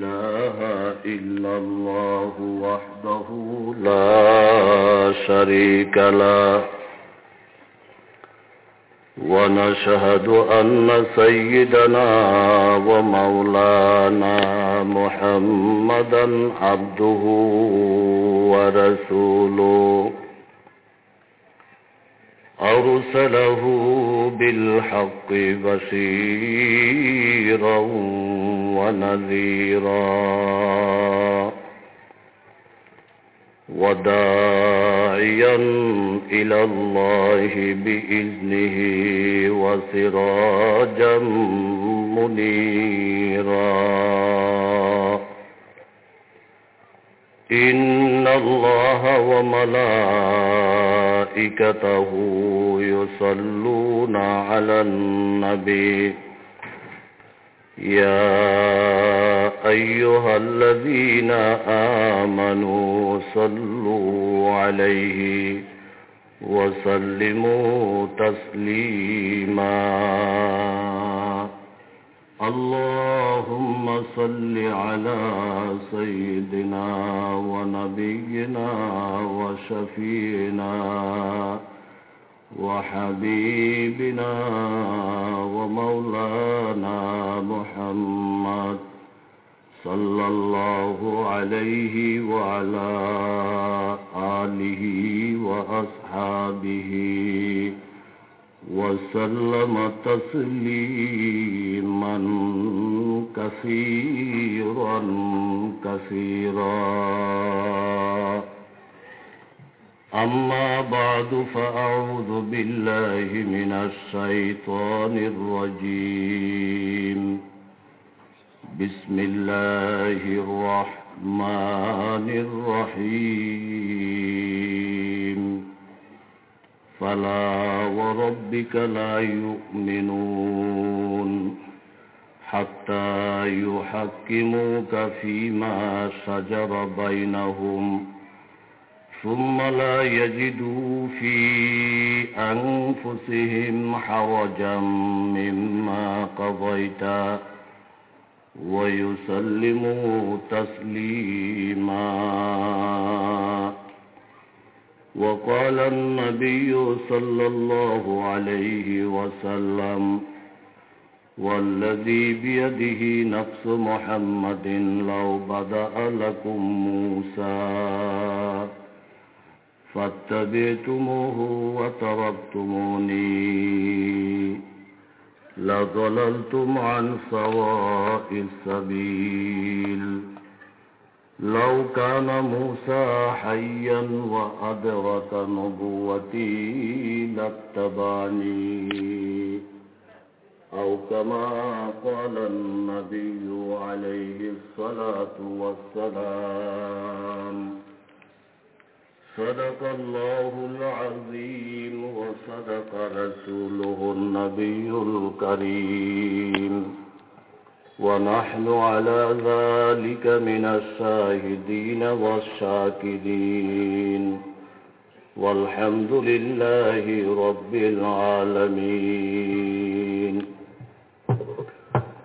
إله إلا الله وحده لا شريك له. ونشهد أن سيدنا ومولانا محمدا عبده ورسوله. أرسله بالحق بشيرا ونذيرا. وداعيا إلى الله بإذنه وسراجا منيرا. إن الله وملائكته يصلون على النبي. يا أيها الذين آمنوا صلوا عليه وسلموا تسليما. اللهم صل على سيدنا ونبينا وشفينا. وحبيبنا ومولانا محمد صلى الله عليه وعلى آله وأصحابه وسلم تسليما كثيرا كثيرا أما بعد فأعوذ بالله من الشيطان الرجيم. بسم الله الرحمن الرحيم. فلا وربك لا يؤمنون حتى يحكموك فيما شجر بينهم ثم لا يجدوا في أنفسهم حرجا مما قضيت ويسلموا تسليما. وقال النبي صلى الله عليه وسلم والذي بيده نفس محمد لو بدأ لكم موسى فاتبعتموه وتركتموني. لضللتم عن سواء السبيل. لو كان موسى حيا وأدرك نبوتي لاتبعني. أو كما قال النبي عليه الصلاة والسلام صدق الله العظيم وصدق رسوله النبي الكريم. ونحن على ذلك من الشاهدين والشاكرين. والحمد لله رب العالمين.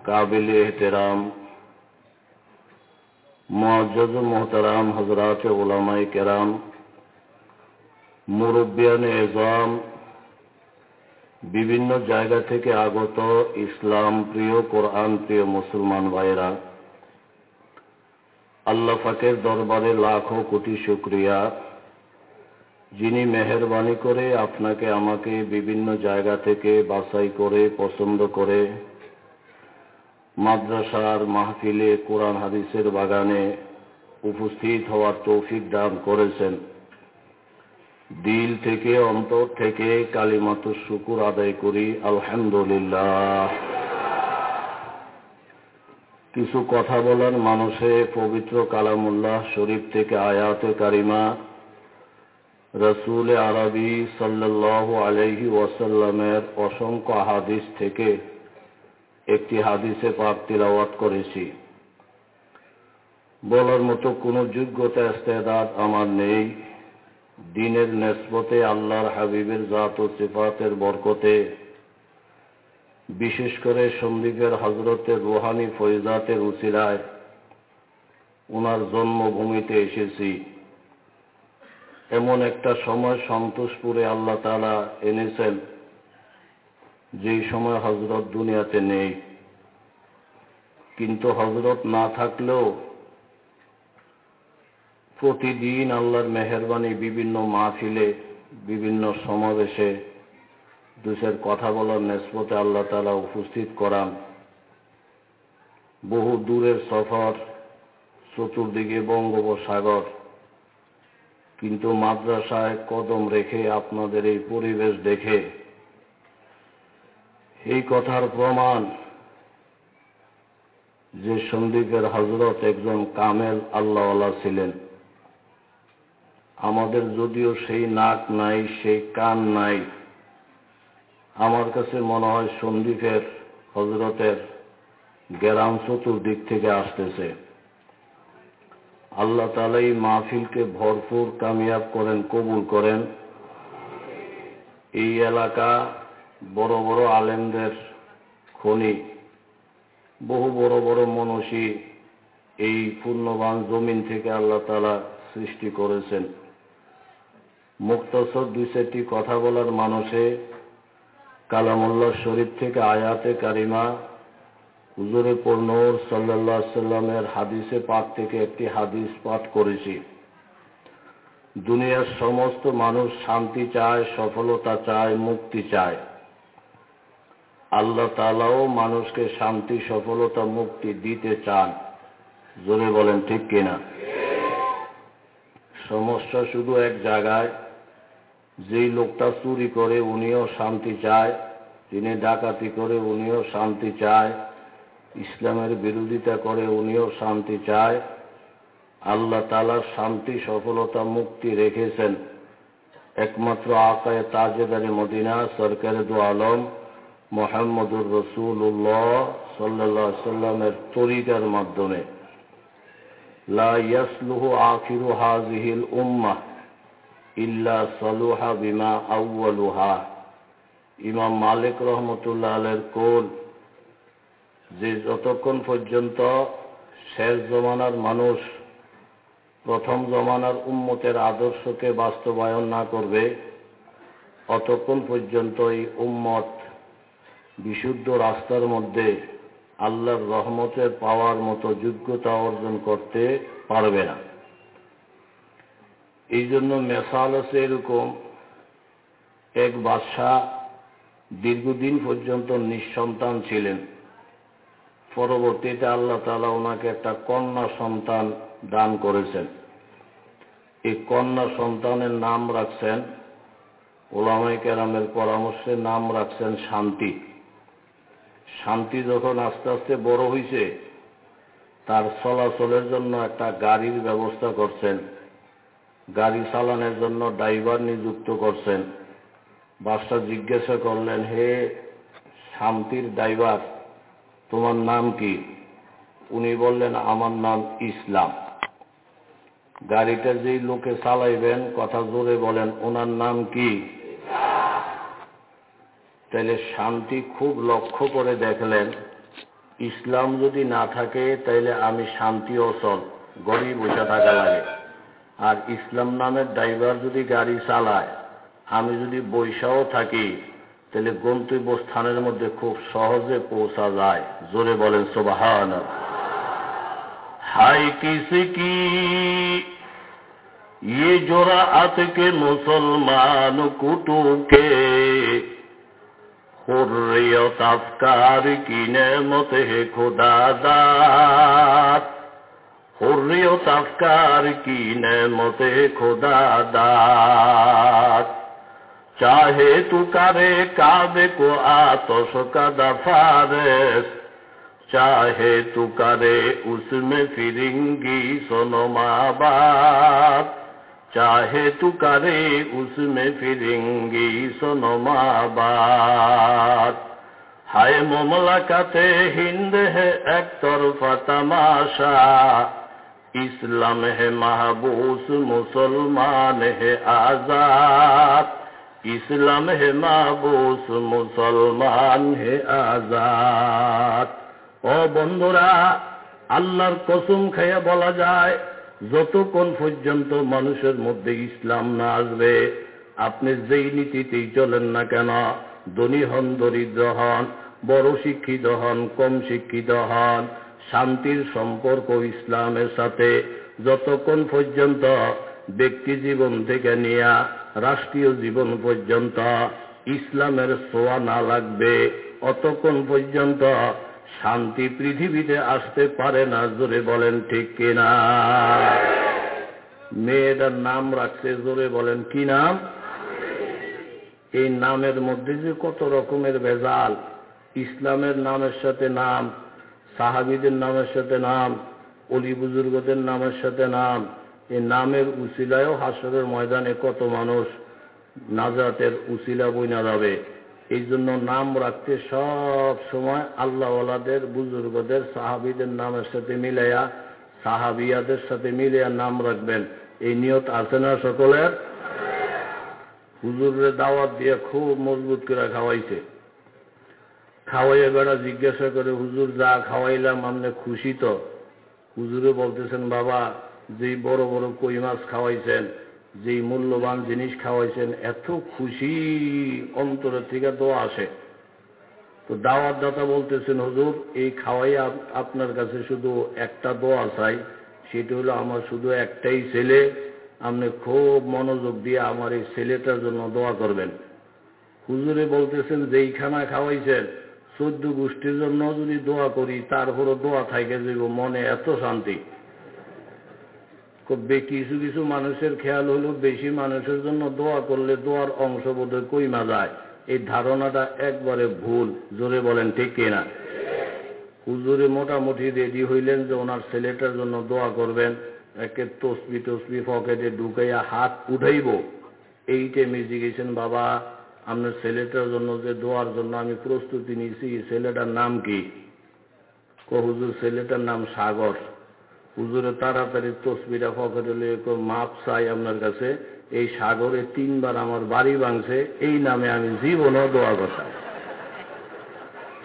قابل احترام معزز محترام حضرات علماء کرام মুরব্বিয়ান এজাম বিভিন্ন জায়গা থেকে আগত ইসলাম প্রিয় কোরআন প্রিয় মুসলমান ভাইরা আল্লাহ ফাকের দরবারে লাখো কোটি শুক্রিয়া। যিনি মেহরবানি করে আপনাকে আমাকে বিভিন্ন জায়গা থেকে বাছাই করে, পছন্দ করে, মাদ্রাসার মাহফিলে কোরআন হাদিসের বাগানে উপস্থিত হওয়ার তৌফিক দান করেছেন। দিল থেকে, অন্তর থেকে কালিমাত শুকুর আদায় করি, আলহামদুলিল্লাহ। কিছু কথা বলার মানুষে পবিত্র কালামুল্লাহ শরীফ থেকে আয়াতে কারিমা, রসুল আরবি সাল্লাহ আলহি ওয়াসাল্লামের অসংখ্য হাদিস থেকে একটি হাদিসে পাক তিলাওয়াত করেছি। বলার মতো কোনো যোগ্যতা, ইস্তেদাদ আমার নেই। দিনের নেসবতে আল্লাহর হাবিবের জাত ও সিফাতের বরকতে, বিশেষ করে সন্দীপের হজরতের রোহানি ফৈজাতের উচিলায় ওনার জন্মভূমিতে এসেছি। এমন একটা সময় সন্তোষপুরে আল্লাহ তালা এনেছেন, যেই সময় হজরত দুনিয়াতে নেই। কিন্তু হজরত না থাকলেও প্রতিদিন আল্লাহর মেহরবানি বিভিন্ন মাহফিলে, বিভিন্ন সমাবেশে দুশের কথা বলার নেসপতে আল্লাহ তালা উপস্থিত করান। বহু দূরের সফর, চতুর্দিকে বঙ্গোপসাগর। কিন্তু মাদ্রাসায় কদম রেখে আপনাদের এই পরিবেশ দেখে এই কথার প্রমাণ যে সন্দীপের হজরত একজন কামেল আল্লাহওয়ালা ছিলেন। আমাদের যদিও সেই নাক নাই, সেই কান নাই, আমার কাছে মনে হয় সন্দীপের হজরতের গ্রাম চতুর্দিক থেকে আসতেছে। আল্লাহ তালা এই মাহফিলকে ভরপুর কামিয়াব করেন, কবুল করেন। এই এলাকা বড় বড় আলেমদের খনি, বহু বড় বড় মনসী এই পূর্ণবান জমিন থেকে আল্লাহ তালা সৃষ্টি করেছেন। মুক্তসর দুই চারটি কথা বলার মানুষে কালামুল্লাহ শরীফ থেকে আয়াতে কারিমা, হুজুরে পূর্ণর সাল্লাহ সাল্লামের হাদিসে পাঠ থেকে একটি হাদিস পাঠ করেছি। দুনিয়ার সমস্ত মানুষ শান্তি চায়, সফলতা চায়, মুক্তি চায়। আল্লাহ তালাও মানুষকে শান্তি, সফলতা, মুক্তি দিতে চান। জোরে বলেন ঠিক কিনা? সমস্যা শুধু এক জায়গায় যেই লোকটা চুরি করে উনিও শান্তি চায় তিনি ডাকাতি করে উনিও শান্তি চায়, ইসলামের বিরোধিতা করে উনিও শান্তি চায়, আল্লাহ তালার শান্তি, সফলতা, মুক্তি রেখেছেন। একমাত্র আকায় তাজেদারে মদিনা, সরকারে দু আলম, মোহাম্মদুর রসুল্লাহ সাল্লা সাল্লামের তরিকার মাধ্যমে। লা ইয়াসলুহু আখিরু হাজিহিল উম্মাহ। ইল্লা সালুহা বিমা আউ্বালুহা ইমাম মালিক রহমতুল্লাহ আলের যে যতক্ষণ পর্যন্ত শেষ জমানার মানুষ প্রথম জমানার উম্মতের আদর্শকে বাস্তবায়ন না করবে অতক্ষণ পর্যন্ত এই উম্মত বিশুদ্ধ রাস্তার মধ্যে আল্লাহর রহমতের পাওয়ার মতো যোগ্যতা অর্জন করতে পারবে না। এই জন্য মেসাল আছে এরকম এক বাদশাহ দীর্ঘদিন পর্যন্ত নিঃসন্তান ছিলেন। পরবর্তীতে আল্লাহ তালা ওনাকে একটা কন্যা সন্তান দান করেছেন। এই কন্যা সন্তানের নাম রাখছেন ওলামাই কেরামের পরামর্শে নাম রাখছেন শান্তি। শান্তি যখন আস্তে আস্তে বড় হয়েছে তার চলাচলের জন্য একটা গাড়ির ব্যবস্থা করছেন। গাড়ি চালানোর জন্য ড্রাইভার নিযুক্ত করছেন। বাসটা জিজ্ঞাসা করলেন, হে শান্তির ড্রাইভার, তোমার নাম কি? উনি বললেন, আমার নাম ইসলাম। গাড়িটা যেই লোকে চালাইবেন, কথা জোরে বলেন, ওনার নাম কি? তাহলে শান্তি খুব লক্ষ্য করে দেখলেন, ইসলাম যদি না থাকে তাইলে আমি শান্তি অচল গড়ি বসে থাকা লাগে। আর ইসলাম নামের ড্রাইভার যদি গাড়ি চালায় আমি যদি বৈশাও থাকি তাহলে গন্তব্য স্থানের মধ্যে খুব সহজে পৌঁছা যায় জোরে বলেন সোবাহান হাই কিসে কি ये जोरात के मुसलमान कुटू के हुर्रियत अफकार की नेमत है खुदादात হরিয়ত আফকার কি মতে খোদা দাদ চাহে তু কারে কাবে কো আতস কাদা ফারেস? চাহে তু কারে উসমে ফিরিঙ্গি সোনো মা বাপ? চাহে তু কারে উসমে ফিরিঙ্গি সোনো মা বাপ? হায় মমলাকাতে হিন্দ হে এক তরফা তামাশা। ইসলাম হে মাহবুস, মুসলমান হে আজাদ। ইসলাম হে মাহবুস, মুসলমান হে আজাদ। ও বন্ধুরা, আল্লাহর কসম খেয়ে বলা যায়, যতক্ষণ পর্যন্ত মানুষের মধ্যে ইসলাম না আসবে, আপনি যেই নীতিতেই চলেন না কেন, ধনী হন, দরিদ্র হন, বড় শিক্ষিত হন, কম শিক্ষিত হন শান্তির সম্পর্ক ইসলামের সাথে যতক্ষণ পর্যন্ত ব্যক্তি জীবন থেকে নিয়ে, রাষ্ট্রীয় জীবন পর্যন্ত ইসলামের সোয়া না লাগবে, অতক্ষণ পর্যন্ত শান্তি পৃথিবীতে আসতে পারে না, জোরে বলেন ঠিক কিনা? মেয়েটার নাম রাখছে, জোরে বলেন কি নাম? এই নামের মধ্যে যে কত রকমের ভেজাল, ইসলামের নামের সাথে নাম সাহাবিদের নামের সাথে নাম, অলি বুজুর্গদের নামের সাথে নাম, এই নামের উসিলায়ও হাসরের ময়দানে কত মানুষ নাজাতের উসিলা বইনা যাবে। এই জন্য নাম রাখতে সব সময় আল্লাহওয়ালাদের, বুজুর্গদের, সাহাবিদের নামের সাথে মিলাইয়া, সাহাবিয়াদের সাথে মিলিয়া নাম রাখবেন। এই নিয়ত আছে না সকলের? হুজুরের দাওয়াত দিয়ে খুব মজবুত করে খাওয়াইছে। খাওয়াইয়ে বেড়া জিজ্ঞাসা করে, হুজুর, যা খাওয়াইলাম, আপনি খুশি তো? হুজুরে বলতেছেন, বাবা, যেই বড় বড় কই মাছ খাওয়াইছেন, যেই মূল্যবান জিনিস খাওয়াইছেন, এত খুশি অন্তরের থেকে দোয়া আসে। তো দাওয়াত দাতা বলতেছেন, হুজুর, এই খাওয়াই আপনার কাছে শুধু একটা দোয়া চাই, সেটা হলো আমার শুধু একটাই ছেলে। আপনি খুব মনোযোগ দিয়ে আমার এই ছেলেটার জন্য দোয়া করবেন। হুজুরে বলতেছেন যেই খানা খাওয়াইছেন চোদ্দ গোষ্ঠীর জন্য যদি দোয়া করি তারপরও দোয়া থাকে যাব মনে এত শান্তি। কিছু কিছু মানুষের খেয়াল হলো, বেশি মানুষের জন্য দোয়া করলে দোয়ার অংশ বোধহয় কইমা যায়। এই ধারণাটা একবারে ভুল, জোরে বলেন ঠিক কিনা? হুজুরে মোটামুটি রেডি হইলেন যে ওনার ছেলেটার জন্য দোয়া করবেন, একে তসবি টসবি পকেটে ঢুকাইয়া হাত উঠাইব। এই টাইমে জিজ্ঞেসেন বাবা। আপনার ছেলেটার জন্য যে দোয়ার জন্য আমি প্রস্তুতি নিয়েছি ছেলেটার নাম কি? হুজুর, ছেলেটার নাম সাগর। হুজুরে তাড়াতাড়ি তসবিটা পকেটে মাপ চাই আপনার কাছে, এই সাগরে তিনবার আমার বাড়ি ভাঙছে, এই নামে আমি জীবনও দোয়া করতাম।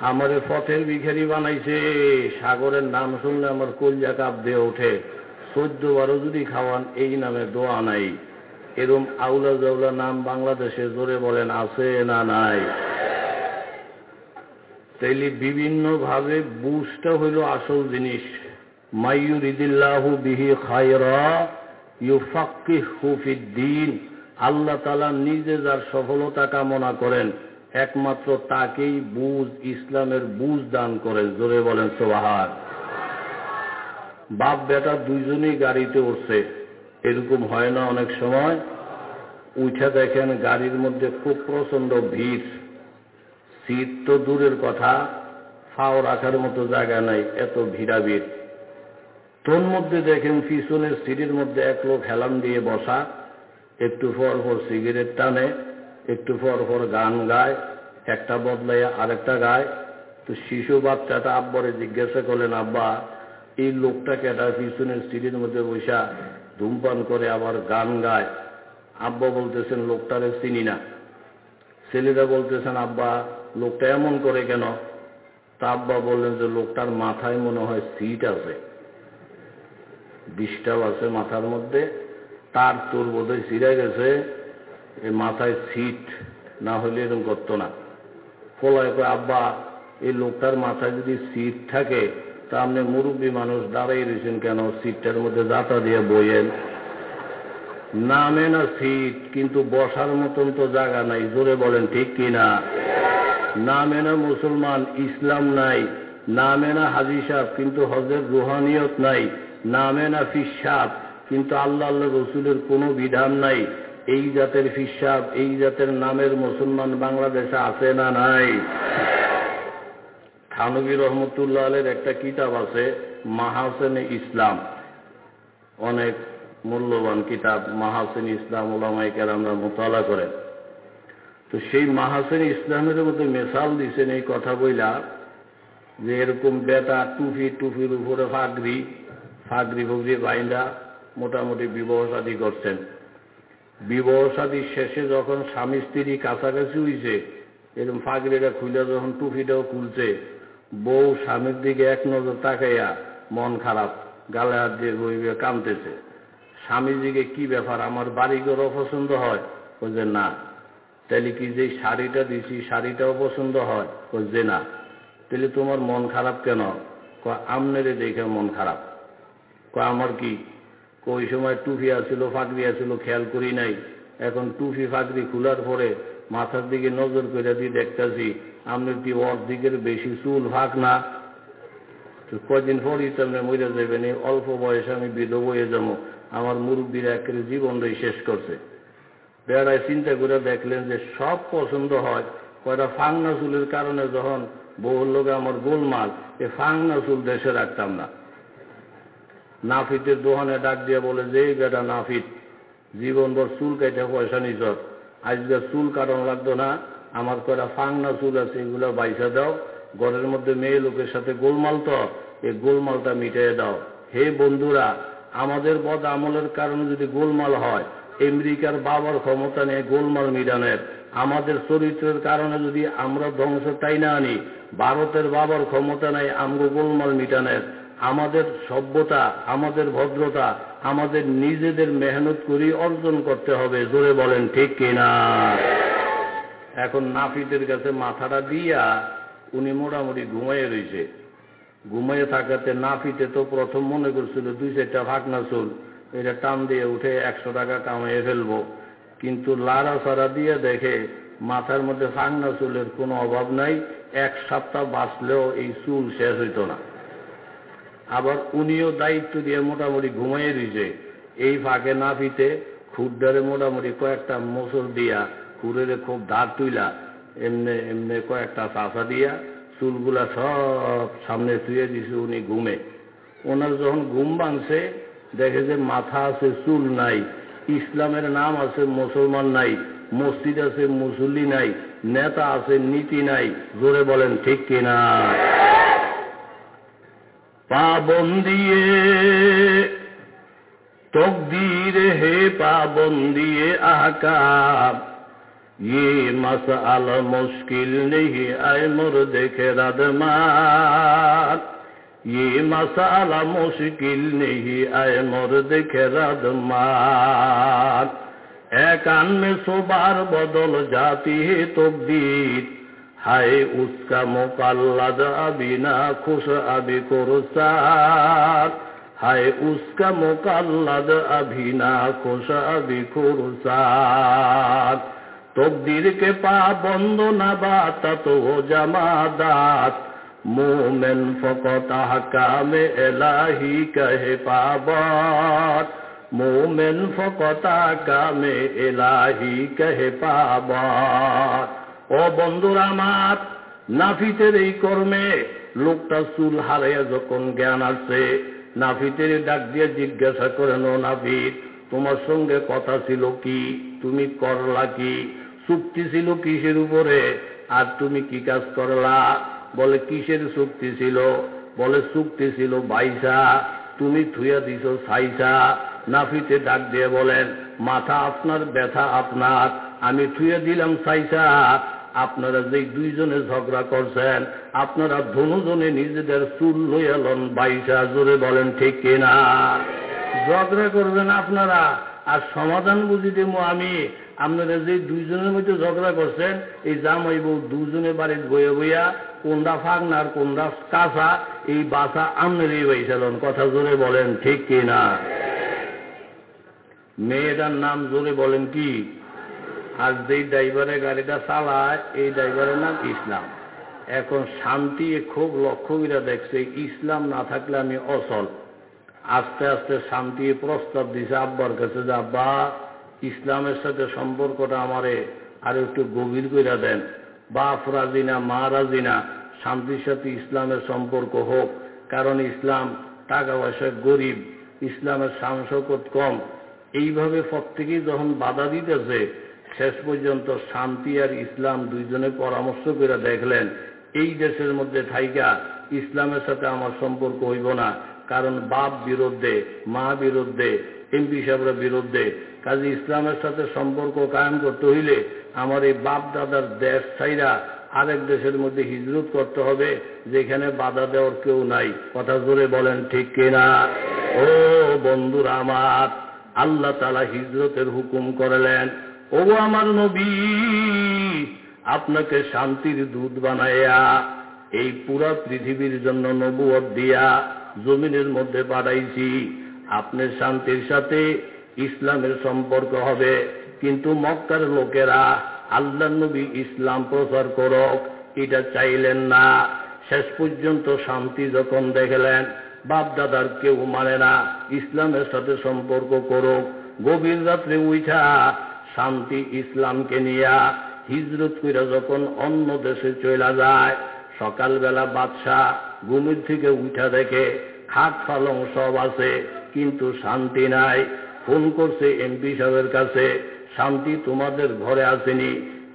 আমার পথের ভিখারি বানাইছে, সাগরের নাম শুনলে আমার কলজা কাপ দিয়ে ওঠে। চোদ্দ বারো যদি খাওয়ান, এই নামে দোয়া নাই। এরম আউলা জাউলা নাম বাংলাদেশে জোরে বলেন, আছে না নাই? তাইলে বিভিন্ন ভাবে বুঝটা হইল আসল জিনিস। মাইয়ুরিদিল্লাহু বিহি খায়রা ইউফাক্কিহু ফিদ্দিন। আল্লাহ তালা নিজে যার সফলতা কামনা করেন, একমাত্র তাকেই বুঝ, ইসলামের বুঝ দান করেন। জোরে বলেন সোহার বাপ বেটা দুইজনই গাড়িতে উঠছে। এরকম হয় না অনেক সময়। উঠে দেখেন গাড়ির মধ্যে খুব প্রচণ্ড ভিড়। সিট তো দূরের কথা, ফাও রাখার মতো জায়গা নাই, এত ভিড়াভিড়। তোর মধ্যে দেখেন পিছনের সিটির মধ্যে এক লোক হেলান দিয়ে বসা, একটু পর পর সিগারেট টানে, একটু পর পর গান গায়, একটা বদলাইয়া আরেকটা গায়। তো শিশু বাচ্চাটা আব্বরে জিজ্ঞাসা করলেন, আব্বা, এই লোকটা কেটা পিছনের সিটির মধ্যে বৈশা ধূমপান করে আবার গান গায়। আব্বা বলতেছেন, লোকটারে চিনি না। ছেলেরা বলতেছেন, আব্বা, লোকটা এমন করে কেন? তা আব্বা বললেন যে, লোকটার মাথায় মনে হয় সিট আছে। ডিস্টার্ব আছে মাথার মধ্যে। তার তোর বোধহয় ছিঁড়ে গেছে। এই মাথায় সিট না হলে এরকম করতো না। ফলায় আব্বা, এই লোকটার মাথায় যদি সিট থাকে তা আপনি মুরব্বী মানুষ দাঁড়াই রয়েছেন কেন? সিটটার মধ্যে যাতা দিয়ে বইয়েন। নামে না সিট, কিন্তু বসার মতন তো জায়গা নাই। জোরে বলেন, ঠিক কিনা নামে না মুসলমান, ইসলাম নাই। নামে না হাজি সাহ কিন্তু হজের রুহানিয়ত নাই। নামে না ফিসাব কিন্তু আল্লাহ আল্লাহ রসুলের কোনো বিধান নাই। এই জাতের ফিসাব এই জাতের নামের মুসলমান বাংলাদেশে আছে না নাই? থানবী রহমতুল্লাহ আলের একটা কিতাব আছে, মাহাসেন ইসলাম। অনেক মূল্যবান কিতাব, মাহাসেন ইসলাম ওলামাইকার আমরা মোতালা করেন। তো সেই মাহাসেন ইসলামের মধ্যে মেশাল দিছেন এই কথা বইলা যে এরকম বেটা টুফি টুফির উপরে ফাগরি ফাগরি ফগরি বাইন্দা মোটামুটি বিবাহ শাদী করছেন। বিবাহ শাদীর শেষে যখন স্বামী স্ত্রী কাছাকাছি হইছে, এরকম ফাগরিটা খুলে যখন টুফিটাও খুলছে বউ স্বামীর দিকে এক নজর তাকাইয়া মন খারাপ, গালে হাত দিয়ে বইবে কামতেছে স্বামীজিকে কি ব্যাপার? আমার বাড়িঘর অপছন্দ হয়? ও যে না। তাহলে কি যে শাড়িটা দিছি, শাড়িটাও পছন্দ হয়? ও যে না। তাহলে তোমার মন খারাপ কেন? ক আমনেরে দেখে মন খারাপ। ক আমার কি? ওই সময় টুপি আসছিল ফাঁকরি আসছিল খেয়াল করি নাই। এখন টুপি ফাঁকরি খোলার পরে মাথার দিকে নজর করে দিয়ে দেখতেছি আপনার কি অর্ধেকের বেশি চুল ফাঁক না? কয়দিন পরই সামনে মরে যাবেন এই অল্প বয়সে আমি বিধ বয়ে যাব। আমার মুরব্বীর একেবারে জীবনটাই শেষ করছে। বেড়ায় চিন্তা করে দেখলেন যে সব পছন্দ হয় কয়টা ফাংনা চুলের কারণে যখন বহু লোকে আমার গোলমাল, এ ফাংনা চুল দেশে রাখতাম না। নাফিতের দোকানে ডাক দিয়ে বলে যে বেটা নাফিত, জীবনভর চুল কেটে পয়সা নিছ। আজকে চুল কাটানো লাগতো না। আমার কয়টা ফাংনা চুল আছে, এগুলো বাইসা দাও। ঘরের মধ্যে মেয়ে লোকের সাথে গোলমাল তো এই গোলমালটা মিটিয়ে দাও। হে বন্ধুরা, আমাদের বদ আমলের কারণে যদি গোলমাল হয়, আমেরিকার বাবার ক্ষমতা নিয়ে গোলমাল মিটানের। আমাদের চরিত্রের কারণে যদি আমরা ধ্বংস তাই না আনি, ভারতের বাবার ক্ষমতা নাই আমগো গোলমাল মিটানের। আমাদের সভ্যতা, আমাদের ভদ্রতা আমাদের নিজেদের মেহনত করি, অর্জন করতে হবে। জোরে বলেন, ঠিক কিনা? এখন নাফিদের কাছে মাথাটা দিয়া উনি মোটামুটি ঘুমাইয়ে রয়েছে ঘুমাইয়ে থাকাতে নাফিতে তো প্রথম মনে করছিল, দুই চারটা ফাঁকনা চুল, এটা টান দিয়ে উঠে একশো টাকা কামাইয়ে ফেলব। কিন্তু লাড়া সারা দিয়ে দেখে মাথার মধ্যে ফাংনা চুলের কোনো অভাব নাই, এক সপ্তাহ বাঁচলেও এই চুল শেষ হইত না। আবার উনিও দায়িত্ব দিয়ে মোটামুটি ঘুমাইয়ে দিয়েছে। এই ফাঁকে নাফিতে খুদ্দারে মোটামুটি কয়েকটা মোসর দিয়া খুরের খুব ধার তুইলা, এমনি এমনি কয়েকটা চাষা দিয়া চুলগুলা সব সামনে শুয়ে দিছে উনি ঘুমে। ওনার যখন ঘুম ভাঙছে, দেখে যে মাথা আছে, চুল নাই, ইসলামের নাম আছে মুসলমান নাই, মসজিদ আছে মুসল্লি নাই, নেতা আছে নীতি নাই, জোরে বলেন ঠিক কিনা? পাবন্দিয়ে তকদির হে পাবন্দিয়ে আহকাম ये मसाल मुश्किल नहीं आए मुर्द के रदमार ये मसाला मुश्किल नहीं आए मुर्द के रदमार एक में सुबार बदल जाती है तकदीर হাই উস্কা মোকাল্লা বিনা খুশ আবি করুসার হাই উস্কা মোকাল্লা অভিনা খুশ আবি করুসার তকদির কে পা বন্ধ না বা তত ও জামাদাত। মোমেন ফকত হকামে এলাহি কহে পাবত। মোমেন ফকত হকামে এলাহি কহে পাবত। ও বন্ধুরা আমার, নাফিতের এই কর্মে লোকটা চুল হারাইয়া যখন জ্ঞান আসছে নাফিতের ডাক দিয়ে জিজ্ঞাসা করেন ও নাফিত, তোমার সঙ্গে কথা ছিল কি? তুমি করলা কি? চুক্তি ছিল কিসের উপরে? আর তুমি কি কাজ করলা? বলে, কিসের চুক্তি ছিল? বলে, চুক্তি ছিল বাইসা, তুমি থুয়া দিছ সাইসা। নাফিতে ডাক দিয়ে বলেন, মাথা আপনার, ব্যথা আপনার, আমি থুয়ে দিলাম সাইসা আপনারা যে দুইজনে ঝগড়া করছেন, আপনারা ধনুজনে নিজেদের চুল লইয়ালন বাইসা জোরে বলেন, ঠিক কিনা? ঝগড়া করবেন আপনারা। আর সমাধান বুঝি দেবো আমি। আপনারা যে দুইজনের মধ্যে ঝগড়া করছেন, এই জামাই বউ দুজনে বাড়ির বইয়া বইয়া কোনটা ফাঁকনা আর কোনটা কাঁচা, এই বাসা আপনারই বাইসালন কথা জোরে বলেন, ঠিক কি না মেয়েটার নাম জোরে বলেন কি? আর যেই ড্রাইভারের গাড়িটা চালায়, এই ড্রাইভারের নাম ইসলাম। এখন শান্তি খুব লক্ষ্য করে দেখছে, ইসলাম না থাকলে আমি অচল। আস্তে আস্তে শান্তি প্রস্তাব দিছে আব্বার কাছে যে, আব্বা, ইসলামের সাথে সম্পর্কটা আমারে আর একটু গভীর করে দেন। বাপ রাজিনা মা রাজিনা শান্তির সাথে ইসলামের সম্পর্ক হোক। কারণ ইসলাম টাকা পয়সা গরিব, ইসলামের সাংসকত কম। এইভাবে প্রত্যেকেই যখন বাধা দিতেছে শেষ পর্যন্ত শান্তি আর ইসলাম দুইজনে পরামর্শ করে দেখলেন, এই দেশের মধ্যে থাইকা ইসলামের সাথে আমার সম্পর্ক হইব না। কারণ বাপ বিরুদ্ধে, মা বিরুদ্ধে, এমপি সাহেবরা বিরুদ্ধে, কাজে ইসলামের সাথে সম্পর্ক কায়েম করতে হইলে আমার এই বাপ দাদার দেশ ছাইরা আরেক দেশের মধ্যে হিজরত করতে হবে, যেখানে বাধা দেওয়ার কেউ নাই। কথা জোরে বলেন, ঠিক কিনা? ও বন্ধুরা আমার, আল্লাহ তালা হিজরতের হুকুম করলেন। ও আমার নবী, আপনাকে শান্তির দুধ বানাইয়া, এই পুরা পৃথিবীর জন্য নবুয়ত দিয়া জমিনের মধ্যে পাঠাইছি। আপনার শান্তির সাথে ইসলামের সম্পর্ক হবে, কিন্তু মক্কার লোকেরা, আল্লাহ নবী ইসলাম প্রচার করক, এটা চাইলেন না। শেষ পর্যন্ত শান্তি যখন দেখলেন বাপ দাদার কেউ মানে না, ইসলামের সাথে সম্পর্ক করুক, গভীর রাত্রে উঠা শান্তি ইসলামকে নিয়া হিজরত কইরা যখন অন্য দেশে চলে যায়, সকালবেলা বাদশাহ ঘুমের থেকে উঠা দেখে খাট ফালং সব আছে, কিন্তু শান্তি নাই। ফোন করছে এমপি সাহেবের কাছে, শান্তি তোমাদের ঘরে আসেনি।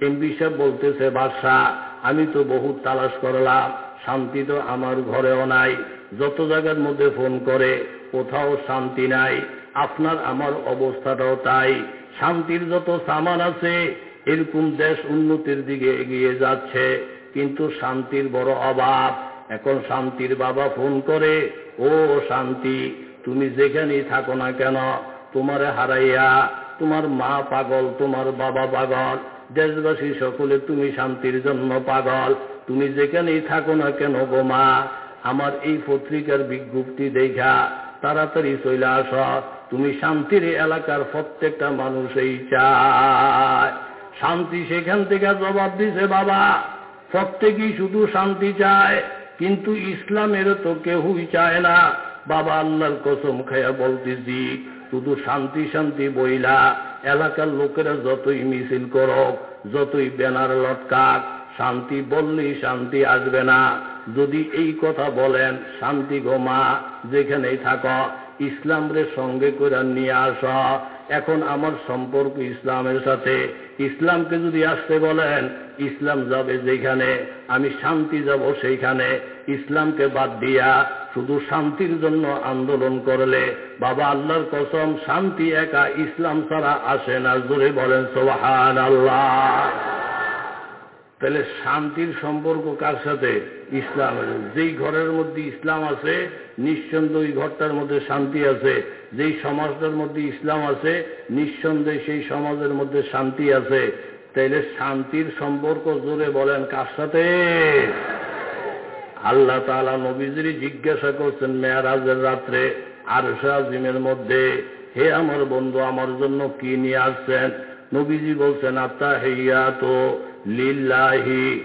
এমপি সাহেব বলতেছে, বাদশাহ, আমি তো বহুত তালাশ করলাম, শান্তি তো আমার ঘরেও নাই। যত জায়গার মধ্যে ফোন করে, কোথাও শান্তি নাই। আপনার আমার অবস্থাটাও তাই। শান্তির যত সামান আছে, এরকম দেশ উন্নতির দিকে এগিয়ে যাচ্ছে। কিন্তু শান্তির বড় অভাব। এখন শান্তির বাবা ফোন করে, ও শান্তি, তুমি যেখানেই থাকো না কেন, তোমারে হারাইয়া, তোমার মা পাগল, তোমার বাবা পাগল, দেশবাসী সকলে তুমি শান্তির জন্য পাগল, তুমি যেখানেই থাকো না কেন গো মা, আমার এই পত্রিকার বিজ্ঞপ্তি দেখা, তাড়াতাড়ি চলে আস। তুমি শান্তির এলাকার প্রত্যেকটা মানুষই চায়। শান্তি সেখান থেকে জবাব দিছে, বাবা। প্রত্যেকেই শুধু শান্তি চায়, কিন্তু ইসলামের তো কেউই চায় না। বাবা, আল্লাহর কসম খায়া বলতেছি, শুধু শান্তি শান্তি বইলা এলাকার লোকেরা যতই মিছিল করক, যতই ব্যানার লটকাক, শান্তি বললেই শান্তি আসবে না। যদি এই কথা বলেন, শান্তি গোমা যেখানেই থাক। ইসলামরে সঙ্গে করে নিয়ে আসা। এখন আমার সম্পর্ক ইসলামের সাথে। ইসলামকে যদি আসতে বলেন, ইসলাম যাবে যেখানে, আমি শান্তি যাব সেইখানে। ইসলামকে বাদ দিয়া শুধু শান্তির জন্য আন্দোলন করলে, বাবা আল্লাহর কসম, শান্তি একা ইসলাম ছাড়া আসে না। জোরে বলেন সোহান আল্লাহ তাহলে শান্তির সম্পর্ক কার সাথে? ইসলামের যেই ঘরের মধ্যে ইসলাম আছে, নিঃসন্দেহ ওই ঘরটার মধ্যে শান্তি আছে। যেই সমাজটার মধ্যে ইসলাম আছে, নিঃসন্দেহে সেই সমাজের মধ্যে শান্তি আছে। তাইলে শান্তির সম্পর্ক জোরে বলেন কার সাথে? আল্লাহ তালা নবীজির জিজ্ঞাসা করছেন মেয়ারাজের রাত্রে আর আজিমের মধ্যে, হে আমার বন্ধু, আমার জন্য কি নিয়ে আসছেন? নবীজি বলছেন আত্মা হেয়া তো লিল্লাহি।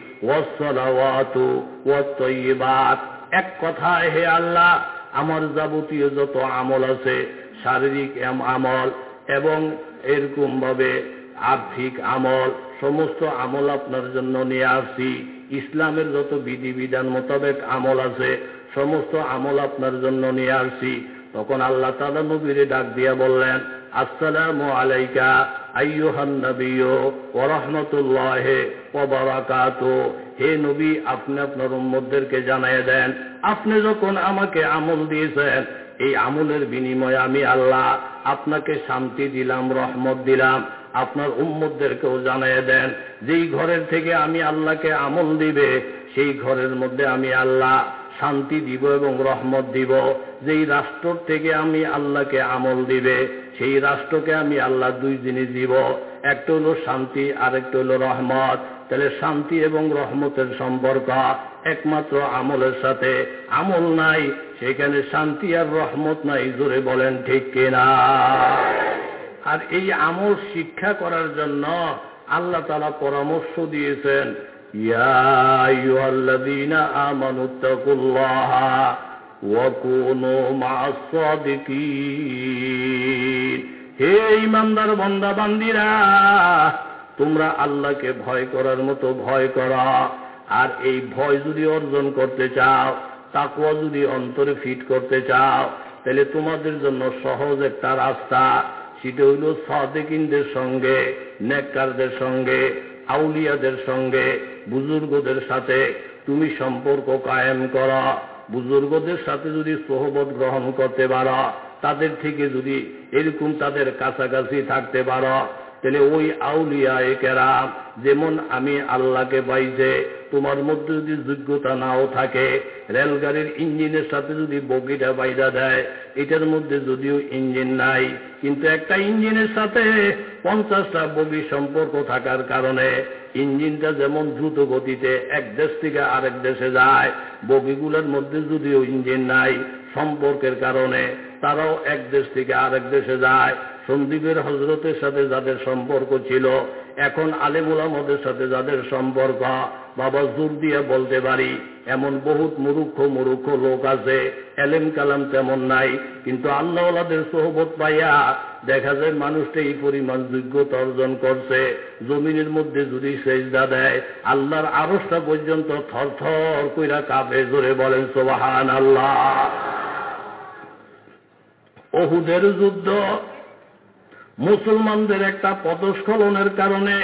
এক কথায় হে আল্লাহ, আমার যাবতীয় যত আমল আছে, শারীরিক আমল এবং এরকম ভাবে আর্থিক আমল, সমস্ত আমল আপনার জন্য নিয়ে আসছি। ইসলামের যত বিধিবিধান মোতাবেক আমল আছে, সমস্ত আমল আপনার জন্য নিয়ে আসছি। তখন আল্লাহ তালা নবীরে ডাক দিয়া বললেন, আসসালামু আলাইকা। হে নবী, আপনি আপনার দেন, আপনি যখন আমাকে আমল দিয়েছেন, এই আমলের বিনিময়ে আমি আল্লাহ আপনাকে শান্তি দিলাম, রহমত দিলাম। আপনার উম্মদেরকেও জানাই দেন, যেই ঘরের থেকে আমি আল্লাহকে আমল দিবে, সেই ঘরের মধ্যে আমি আল্লাহ শান্তি দিব এবং রহমত দিব। যেই রাষ্ট্র থেকে আমি আল্লাহকে আমল দিবে সেই রাষ্ট্রকে আমি আল্লাহ দুই দিনে দিব। একটা হলো শান্তি, আরেকটা হলো রহমত। তাহলে শান্তি এবং রহমতের সম্পর্ক একমাত্র আমলের সাথে। আমল নাই, সেখানে শান্তি আর রহমত নাই, জোরে বলেন ঠিক কিনা? আর এই আমল শিক্ষা করার জন্য আল্লাহ তালা পরামর্শ দিয়েছেন, ইয়া আমানুত্তাকুল্লাহ الذين آمنوا اتقوا الله وكونوا مع الصادقين হে ইমানদার বন্দা বান্দিরা তোমরা আল্লাহকে ভয় করার মতো ভয় করা আর এই ভয় যদি অর্জন করতে চাও তাকুয়া যদি অন্তরে ফিট করতে চাও তাহলে তোমাদের জন্য সহজ একটা রাস্তা সেটা হইল সাদেকিনদের সঙ্গে নেককারদের সঙ্গে আউলিয়াদের সঙ্গে বুজুর্গদের সাথে তুমি সম্পর্ক কায়েম করো বুজুর্গদের সাথে যদি সোহবত গ্রহণ করতে পারো, তাদের থেকে যদি এরকম তাদের কাছাকাছি থাকতে পারো, তাহলে ওই আউলিয়া একেরা যেমন আমি আল্লাহকে পাইছে তোমার মধ্যে যদি যোগ্যতা নাও থাকে, রেলগাড়ির ইঞ্জিনের সাথে যদি বগিটা বাইরা দেয়, এটার মধ্যে যদিও ইঞ্জিন নাই, কিন্তু একটা ইঞ্জিনের সাথে পঞ্চাশটা বগি সম্পর্ক থাকার কারণে ইঞ্জিনটা যেমন দ্রুত গতিতে এক দেশ থেকে আরেক দেশে যায়, বগিগুলোর মধ্যে যদিও ইঞ্জিন নাই, সম্পর্কের কারণে তারাও এক দেশ থেকে আরেক দেশে যায়। সন্দীপের হজরতের সাথে যাদের সম্পর্ক ছিল এখন আলেমুল আমাদের সাথে যাদের সম্পর্ক, বাবা জোর দিয়ে বলতে পারি, এমন বহুত মুরুক্ষ মুরুক্ষ লোক আছে, এলেম কালাম তেমন নাই, কিন্তু আল্লাহদের সোহবত পাইয়া দেখা যায় মানুষটা এই পরিমাণ যোগ্যতা অর্জন করছে। জমিনের মধ্যে যদি সেজদা দেয়, আল্লাহর আরসটা পর্যন্ত থর থর কইরা কাপে, জোরে বলেন সোবাহান আল্লাহ অহুদের যুদ্ধ মুসলমানদের একটা পদস্খলনের কারণে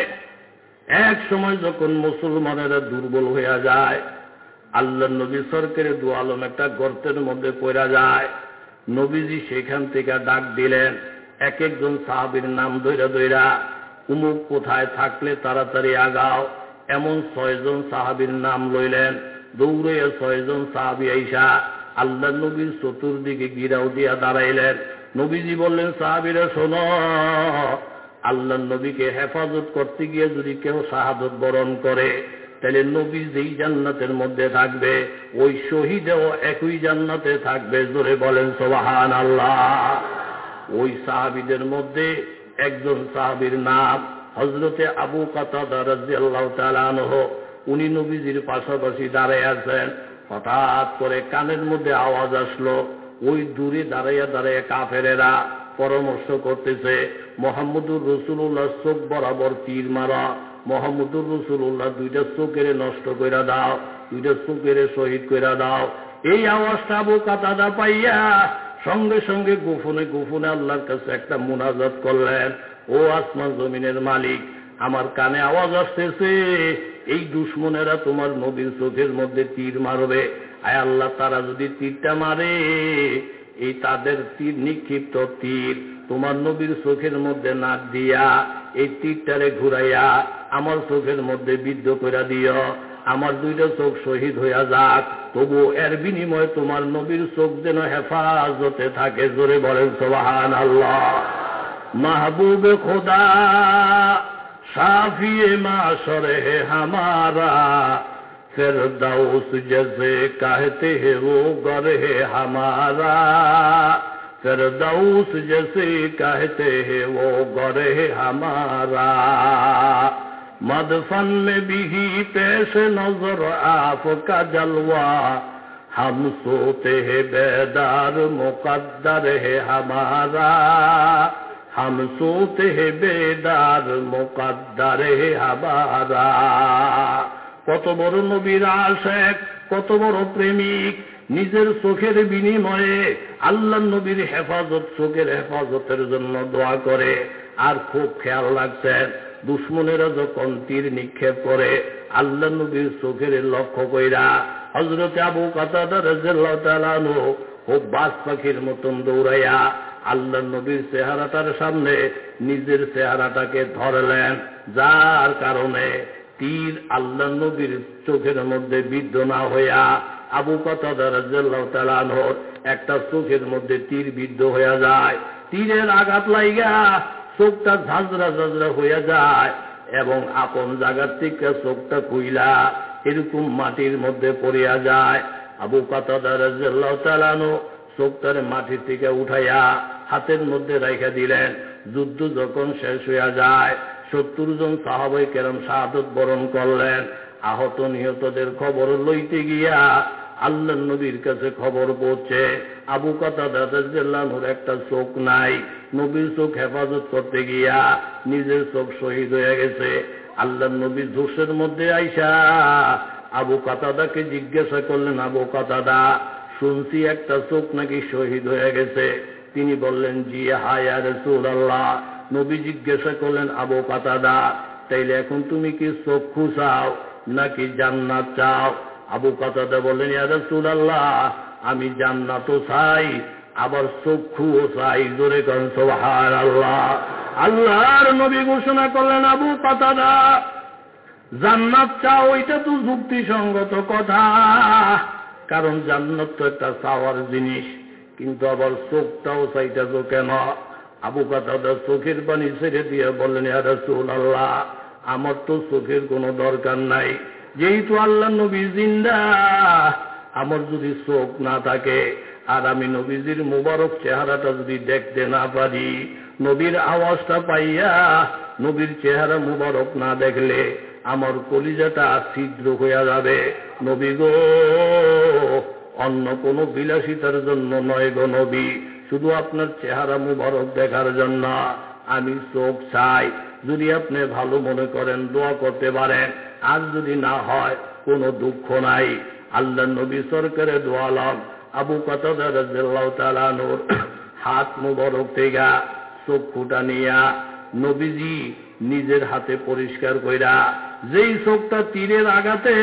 এক সময় যখন মুসলমানেরা দুর্বল হইয়া যায় আল্লাহ নবী সরকারের দু আলম একটা গর্তের মধ্যে পড়া যায়। নবীজি সেখান থেকে ডাক দিলেন, এক একজন সাহাবির নাম দৈরা দৈরা উমুক কোথায় থাকলে তাড়াতাড়ি আগাও। এমন ছয়জন সাহাবির নাম লইলেন। দৌড়ে ছয়জন সাহাবি আইসা আল্লাহ নবীর চতুর্দিকে গিরাও দিয়া দাঁড়াইলেন। নবীজি বললেন, সাহাবিরা, শোন। আল্লাহ নবীকে হেফাজত করতে গিয়ে যদি কেউ শাহাদত বরণ করে, তাহলে নবী যেই জান্নাতের মধ্যে থাকবে, ওই শহীদেও একই জান্নাতে থাকবে। জোরে বলেন সোবাহান আল্লাহ ওই সাহাবিদের মধ্যে একজন সাহাবির নাম হজরতে আবু কাতাদা রাজি তালানহ উনি নবীজির পাশাপাশি দাঁড়ায় আছেন। হঠাৎ করে কানের মধ্যে আওয়াজ আসলো। ওই দূরে দাঁড়াইয়া দাঁড়াইয়া কাফেরেরা পরামর্শ করতেছে, মোহাম্মদুর রসুল্লাহ চোখ বরাবর তীর মারা, মোহাম্মদুর রসুল্লাহ দুইটা চোখের নষ্ট করে দাও, দুইটা চোখের শহীদ করে দাও। এই আওয়াজটা আবু কাতাদা পাইয়া সঙ্গে সঙ্গে গোপনে গোপনে আল্লাহর কাছে একটা মুনাজাত করলেন। ও আসমান জমিনের মালিক, আমার কানে আওয়াজ আসতেছে, এই দুশ্মনেরা তোমার নবীর চোখের মধ্যে তীর মারবে আয় আল্লাহ, তারা যদি তীরটা মারে, এই তাদের তীর নিক্ষিপ্ত তীর। তোমার নবীর চোখের মধ্যে নাক দিয়া এই তীরটারে ঘুরাইয়া আমার চোখের মধ্যে বিদ্ধ করে দিও। আমার দুইটা চোখ শহীদ হইয়া যাক তবু এর বিনিময়ে তোমার নবীর চোখ যেন হেফাজতে থাকে। জোরে বলেন সোবাহান আল্লাহ মাহবুব খোদা সাফিয়ে মা সরে হামারা। फिरदौस जैसे कहते हैं वो गर है हमारा। फिरदौस जैसे कहते हैं वो गर है हमारा। मदफन में भी पेश नज़र आपका जलवा। हम सोते हैं बेदार मुकद्दर है हमारा। हम सोते हैं बेदार मुकद्दर है हमारा। কত বড় নবীর আশেক, কত বড় প্রেমিক, নিজের চোখের বিনিময়ে আল্লাহ নবীর হেফাজত, চোখের হেফাজতের জন্য দোয়া করে। আর খুব খেয়াল রাখছেন দুশ্মনেরা যখন তীর নিক্ষেপ করে, আল্লাহ নবীর চোখের লক্ষ্য কইরা হজরতে আবু কাতাদারু খুব বাস পাখির মতন দৌড়াইয়া আল্লাহ নবীর চেহারাটার সামনে নিজের চেহারাটাকে ধরলেন। যার কারণে তীর আল্লাহ নবীর চোখের মধ্যে বিদ্ধ না হইয়া আবু কথাদার একটা চোখের মধ্যে তীর বিদ্ধ হইয়া যায়। তীরের আঘাত লাইগা চোখটা ঝাঁঝরা ঝাঁঝরা হইয়া যায় এবং আপন জায়গার থেকে চোখটা খুইলা এরকম মাটির মধ্যে পড়িয়া যায়। আবু কথাদার তালানো চোখটার মাটির থেকে উঠাইয়া হাতের মধ্যে রেখে দিলেন। যুদ্ধ যখন শেষ হইয়া যায় সত্তর জন সাহাবাই কেরম শাহাদত বরণ করলেন। আহত নিহতদের খবর লইতে গিয়া আল্লাহ নবীর কাছে খবর পৌঁছে। আবু কথা দাদার একটা চোখ নাই। নবীর চোখ হেফাজত করতে গিয়া নিজের চোখ শহীদ হয়ে গেছে। আল্লাহ নবীর জোশের মধ্যে আইসা আবু কাতাদাকে জিজ্ঞাসা করলেন, আবু কাতাদা, শুনছি একটা চোখ নাকি শহীদ হয়ে গেছে। তিনি বললেন, জি, হায়া রসুল আল্লাহ নবী জিজ্ঞাসা করলেন, আবু কাতাদা, তাইলে এখন তুমি কি চক্ষু চাও নাকি জান্নাত চাও? আবু কাতাদা বললেন আল্লাহ আমি জান্নাতও চাই, আবার চক্ষুও চাই। জোরে করেন সোহার আল্লাহ আল্লাহর নবী ঘোষণা করলেন, আবু কাতাদা, জান্নাত চাও ওইটা তো যুক্তিসঙ্গত কথা। কারণ জান্নাত তো একটা চাওয়ার জিনিস, কিন্তু আবার চোখটাও চাইতেছো কেন? আবু কাতাদা চোখের পানি ছেড়ে দিয়ে বললেন আল্লাহ আমার তো চোখের কোনো দরকার নাই। যেহেতু আল্লাহ নবী জিন্দা, আমার যদি চোখ না থাকে, আর আমি নবীজির মুবারক চেহারাটা যদি দেখতে না পারি, নবীর আওয়াজটা পাইয়া নবীর চেহারা মুবারক না দেখলে আমার কলিজাটা ছিদ্র হইয়া যাবে। নবী গো, অন্য কোনো বিলাসিতার জন্য নয় গো নবী। শুধু আপনার চেহারা মুবারক দেখার জন্য। আমি চোখ চাই। যদি আপনি ভালো মনে করেন, দোয়া করতে পারেন। আর যদি না হয়, কোনো দুঃখ নাই। আল্লাহ নবী সরকারে দোয়ালাম আবু কাতাদার হাত মুবারক চোখ চক্ষুটা নিয়া নবীজি নিজের হাতে পরিষ্কার কইরা, যেই চোখটা তীরের আঘাতে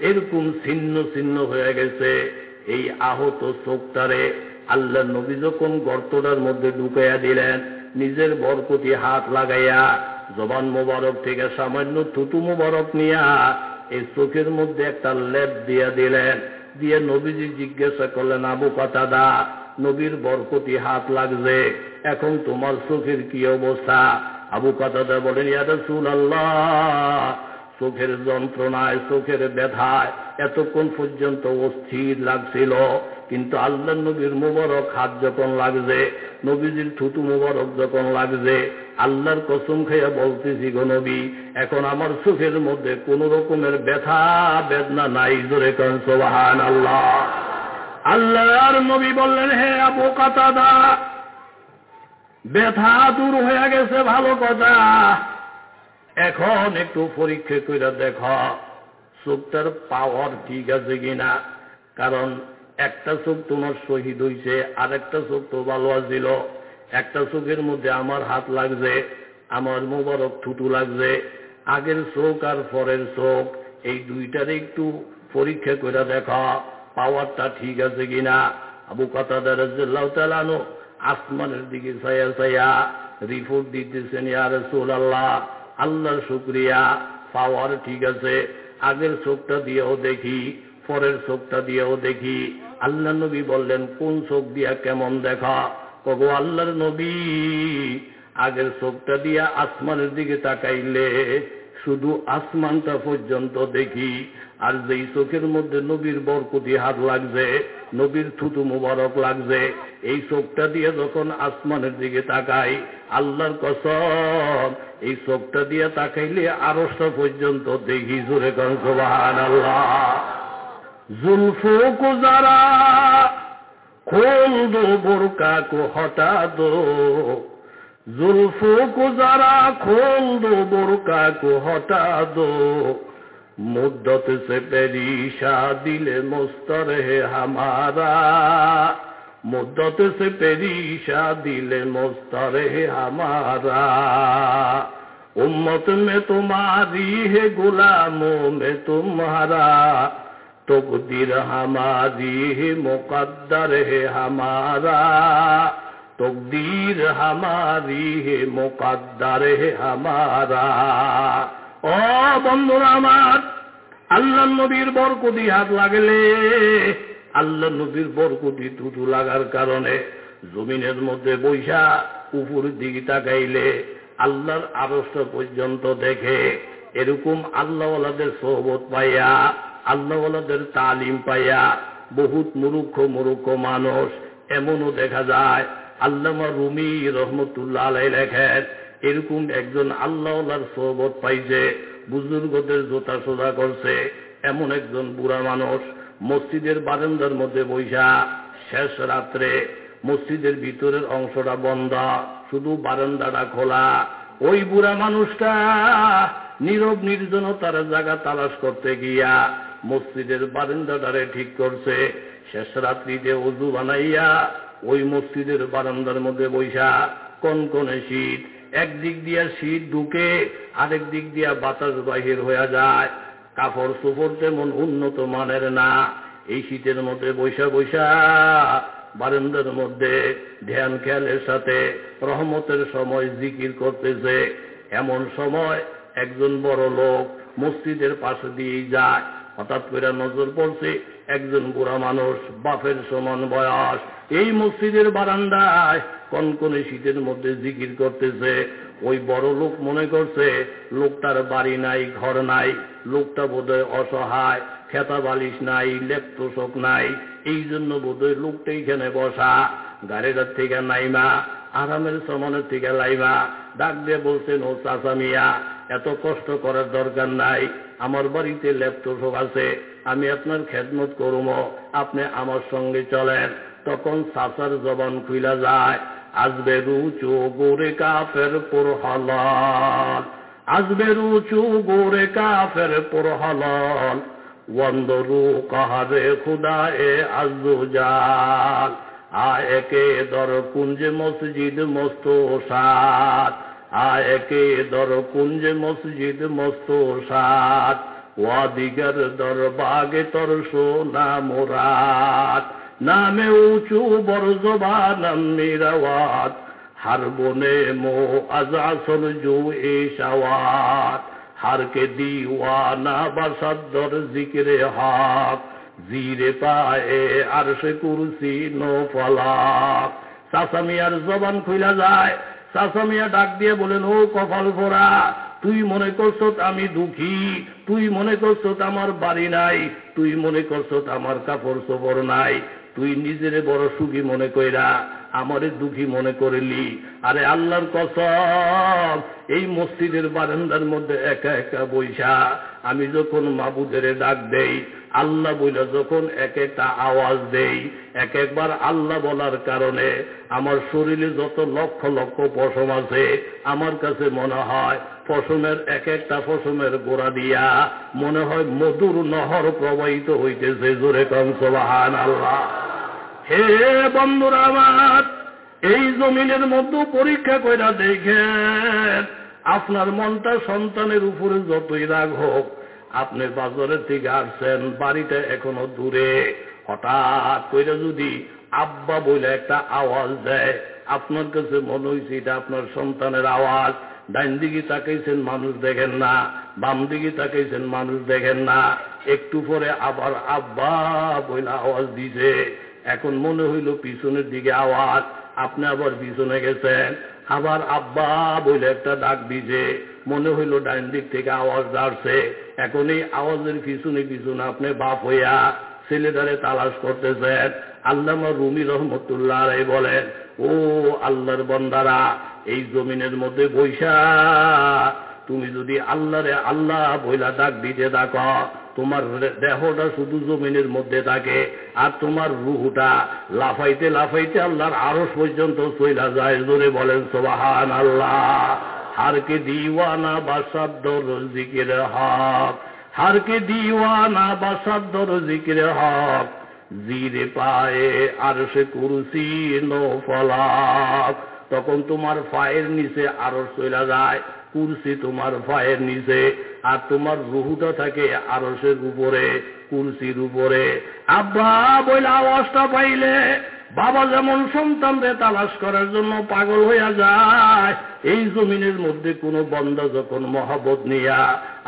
এরকম ছিন্ন ছিন্ন হয়ে গেছে, এই আহত চোখটারে আল্লাহ নবী যখন গর্তটার মধ্যে ঢুকাইয়া দিলেন, নিজের বরকতি হাত লাগাইয়া, জবান মোবারক থেকে সামান্য থুতু মোবারক নিয়া এই চোখের মধ্যে একটা লেপ দিয়া দিলেন। দিয়ে নবীজি জিজ্ঞাসা করলেন, আবু কথা কাতাদা, নবীর বরকতি হাত লাগছে, এখন তোমার চোখের কি অবস্থা? আবু কাতাদা বলেন ইয়াদা সুল আল্লাহ চোখের যন্ত্রণায়, চোখের ব্যথায় এতক্ষণ পর্যন্ত অস্থির লাগছিল? কিন্তু আল্লাহ নবীর মুবারক হাত যখন লাগছে, নবীজির থুতু মুবারক যখন লাগছে, আল্লাহর কসম খাইয়া বলতেছি, গো নবী, এখন আমার চোখের মধ্যে কোন রকমের ব্যথা, বেদনা নাই, জোরে কন সোবাহান আল্লাহ আল্লাহর নবী বললেন, হে আবু কাতাদা, ব্যথা দূর হয়ে গেছে, ভালো কথা। এখন একটু পরীক্ষা করে দেখ চোখটার পাওয়ার ঠিক আছে কিনা? কারণ একটা চোখ তোমার শহীদ হইছে আর একটা চোখ তো ভালো আছিল। একটা চোখের মধ্যে আমার হাত লাগছে, আমার মোবারক থুতু লাগছে। আগের চোখ আর পরের চোখ এই দুইটার একটু পরীক্ষা করে দেখা পাওয়ারটা ঠিক আছে কিনা? আবু কাতাদার আসমানের দিকে ছায়া ছায়া রিপোর্ট দিতেছেন ইয়ার সোল আল্লাহ আল্লাহর শুক্রিয়া, পাওয়ার ঠিক আছে। আগের চোখটা দিয়েও দেখি, পরের চোখটা দিয়েও দেখি। আল্লাহ নবী বললেন, কোন চোখ দিয়া কেমন দেখা? কগো আল্লাহর নবী আগের চোখটা দিয়া আসমানের দিকে তাকাইলে শুধু আসমানটা পর্যন্ত দেখি। আর যেই চোখের মধ্যে নবীর বরকতি হাত লাগছে, নবীর থুতু মুবারক লাগছে, এই চোখটা দিয়ে যখন আসমানের দিকে তাকাই, আল্লাহর কসম, এই চোখটা দিয়ে তাকাইলে আরসটা পর্যন্ত দেখি জোরে কনসবাহান আল্লাহ জুলফুকু কুজারা খোল দো বোরকা কো হটা দো জুলফুকু কুজারা খোল দো বোরকা কো হটা দো मुद्दत से पेरीशा दिल मुस्तर है हमारा मुद्दत से पेरीशा दिल मुस्तर है हमारा उम्मत में तुम्हारी है गुलामों में तुम्हारा तकदीर हमारी है मुकद्दर है हमारा तकदीर हमारी है मुकद्दर है हमारा ও বন্ধুরা আমার আল্লাহ নবীর বরকতি হাত লাগলে আল্লাহ নবীর বরকতি থুতু লাগার কারণে জমিনের মধ্যে বৈশা উপরের দিকে তাকাইলে আল্লাহর আরস্ত পর্যন্ত দেখে এরকম আল্লাহওয়ালাদের সোহবত পাইয়া, আল্লাহওয়ালাদের তালিম পাইয়া বহুত মুরুক্ষ মুরুক্ষ মানুষ, এমনও দেখা যায়, আল্লামা রুমি রহমতুল্লাহ আলাই লেখেন এরকম একজন আল্লাহর সোহবত পাইছে, বুজুর্গদের জোতা সোজা করছে, এমন একজন বুড়া মানুষ মসজিদের বারান্দার মধ্যে বৈশা শেষ রাত্রে মসজিদের ভিতরের অংশটা বন্ধ, শুধু বারান্দাটা খোলা। ওই বুড়া মানুষটা নীরব নির্জনতার জায়গা তালাশ করতে গিয়া মসজিদের বারান্দাটারে ঠিক করছে। শেষ রাত্রিতে উজু বানাইয়া ওই মসজিদের বারান্দার মধ্যে বৈশা কনকনে শীত একদিক দিয়া শীত ঢুকে, আরেক দিক দিয়া বাতাস বাহির হয়ে যায়। কাপড় সুপড় তেমন উন্নত মানের না। এই শীতের মধ্যে বৈশা বৈশা, বারান্দার মধ্যে ধ্যান খেয়ালের সাথে রহমতের সময় জিকির করতেছে। এমন সময় একজন বড় লোক মসজিদের পাশে দিয়েই যায়। হঠাৎ করে নজর পড়ছে একজন বুড়া মানুষ, বাপের সমান বয়স। এই মসজিদের বারান্দায় কনকনে শীতের মধ্যে জিকির করতেছে। ওই বড় লোক মনে করছে, লোকটার বাড়ি নাই, ঘর নাই। লোকটা বোধহয় অসহায় খেতা বালিশ নাই, লেপ্তশোক নাই। এই জন্য বোধহয় লোকটা এখানে বসা। গাড়িটার থেকে নাইমা, আরামের সমানের থেকে লাইমা। ডাক দিয়ে বলছেন, ও চাচা মিয়া, এত কষ্ট করার দরকার নাই। আমার বাড়িতে ল্যাপটপ আছে, আমি আপনার খেদমত করুম, আপনি আমার সঙ্গে চলেন। তখন চাচার জবান খুইলা যায়, আসবে রুচু গোরে কাফের পুর হলাল আসবে রুচু গোরে কাফের পুর হলাল ওয়ান্দরু কাহারে খুদা এ আজুজাল আয়কে দর কুঞ্জে মসজিদ মস্ত সাত আয়কে দর কুঞ্জে মসজিদ মস্ত সাত ওয়াদিগর দর বাগে তর সোনা মোরাত নামে উঁচু বড় জবানাম নিরাওয়াত, হার বনে মো আজাসল জু এ সাওয়াত হারকে দিওয়ানা বাসাদ্দর জিকিরে হক, জিরে পায়ে আর সে কুরসি নো ফলাক। সাসামিয়ার জবান খুইলা যায় সাসামিয়া ডাক দিয়ে বলেন, ও কপাল ভরা, তুই মনে করছ আমি দুঃখী, তুই মনে করছ আমার বাড়ি নাই, তুই মনে করছ আমার কাপড় চোপড় নাই, তুই নিজেরে বড় সুখী মনে কইরা আমারে দুঃখী মনে করিলি। আরে আল্লাহর কসম, এই মসজিদের বারান্দার মধ্যে একা একা বৈশা আমি যখন মাবুদের ডাক দেই, আল্লাহ বইলে যখন এক একটা আওয়াজ দেই, এক একবার আল্লাহ বলার কারণে আমার শরীরে যত লক্ষ লক্ষ পশম আছে, আমার কাছে মনে হয় পশমের এক একটা পশমের গোড়া দিয়া মনে হয় মধুর নহর প্রবাহিত হইতেছে। জোরে কংসবাহান আল্লাহ হে বন্ধুরা আমার, এই জমিনের মধ্যে পরীক্ষা কইরা দেখেন, আপনার মনটা সন্তানের উপরে যতই রাগ হোক, আপনি বাজারের থেকে আসছেন, বাড়িটা এখনও দূরে। হঠাৎ কইরা যদি আব্বা বলে একটা আওয়াজ দেয়, আপনার কাছে মনে হয়েছে এটা আপনার সন্তানের আওয়াজ। ডাইন দিকে তাকাইছেন মানুষ দেখেন না, বাম দিকে তাকাইছেন মানুষ দেখেন না। একটু পরে আবার আব্বা বইলে আওয়াজ দিছে। এখন মনে হইল পিছনের দিকে আওয়াজ, আপনি আবার পিছনে গেছেন। আবার আব্বা বলে একটা ডাক দিছে, মনে হইল ডাইন দিক থেকে আওয়াজ দাঁড়ছে এখন এই আওয়াজের পিছনে পিছনে আপনি বাপ হইয়া ছেলেদারে তালাশ করতেছেন। আল্লামা রুমি রহমতুল্লাহ রাই বলেন, ও আল্লাহর বন্দারা, এই জমিনের মধ্যে বৈশা, তুমি যদি আল্লাহরে আল্লাহ বইলা ডাক দিতে ডাক তোমার দেহটা শুধু জমিনের মধ্যে থাকে, আর তোমার রুহুটা লাফাইতে লাফাইতে আল্লাহর আরস পর্যন্ত চইলা যায়। জোরে বলেন সোবাহান আল্লাহ হারকে দিওয়ানা বাসাদ্দর জিকির হক। হারকে দিওয়ানা বাসাদ্দর জিকির হক। জিরে পায়ে আর সে কুরসি নো ফলাক তখন তোমার পায়ের নিচে আরও চলে যায়। কুরসি তোমার পায়ের নিচে, আর তোমার রুহুটা থাকে আরসের উপরে কুরসির উপরে। আব্বা বলে আওয়াজটা পাইলে বাবা যেমন সন্তানদের তালাশ করার জন্য পাগল হইয়া যায়, এই জমিনের মধ্যে কোনো বন্দা যখন মহাবত নিয়া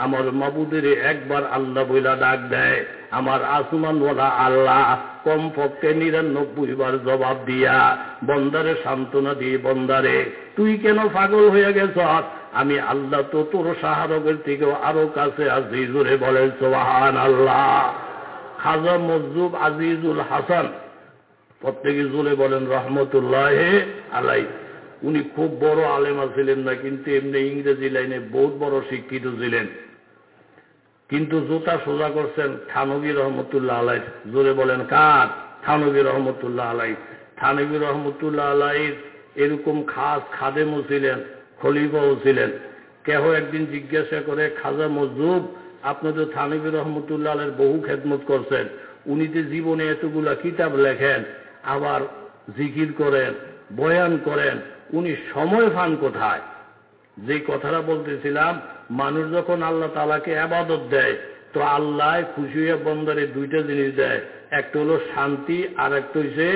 আমার মাবুদের একবার আল্লাহ বইলা ডাক দেয়, আমার আসমান বলা আল্লাহ কমপক্ষে নিরানব্বই বার জবাব দিয়া, বন্দারে সান্ত্বনা দিয়ে বন্দারে, তুই কেন পাগল হয়ে গেছ আমি আল্লাহ তো তোর সাহারকের থেকেও আরও কাছে আছি জোরে বলেন সোহান আল্লাহ খাজা মজুব আজিজুল হাসান, প্রত্যেকে জোরে বলেন, রহমতুল্লাহ আলাই উনি খুব বড় আলেমা ছিলেন না, কিন্তু এমনি ইংরেজি লাইনে বহুত বড় শিক্ষিত ছিলেন। কিন্তু জোতা সোজা করছেন থানবী রহমতুল্লাহ আলাই জোরে বলেন, কার? থানবী রহমতুল্লাহ আলাই থানবী রহমতুল্লাহ আলাইর এরকম খাস খাদেমও ছিলেন। খলিফাও ছিলেন। কেহ একদিন জিজ্ঞাসা করে, খাজা মজুব আপনি তো থানবী রহমতুল্লাহ আলের বহু খেদমত করছেন। উনি যে জীবনে এতগুলা কিতাব লেখেন, আবার জিকির করেন, বয়ান করেন, উনি সময় ফান কোথায়? যে কথাটা বলতেছিলাম, মানুষ যখন আল্লাহ তালাকে আবাদত দেয়, তো আল্লাহ খুশি হয়ে বন্দরে দুইটা জিনিস দেয়। একটা হলো শান্তি আর একটা হচ্ছে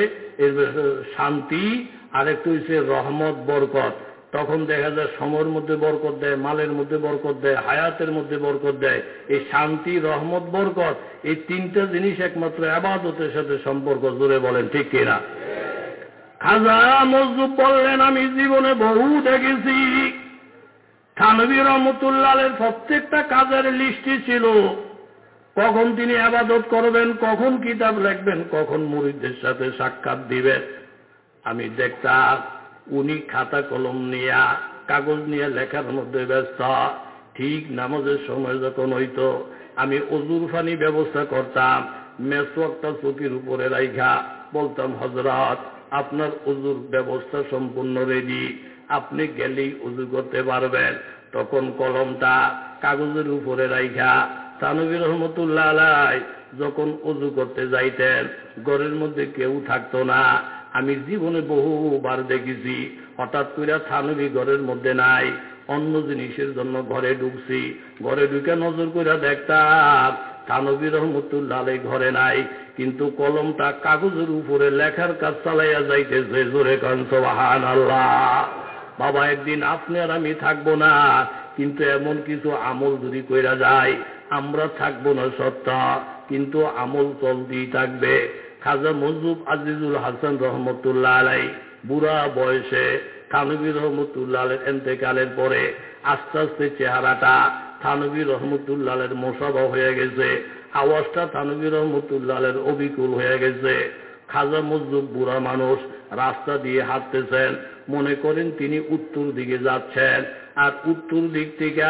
শান্তি আর একটা হচ্ছে রহমত, বরকত। তখন দেখা যায় সময়ের মধ্যে বরকত দেয়, মালের মধ্যে বরকত দেয়, হায়াতের মধ্যে বরকত দেয়। এই শান্তি, রহমত, বরকত, এই তিনটা জিনিস একমাত্র আবাদতের সাথে সম্পর্ক জুড়ে বলেন, ঠিক কিনা? খাজা মজুব বললেন আমি জীবনে বহু দেখেছি। থানবী রহমতুল্লালের প্রত্যেকটা কাজের লিস্টি ছিল। কখন তিনি আবাদত করবেন, কখন কিতাব লিখবেন, কখন মুরিদদের সাথে সাক্ষাৎ দিবেন। আমি দেখতাম উনি খাতা কলম নিয়া, কাগজ নিয়ে লেখার মধ্যে ব্যস্ত। ঠিক নামাজের সময় যখন হইতো, আমি অজুর ফানি ব্যবস্থা করতাম, মেসওয়াকটা চকির উপরে রাইখা বলতাম হজরত আপনার অজুর ব্যবস্থা সম্পূর্ণ রেডি আপনি গেলেই উজু করতে পারবেন। তখন কলমটা কাগজের উপরে রাইখা, তানবী রহমতুল্লাহ যখন উজু করতে যাইতেন, ঘরের মধ্যে কেউ থাকতো না আমি জীবনে বহুবার দেখেছি। হঠাৎ করে থানবি ঘরের মধ্যে নাই, অন্য জিনিসের জন্য ঘরে ঢুকছি। ঘরে ঢুকে নজর করে দেখতাম, থানবী রহমতুল্লাহ ঘরে নাই, কিন্তু কলমটা কাগজের উপরে লেখার কাজ চালাইয়া যাইতেছে। জোরে কনসবাহান আল্লাহ বাবা, একদিন আপনি আর আমি থাকব না, কিন্তু এমন কিছু আমল যদি কইরা যায় আমরা থাকব না সত্তা কিন্তু আমল চলতেই থাকবে। খাজা মজুব আজিজুল হাসান রহমতুল্লাহ আলাই বুড়া বয়সে থানবী রহমতুল্লাহের এন্তেকালের পরে আস্তে আস্তে চেহারাটা থানবী রহমতুল্লাহের মোসাবা হয়ে গেছে। আওয়াজটা থানবী রহমতুল্লাহের অবিকুল হয়ে গেছে। খাজা মজুব বুড়া মানুষ রাস্তা দিয়ে হাঁটতেছেন। মনে করেন তিনি উত্তর দিকে যাচ্ছেন। আর উত্তর দিক থেকে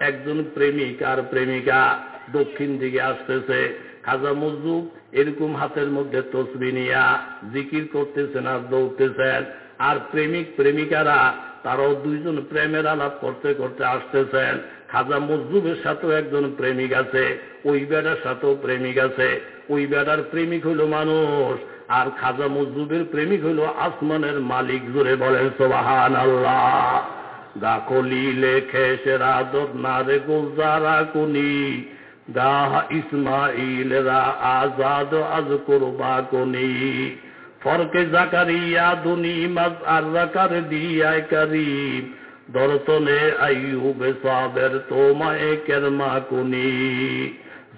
একজন প্রেমিক আর প্রেমিকা দক্ষিণ দিকে আসতেছে। খাজা মজুব এরকম হাতের মধ্যে তসবি নিয়া জিকির করতেছেন আর দৌড়তেছেন। আর প্রেমিক, প্রেমিকারা, তারাও দুইজন প্রেমের আলাপ করতে করতে আসতেছেন। খাজা মজদুবের সাথেও একজন প্রেমিক আছে, ওই বেড়ার সাথেও প্রেমিক আছে। ওই বেড়ার প্রেমিক হইল মানুষ, আর খাজা মজুবের প্রেমিক হইল আসমানের মালিক জুড়ে বলেন সোবাহান আল্লাহ গাকলি লেখে সেরাদত নারে গুজারা কুনি। ইসমাইল রা আজাদ আজ করবা কোনি ফরকে জাকারিয়া দুনি মাজ আর রাকার দিয়ায় করিম দরতনে আইয়ুবে সাবের তোমায় কেরমা কুনি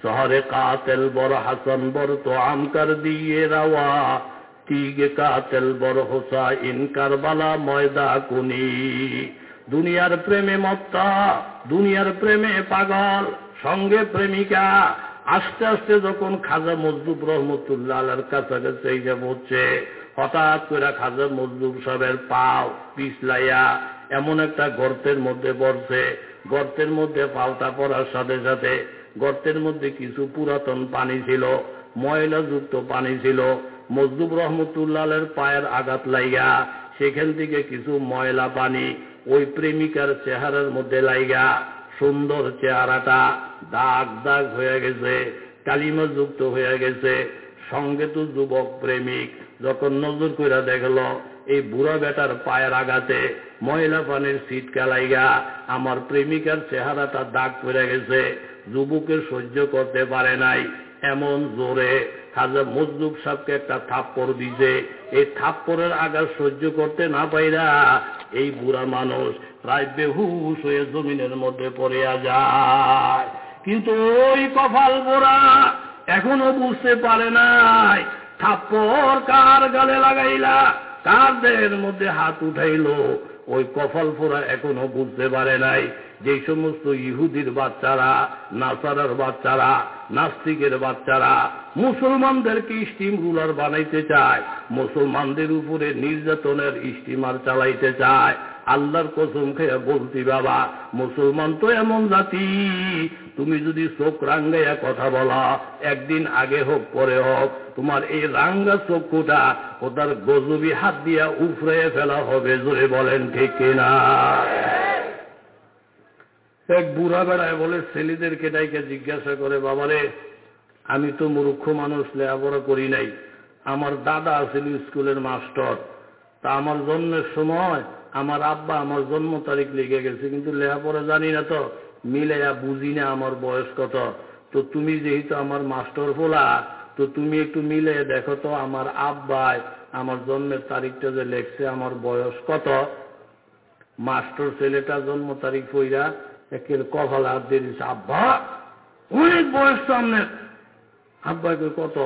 জহরে কাতেল বর হাসন বর তো আম কর দিয়ে রাওয়া তিগে কাতেল বর হোসাইন কারবালা ময়দা কুনি দুনিয়ার প্রেমে মত্তা দুনিয়ার প্রেমে পাগল সঙ্গে প্রেমিকা, আস্তে আস্তে যখন খাজা মজদুব রহমতুল্লাহ আলার কাছাকাছি বলছে হঠাৎ করে খাজা মজদুব সবের পাও পিছলাইয়া এমন একটা গর্তের মধ্যে পড়ছে। গর্তের মধ্যে পাওটা পড়ার সাথে সাথে গর্তের মধ্যে কিছু পুরাতন পানি ছিল, ময়লাযুক্ত পানি ছিল। মজদুব রহমতুল্লাহের পায়ের আঘাত লাইগা, সেখান থেকে কিছু ময়লা পানি ওই প্রেমিকার চেহারার মধ্যে লাইগা। সুন্দর চেহারাটা দাগ দাগ হয়ে গেছে কালিমা যুক্ত হয়ে গেছে। সঙ্গে তো যুবক প্রেমিক, যখন নজর করে দেখল, এই বুড়া বেটার পায়ের আঘাতে ময়লা পানির সিট কালাইগা আমার প্রেমিকার চেহারাটা দাগ পড়ে গেছে যুবকের সহ্য করতে পারে নাই। এমন জোরে খাজা মজদুব সাহকে একটা থাপ্পড় দিছে এই থাপ্পড়ের আঘাত সহ্য করতে না পাইরা এই বুড়া মানুষ প্রায় বেহুশ হয়ে জমিনের মধ্যে পড়িয়া যায়। কিন্তু ওই কপাল বোরা এখনও বুঝতে পারে নাই থাপ্পর কার গালে লাগাইলা কার দেহের মধ্যে হাত উঠাইলো। ওই কপাল ফোরা এখনও বুঝতে পারে নাই যে সমস্ত ইহুদির বাচ্চারা, নাসারার বাচ্চারা নাস্তিকের বাচ্চারা মুসলমানদেরকে স্টিম রুলার বানাইতে চায়, মুসলমানদের উপরে নির্যাতনের স্টিমার চালাইতে চায়। আল্লাহর কসম খেয়ে বলতি, বাবা, মুসলমান তো এমন জাতি। তুমি যদি চোখ রাঙ্গাইয়া কথা বলা, একদিন আগে হোক, পরে হোক, তোমার এই রাঙ্গা চক্ষুটা ওটার গজবি হাত দিয়া উফরে ফেলা হবে, জোরে বলেন ঠিক কিনা? এক বুড়া বেড়ায় বলে, ছেলেদেরকে ডাইকে জিজ্ঞাসা করে, বাবারে, আমি তো মূর্খ মানুষ, লেখাপড়া করি নাই। আমার দাদা ছিল স্কুলের মাস্টার। তা আমার জন্মের সময় আমার আব্বা আমার জন্ম তারিখ লিখে গেছে, কিন্তু লেখাপড়া জানি না তো। মিলাইয়া বুঝি না আমার বয়স কত। তো তুমি যেহেতু আমার মাস্টার ফোলা, তো তুমি একটু মিলে দেখো তো আমার আব্বাই আমার জন্মের তারিখটা যে লেখছে, আমার বয়স কত। মাস্টার ছেলেটা জন্ম তারিখ হইরা একের কপাল হাত দিয়ে দিচ্ছে আব্বা, অনেক বয়স তো আপনার। আব্বাই কত?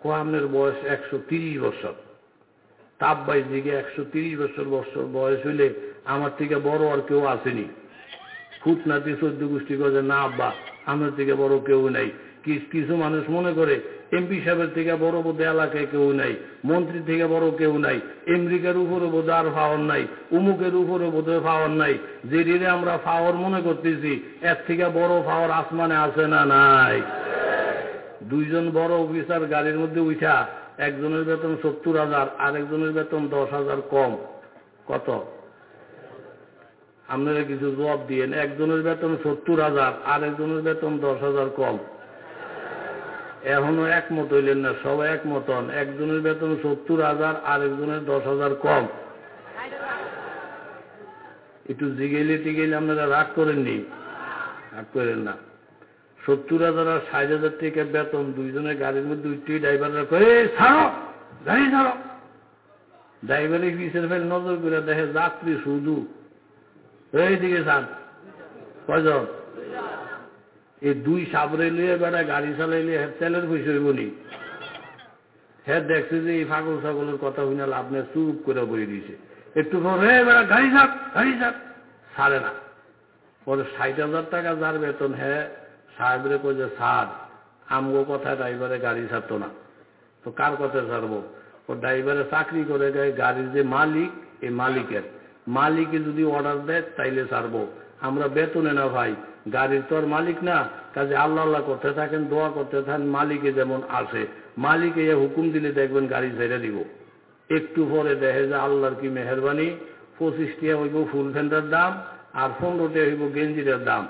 কো আপনার বয়স একশো তিরিশ বছর। তাব্বাই দিকে একশো তিরিশ বছর বছর বয়স হইলে আমার থেকে বড় আর কেউ আসেনি। ফুটনাতি চোদ্দ গোষ্ঠী করে না আব্বা আমার থেকে বড় কেউ নাই। কিছু মানুষ মনে করে এমপি সাহেবের থেকে বড় বোধ এলাকায় কেউ নাই মন্ত্রী থেকে বড় কেউ নাই আমেরিকার উপরে বোধ আর ফাওয়ার নাই, উমুকের উপরে বোধ ফাওয়ার নাই। যে রে আমরা ফাওয়ার মনে করতেছি, এর থেকে বড় ফাওয়ার আসমানে আছে না নাই? দুইজন বড় অফিসার গাড়ির মধ্যে উঠা, একজনের বেতন সত্তর হাজার আর একজনের বেতন দশ হাজার কম। কত? আপনারা কিছু জবাব দিয়েন। একজনের বেতন সত্তর হাজার আর একজনের বেতন দশ হাজার কম। এখনও একমত হইলেন না, সবাই একমত হন। একজনের বেতন সত্তর হাজার আর একজনের দশ হাজার কম। একটু জিগেলে টিগেলে আপনারা রাগ করেননি? রাগ করেন না। সত্তর হাজার আর ষাট হাজার থেকে বেতন, দুইজনের গাড়ির মধ্যে দুইটি ড্রাইভাররা কয়ে ছাড়ো, গাড়ি ছাড়ো। ড্রাইভারের পিছের ফেল নজর করে দেখে, যাত্রী শুধু। এইদিকে ছাড়। কয়জন? এই দুই সাবরে লিয়ে বেড়া গাড়ি চালাইলে তেলের পয়সা নি। হ্যাঁ দেখছে যে এই ফাগল ছাগলের কথা হইনা লাভ নেই, চুপ করে বই দিয়েছে একটু হে বেড়া, গাড়ি ছাড় গাড়ি ছাড়। ছাড়ে না। পরে ষাট হাজার টাকা যার বেতন হ্যাঁ সাহেবরে কই যে, ছাড়, আমগো কথা ড্রাইভারে গাড়ি ছাড়তো না। তো কার কথা ছাড়বো? ও ড্রাইভারে চাকরি করে গাড়ির যে মালিক, এই মালিকের। মালিকে যদি অর্ডার দেয়, তাইলে ছাড়বো। আমরা বেতনে না ভাই, গাড়ির তো আর মালিক না, কাজে আল্লাহ আল্লাহ করতে থাকেন, দোয়া করতে থাকেন, মালিকে যেমন আসে মালিকে হুকুম দিলে দেখবেন গাড়ি ছেড়ে দিব। একটু পরে দেখে যে আল্লাহর কি মেহরবানি পঁচিশ টিয়া হইব ফুল ফ্যান্টার দাম আর পনেরো টিয়া হইব গেঞ্জিরের দাম।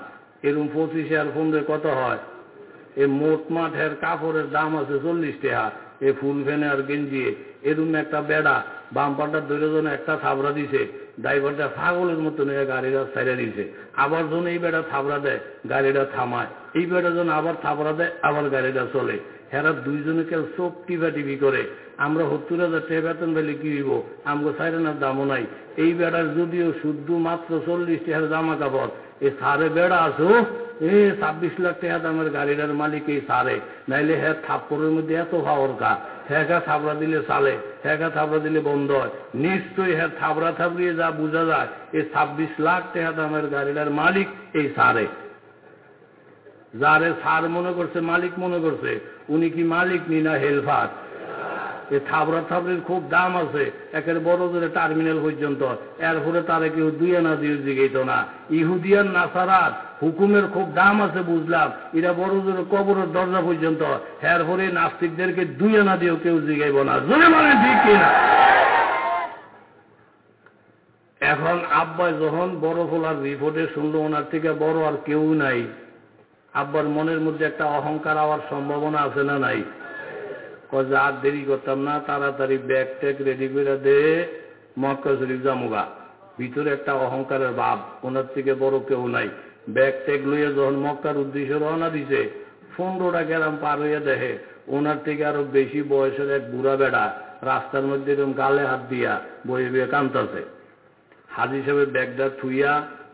এরকম পঁচিশে আর পনেরো কত হয়? এ মোট মাঠের কাপড়ের দাম আছে চল্লিশ টাকা, এ ফুল ফেনে আর গেঞ্জি এরকম একটা বেড়া, বাম্পারটা ধরে জন একটা থাবড়া দিছে। ড্রাইভারটা ছাগলের মতো নিয়ে গাড়িটা সাইডে দিছে আবার যখন এই বেড়া থাবড়া দেয়, গাড়িটা থামায়। এই বেড়া যখন আবার থাবড়া দেয়, আবার গাড়িটা চলে। হেরা দুইজনে কেউ চোখ টিপা টিপি করে। আমরা সত্তর হাজার টাকা বেতন পেলে কি হইব? আমগো সাইরেনার দামও নাই। এই বেড়ার যদিও শুদ্ধ মাত্র চল্লিশ টাকার জামা কাপড়, এ সারে বেড়া আছো? এ ছাব্বিশ লাখ টাকা দামের গাড়িটার মালিক এই সারে। নাইলে হ্যাঁ থাপ্পরের মধ্যে এত ভাওয়ার কা হ্যাঁ থাবড়া দিলে চালে হ্যাঁ থাবড়া দিলে বন্ধ হয়। নিশ্চয়ই হ্যাঁ থাবড়া থাবড়িয়ে যা বোঝা যায় এই ছাব্বিশ লাখ টাকা দামের গাড়িটার মালিক এই সারে। যারে সার মনে করছে, মালিক মনে করছে, উনি কি মালিক নি না হেলফার? এ থাবড়া থাবড়ির খুব দাম আছে। একের বড় জোরে টার্মিনাল পর্যন্ত এরপরে তারা কেউ দুই আনা দিয়ে জিগাইত না। ইহুদিয়ান নাসারার হুকুমের খুব দাম আছে বুঝলাম। এরা বড় জোরে কবরের দরজা পর্যন্ত এরপরে নাস্তিকদেরকে দুই আনা দিয়েও কেউ জিগাইব না। জোরে মানে ঠিক কিনা? এখন আব্বা যখন বড় ফোলার রিপোর্টে শুনলো, ওনার থেকে বড় আর কেউ নাই। আব্বার মনের মধ্যে একটা অহংকার হওয়ার সম্ভাবনা আছে না নাই? আর দেরি করতাম না, তাড়াতাড়ি ব্যাগ ট্যাগ রেডি করে দে, মক্কা শরীফ জামুগা ভিতরে একটা অহংকারের ভাব, ওনার থেকে বড় কেউ নাই। ব্যাগ ট্যাগ লইয়া যখন মক্কার উদ্দেশ্যে রওনা দিছে, পনেরোটা গ্রাম পার হইয়া দেখে, ওনার থেকে আরও বেশি বয়সের এক বুড়া বেড়া রাস্তার মধ্যে এরকম গালে হাত দিয়া বয়ে বয়ে কান্তাছে হাজি সাহেবের ব্যাগটা থুইয়া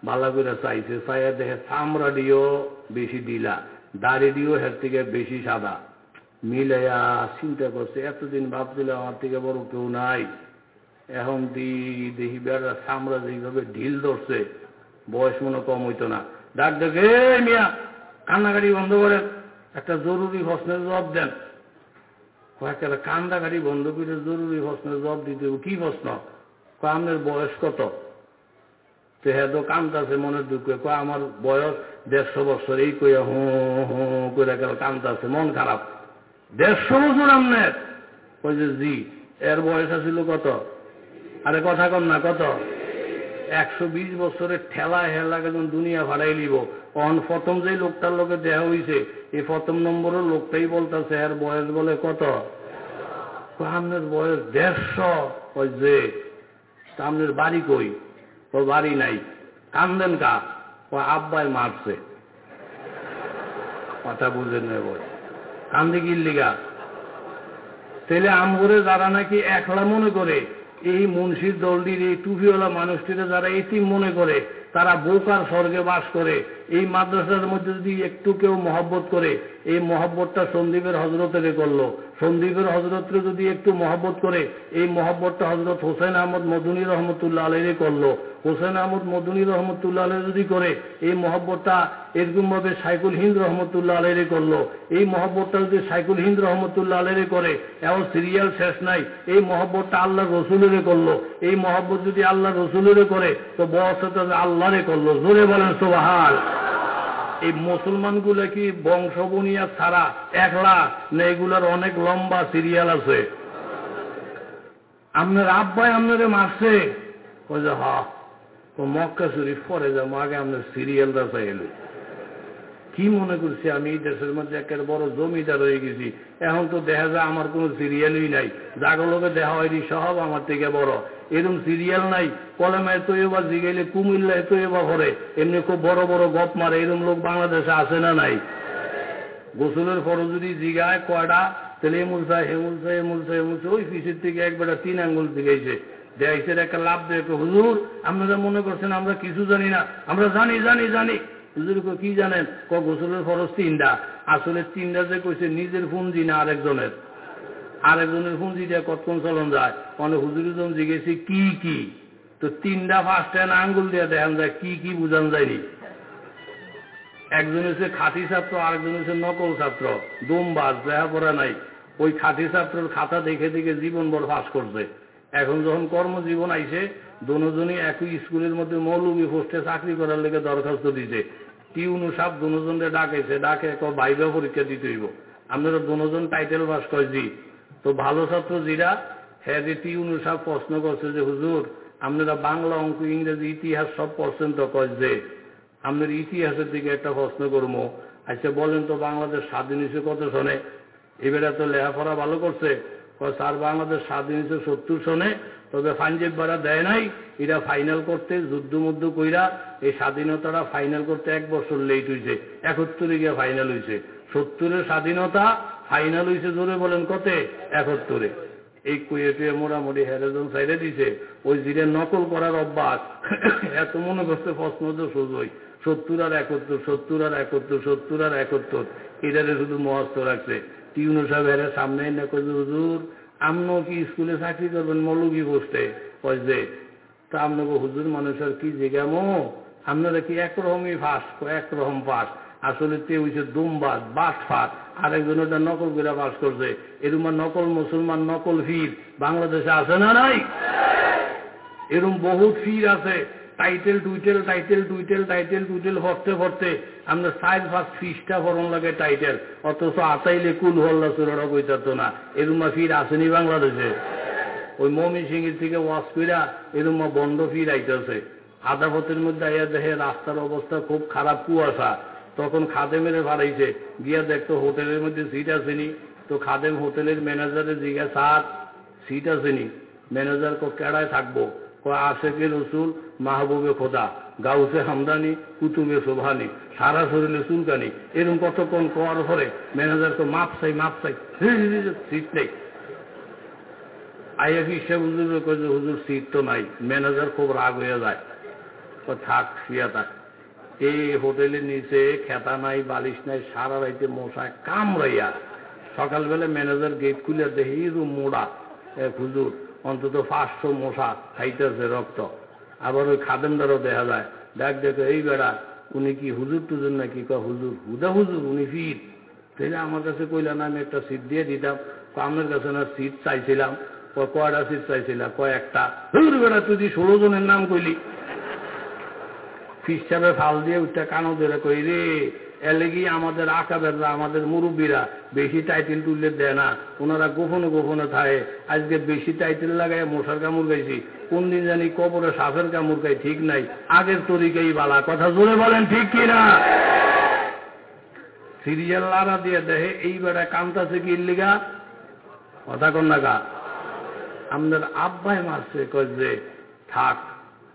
বালা করে চাইছে, চাইয়া দেখে, চামড়া দিও বেশি দিলা, দাড়ি দিও হের থেকে বেশি সাদা। মিলাইয়া চিন্তা করছে, এতদিন ভাবছিল আমার থেকে বড় কেউ নাই। এখন দি, দেখি বেড়া চামড়া যেভাবে ঢিল ধরছে, বয়স মনে কম হইতো না। ডাক দেখে মিয়া, কান্নাকাটি বন্ধ করেন। একটা জরুরি প্রশ্নের জবাব দেন। কয়েকটা কান্দাকাটি বন্ধ করে জরুরি প্রশ্নের জবাব দিতে। কি প্রশ্ন? আপনার বয়স কত? তো হ্যাঁ তো কান্দাছে মনের দুঃখে। কয়, আমার বয়স দেড়শো বছর। এই কইয়া হু হু করে কান্দাছে, মন খারাপ। দেড়শো বছর আপনার ওই যে জি, এর বয়স আছিল কত? আরে কথা কম না, কত? একশো বিশ বছরের ঠেলা হেলা যখন দুনিয়া ভাড়াই লিব। অন প্রথম যে লোকটার লোকে দেওয়া হয়েছে এই প্রথম নম্বরের লোকটাই বলতেছে, এর বয়স বলে কত? আপনার বয়স দেড়শো? ওই যে সামনের বাড়ি কই? ও বাড়ি নাই। কান্দেন কা? ও আব্বাই মারছে। কথা বুঝেন না বই কান্দে কি লিগা। তাহলে আমগরে যারা নাকি একলা মনে করে, এই মুন্সির দলটির এই টুপিওয়ালা মানুষটিরা যারা এটিম মনে করে, তারা বোকার স্বর্গে বাস করে। এই মাদ্রাসার মধ্যে যদি একটু কেউ মহব্বত করে, এই মহব্বতটা সন্দীপের হজরতের করল। সন্দীপের হজরতরে যদি একটু মহব্বত করে, এই মহব্বতটা হজরত হোসেন আহমদ মদুনী রহমতুল্লাহ আলহে করল। হোসেন আহমদ মদুনী রহমতুল্লাহ আলহ যদি করে, এই মহব্বতটা এরকম ভাবে সাইকুল হিন্দ রহমতুল্লাহ আলহে করল। এই মহব্বতটা যদি সাইকুল হিন্দ রহমতুল্লাহ আলহে করে, এমন সিরিয়াল শেষ নাই। এই মহব্বতটা আল্লাহ রসুলের করল। এই মহব্বত যদি আল্লাহ রসুলের করে, তো বয়স আল্লাহরে করল। জোরে বলেন সোবাহাল এই মুসলমানগুলো কি বংশবনিয়া ছাড়া একলা? না, এগুলার অনেক লম্বা সিরিয়াল আছে। আপনার আব্বাই আপনারে মারছে। ওই যে, হা। মক্কা শরীফ পরে যাব আগে আপনার সিরিয়ালটা চাইলে কি মনে করছি আমি দেশের মধ্যে একের বড় জমিদার হয়ে গেছি এখন তো দেখা যায় আমার কোনো সিরিয়ালই নাই জাগলোকে দেখা হয়নি সব আমার থেকে বড় এরকম সিরিয়াল নাই কলেমা এত এবার জিগাইলে কুমিল্লা এত এবার ভরে এমনি খুব বড় বড় গপ মারে এরকম লোক বাংলাদেশে আসে না নাই গোসলের পরও যদি জিগায় কয়টা তাহলে এমুলসা হেমুলসা এমুলসা এমুলসা ওই পিসের থেকে একবার তিন আঙ্গুল দিগাইছে দেখাইছে একটা লাভ দেয় হুজুর আপনারা মনে করছেন আমরা কিছু জানি না। আমরা জানি জানি জানি। হুজুর কি জানেন? ক গোসলের ফরজ তিনটা। আসলে তিনটা যে কইছে, নিজের পুঞ্জি না আরেকজনের। আরেকজনের পুঞ্জি দিয়ে কতক্ষণ চলন যায়? মানে হুজুরের জন জিজ্ঞেসি, কি কি? তো তিনটা ফার্স্ট হ্যান্ড আঙ্গুল দিয়ে দেখান যায়, কি কি বুঝান যায়নি। একজন হচ্ছে খাঁটি ছাত্র, আরেকজন হচ্ছে নকল ছাত্র। দোমবাজ লেখাপড়া নাই। ওই খাঁটি ছাত্রের খাতা দেখে দেখে জীবন জীবনভর ফাঁস করছে। এখন যখন কর্মজীবন আইছে, দুজনই একই স্কুলের মধ্যে মৌলবী পোস্টে চাকরি করার লেগে দরখাস্ত দিছে। টিউনু সাপ দুজনরে ডাকেছে, ডাকে বাইবা পরীক্ষা দিতে হইব। আপনারা দুজন টাইটেল পাস করেছি। তো ভালো ছাত্র যিরা হ্যাঁ যে টিউনু সাপ প্রশ্ন করছে যে, হুজুর, আপনারা বাংলা অঙ্ক, ইংরেজি, ইতিহাস সব পছন্দ কয় যে আপনার ইতিহাসের দিকে একটা প্রশ্ন করব। আচ্ছা বলেন তো বাংলাদেশ স্বাধীন হিসেবে কত শোনে এবারে তো লেখাপড়া ভালো করছে? স্যার, বাংলাদেশ স্বাধীন হয়েছে সত্তর সনে, তবে পাঞ্জাব বাড়া দেয় নাই। এরা ফাইনাল করতে যুদ্ধ মধ্য কইরা এই স্বাধীনতাটা ফাইনাল করতে এক বছর লেট হয়েছে একত্তরে গিয়ে ফাইনাল হয়েছে সত্তরের স্বাধীনতা ফাইনাল হয়েছে জোরে বলেন কতে? একত্তরে। এই কুয়ে টুয়ে মোটামুটি হ্যারেজন সাইডে দিছে। ওই জিরে নকল করার অভ্যাস। এত মনে করছে প্রশ্ন তো সোজই সত্তর আর একত্তর, সত্তর আর একত্তর, সত্তর আর একত্তর। এটারে শুধু মহস্ত রাখছে। টিউনো সাহেবের সামনে এনে কইছে হুজুর আপনিও কি স্কুলে চাকরি করবেন? মৌলবী পোস্টে কয় তা আপনাকে হুজুর, মানুষের কি জিজ্ঞামো আপনারা কি একরকমই ফাঁস, একরকম পাস আসলে তে হইছে দুমবাজ বাস ফাঁস আরেকজন ওটা নকল করে বাস করছে। এরকম নকল মুসলমান, নকল ফির বাংলাদেশে আছে না নাই? এরকম বহুত ফির আছে। টাইটেল টুইটেল টাইটেল টুইটেল টাইটেল টুইটেল ভরতে ভরতে আমরা সাইড ভাগ ফিসটা ভরণ লাগে টাইটেল অথচ আতাইলে কুল হল্লা সুরটা কইতাতো না। এরুমা ফির আসেনি বাংলাদেশে। ওই মমি সিংয়ের থেকে ওয়াশ কইরা এরুমা বন্ধ ফির আইতেছে। আদাপথের মধ্যে আইয়া দেখে রাস্তার অবস্থা খুব খারাপ কুয়াশা। তখন খাদেমের মেরে ভাড়াইছে গিয়া দেখতো হোটেলের মধ্যে সিট আসেনি। তো খাদেম হোটেলের ম্যানেজারের জিজ্ঞাসা সিট আসেনি? ম্যানেজার কেড়ায় থাকব? আশেকে রসুল? মাহবুবে খোদা। গাউসে হামদানি, কুতুবে শোভানি সারা শরীরে চুলকানি। এরকম কতক্ষণ করার পরে ম্যানেজার তো মাপ চাই মাপ চাই। সিট নেই। আইএফ সে হুজুর কয়ে হুজুর, সিট তো নাই। ম্যানেজার খুব রাগ হয়ে যায়। থাক শুয়া থাক। এই হোটেলের নিচে খেতা নাই, বালিশ নাই, সারা রাইতে মশায় কামড়াইয়া সকালবেলা ম্যানেজার গেট খুলে দেখি রুম মোড়া এক হুজুর অন্তত পাঁচশো মশা খাইতেছে রক্ত। আবার ওই খাদেমদারও দেখা যায়, দেখ দেখো এই বেড়া, উনি কি হুজুর টুজুর নাকি? ক হুজুর, হুদা হুজুর, উনি ফির তাইলে আমার কাছে কইলা, না, আমি একটা সিট দিয়ে দিতাম। আপনার কাছে না সিট চাইছিলাম? কয়টা সিট চাইছিলাম কয়েকটা হুজুর বেড়া, তুই ষোলো জনের নাম কইলি। ফিস সাহেবের ফাল দিয়ে উঠটা কানো ধরে কই রে এলেগি আমাদের আকাবেররা, আমাদের মুরব্বীরা বেশি টাইটেল তুললে দেয় না। ওনারা গোপনে গোপনে থাকে, আজকে বেশি টাইটেল লাগায় মশার কামড় গাইছি কোন দিন জানি কবরে সাফের কামড় গাই ঠিক নাই। আগের তরিকেই বালা। কথা জোরে বলেন, ঠিক কিনা? সিরিয়াল লারা দিয়ে দেহে এই বেড়া কামতাছে কি লিগা? কথা কন না গা। আপনার আব্বাই মারছে, কয় থাক,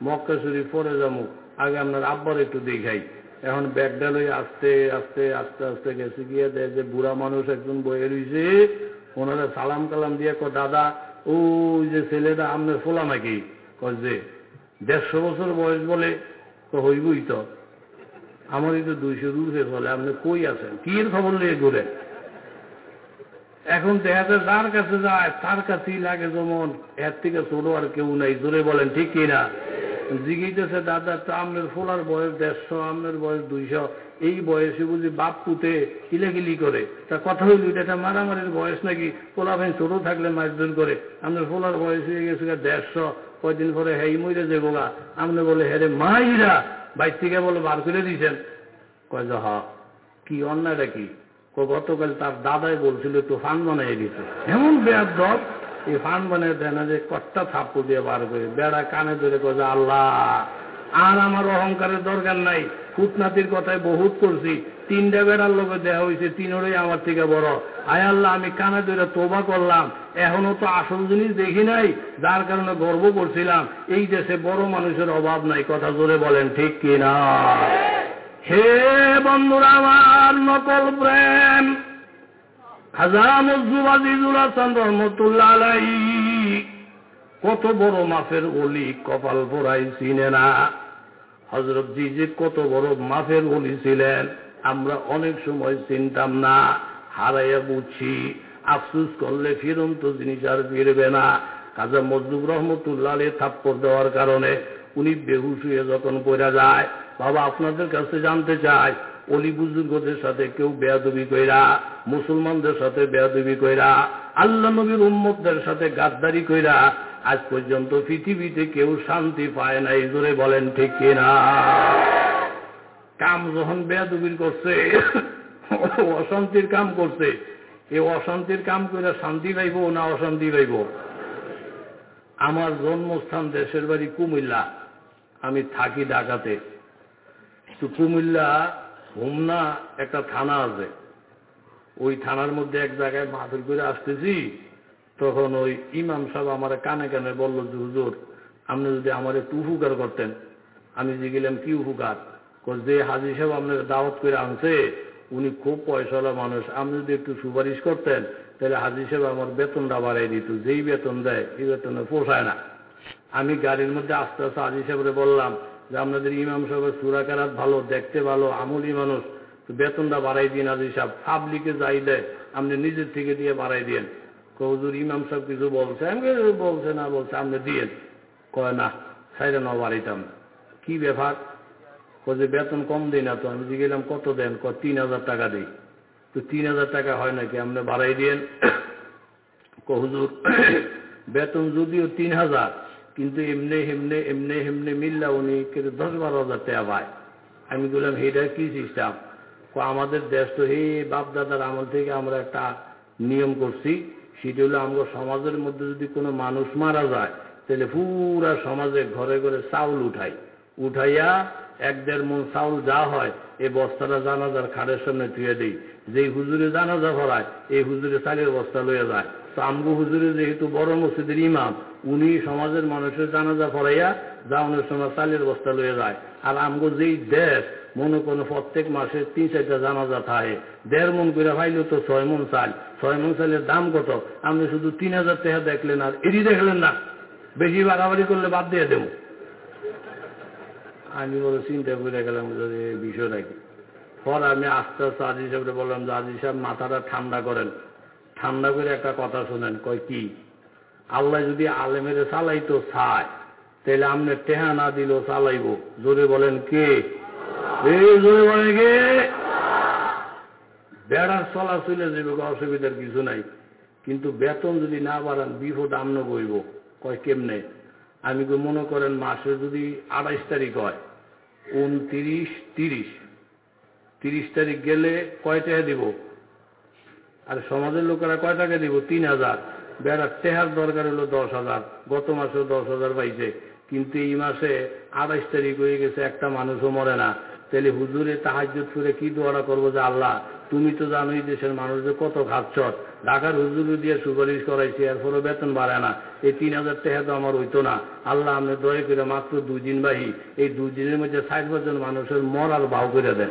মক্কা শরীফ পরে যাব আগে আপনার আব্বার একটু দেখাই। এখন ব্যাগটা লই আস্তে আস্তে আস্তে আস্তে গেছে গিয়ে দেয় যে বুড়া মানুষ একজন বয়ে রয়েছে ওনারা সালাম কালাম দিয়ে কো দাদা, ওই যে ছেলেটা আপনার ফোলা নাকি? যে, দেড়শো বছর বয়স বলে তো হইবই তো। আমারই তো দুইশো দূরে বলে। আপনি কই আছেন? কি এর খবর নিয়ে ঘুরে এখন দেখা যায় যার কাছে যায়, তার কাছেই লাগে যেমন, এর থেকে ছোট আর কেউ নাই। জোরে বলেন, ঠিক কিনা? জিগিতেছে দাদা, তো আমনের ফোলার বয়স দেড়শো, আমনের বয়স দুইশো। এই বয়সে বুঝি বাপ পুতে কিলাকিলি করে। তা কথা হইল এটা মারামারির বয়স নাকি? পোলা ভাই ছোট থাকলে মারধর করে। আপনার ফোলার বয়স হয়ে গেছে দেড়শো। কয়দিন পরে হেই মইরে যে গোগা আমনে বলে হেরে মাইরা! বাইর থেকে বলে, বার করে দিয়েছেন কয়, যে হ। কি অন্যায়টা কি? গতকাল তার দাদাই বলছিল একটু ফান বানাই দিতে। এমন বেয়ার দর এই ফান বানিয়ে দেয় না যে কট্টা থাপ্পু দিয়ে বার করে, বেড়া কানে ধরে কয়ে আল্লাহ, আর আমার অহংকারের দরকার নাই, কুটনাতির কথায় বহুত করছি, তিনটা বেড়ার লোকে দেওয়া হয়েছে তিনোরই আমার থেকে বড়। আয় আল্লাহ, আমি কানে ধরে তোবা করলাম, এখনও তো আসল জিনিস দেখি নাই, যার কারণে গর্ব করছিলাম, এই দেশে বড় মানুষের অভাব নাই, কথা জোরে বলেন ঠিক কিনা? হে বন্ধুরা, আমার নকল প্রেম কত বড় মাফের অলি কপাল পড়াই চিনে না। হজরত জি যে কত বড় মাফের অলি ছিলেন, আমরা অনেক সময় চিনতাম না, হারাইয়া বুঝছি। আফসুস করলে ফিরন্ত জিনিস আর ফিরবে না। কাজা মজদুব রহমতুল্লাহ আলী থাপ্পড় দেওয়ার কারণে উনি বেহুশ হয়ে যখন পড়া যায়, বাবা আপনাদের কাছে জানতে চাই অলি বুজুর্গদের সাথে কেউ বেয়াদবি কইরা, মুসলমানদের সাথে বেয়াদবি কইরা, আল্লাহ নবীর উম্মতদের সাথে গাদ্দারি কইরা, আজ পর্যন্ত পৃথিবীতে কেউ শান্তি পায় না এই জোরে বলেন ঠিক কিনা? কাম যখন বেয়াদবির করছে, অশান্তির কাম করছে এই অশান্তির কাম করে শান্তি পাইব না অশান্তি পাইব? আমার জন্মস্থান দেশের বাড়ি কুমিল্লা, আমি থাকি ঢাকাতে। কুমিল্লা হোমনা একটা থানা আছে। ওই থানার মধ্যে এক জায়গায় মাথুর করে আসতেছি। তখন ওই ইমাম সাহেব আমার কানে কানে বলল, যে হুজুর, আপনি যদি আমার একটু উপকার করতেন। আমি যে গেলাম কি উপকার? যে হাজি সাহেব আপনার দাওয়াত করে আনছে, উনি খুব পয়সাওয়ালা মানুষ। আপনি যদি একটু সুপারিশ করতেন, তাহলে হাজি সাহেব আমার বেতনটা বাড়াই দিত। যেই বেতন দেয়, এই বেতনে পোষায় না। আমি গাড়ির মধ্যে আস্তে আস্তে হাজি সাহেবরে বললাম যে আপনাদের ইমাম সাহেবের সুরাকারাত ভালো, দেখতে ভালো, আমলি মানুষ বেতনটা বাড়াই দিন হাজি সাহেব পাবলিকে যাই দেয়, আপনি নিজের থেকে দিয়ে বাড়াই দিয়েন। কৌজুর ইমাম সাহেব কিছু বলছে? আমি বলছে না বলছে, আপনি দিয়েন। কয়, না সাইডে ন বাড়াইতাম। কি ব্যাপার? যে, বেতন কম দিই না তো। আমি গেলাম, কত দেন? ক তিন হাজার টাকা দিই। তো তিন হাজার টাকা হয় নাকি? আপনি বাড়াই দিয়েন। কহুজুর বেতন যদিও তিন হাজার কিন্তু এমনি হেমনে এমনি হেমনে মিললা উনি, কিন্তু দশ বারো হাজার টাকা পায় আমি বললাম হেটা কি সিস্টেম আমাদের দেশ তো হে বাপ দাদার আমল থেকে আমরা একটা নিয়ম করছি। সেটা হলো আমরা সমাজের মধ্যে যদি কোনো মানুষ মারা যায়, তাহলে পুরা সমাজে ঘরে ঘরে চাউল উঠাই। উঠাইয়া এক দেড় মন চাউল যা হয়, এই বস্তাটা জানাজার খাড়ের সামনে থুয়ে দিই। যেই হুজুরে জানাজা ভরায় এই হুজুরে চালের বস্তা লইয়া যায়। তো আমগু হুজুরে যেহেতু বড় মসজিদের ইমাম, উনি সমাজের মানুষের জানাজা ভরাইয়া যাওয়ানোর সময় চালের বস্তা লইয়া যায়। আর আমগো যেই দেশ, মনে কোনো প্রত্যেক মাসে তিন চারটা জানাজা থাকে। দেড় মন করে ভাইল তো ছয় মন চাল। ছয় মন চালের দাম কত? আপনি শুধু তিন হাজার টাকা দেখলেন আর এটি দেখলেন না। বেশি বাড়াবাড়ি করলে বাদ দিয়ে দেবো। আমি বলে চিন্তা করে গেলাম যে বিষয়টা কি পর আমি আস্তে আস্তে আজি সাহেবরে বললাম যে আজি সাহেব, মাথাটা ঠান্ডা করেন। ঠান্ডা করে একটা কথা শোনেন, কয় কি? আল্লাহ যদি আলেমের চালাইতো, চায় তাহলে আপনি টেহা না দিলেও চালাইব। জোরে বলেন কে? জোরে বলেন কে? বেড়ার চলা চলে যাবে অসুবিধার কিছু নাই। কিন্তু বেতন যদি না বাড়ান, বিপদ আমন বইব। কয় কেমনে? আমি তো মনে করেন মাসে যদি আড়াইশ তারিখ হয় উনত্রিশ তিরিশ। তিরিশ তারিখ গেলে কয় টাকা দিব? আর সমাজের লোকেরা কয় টাকা দিব? তিন হাজার। বেড়ার টেহার দরকার হলো দশ হাজার। গত মাসেও দশ হাজার পাইছে। কিন্তু এই মাসে আড়াইশ তারিখ হয়ে গেছে, একটা মানুষও মরে না। তাহলে হুজুরে তাহাজুত করে কি দোয়ারা করব যে আল্লাহ, তুমি তো জানোই দেশের মানুষদের কত খাচ্ছ ঢাকার হুজুরি দিয়ে সুপারিশ করাইছি, এরপরও বেতন বাড়ে না। এই তিন হাজার টাকা তো আমার হইতো না। আল্লাহ আপনি দয়া করে মাত্র দুই দিন বাহি, এই দুই দিনের মধ্যে ষাট বছর মানুষের মরার ভাও করে দেন।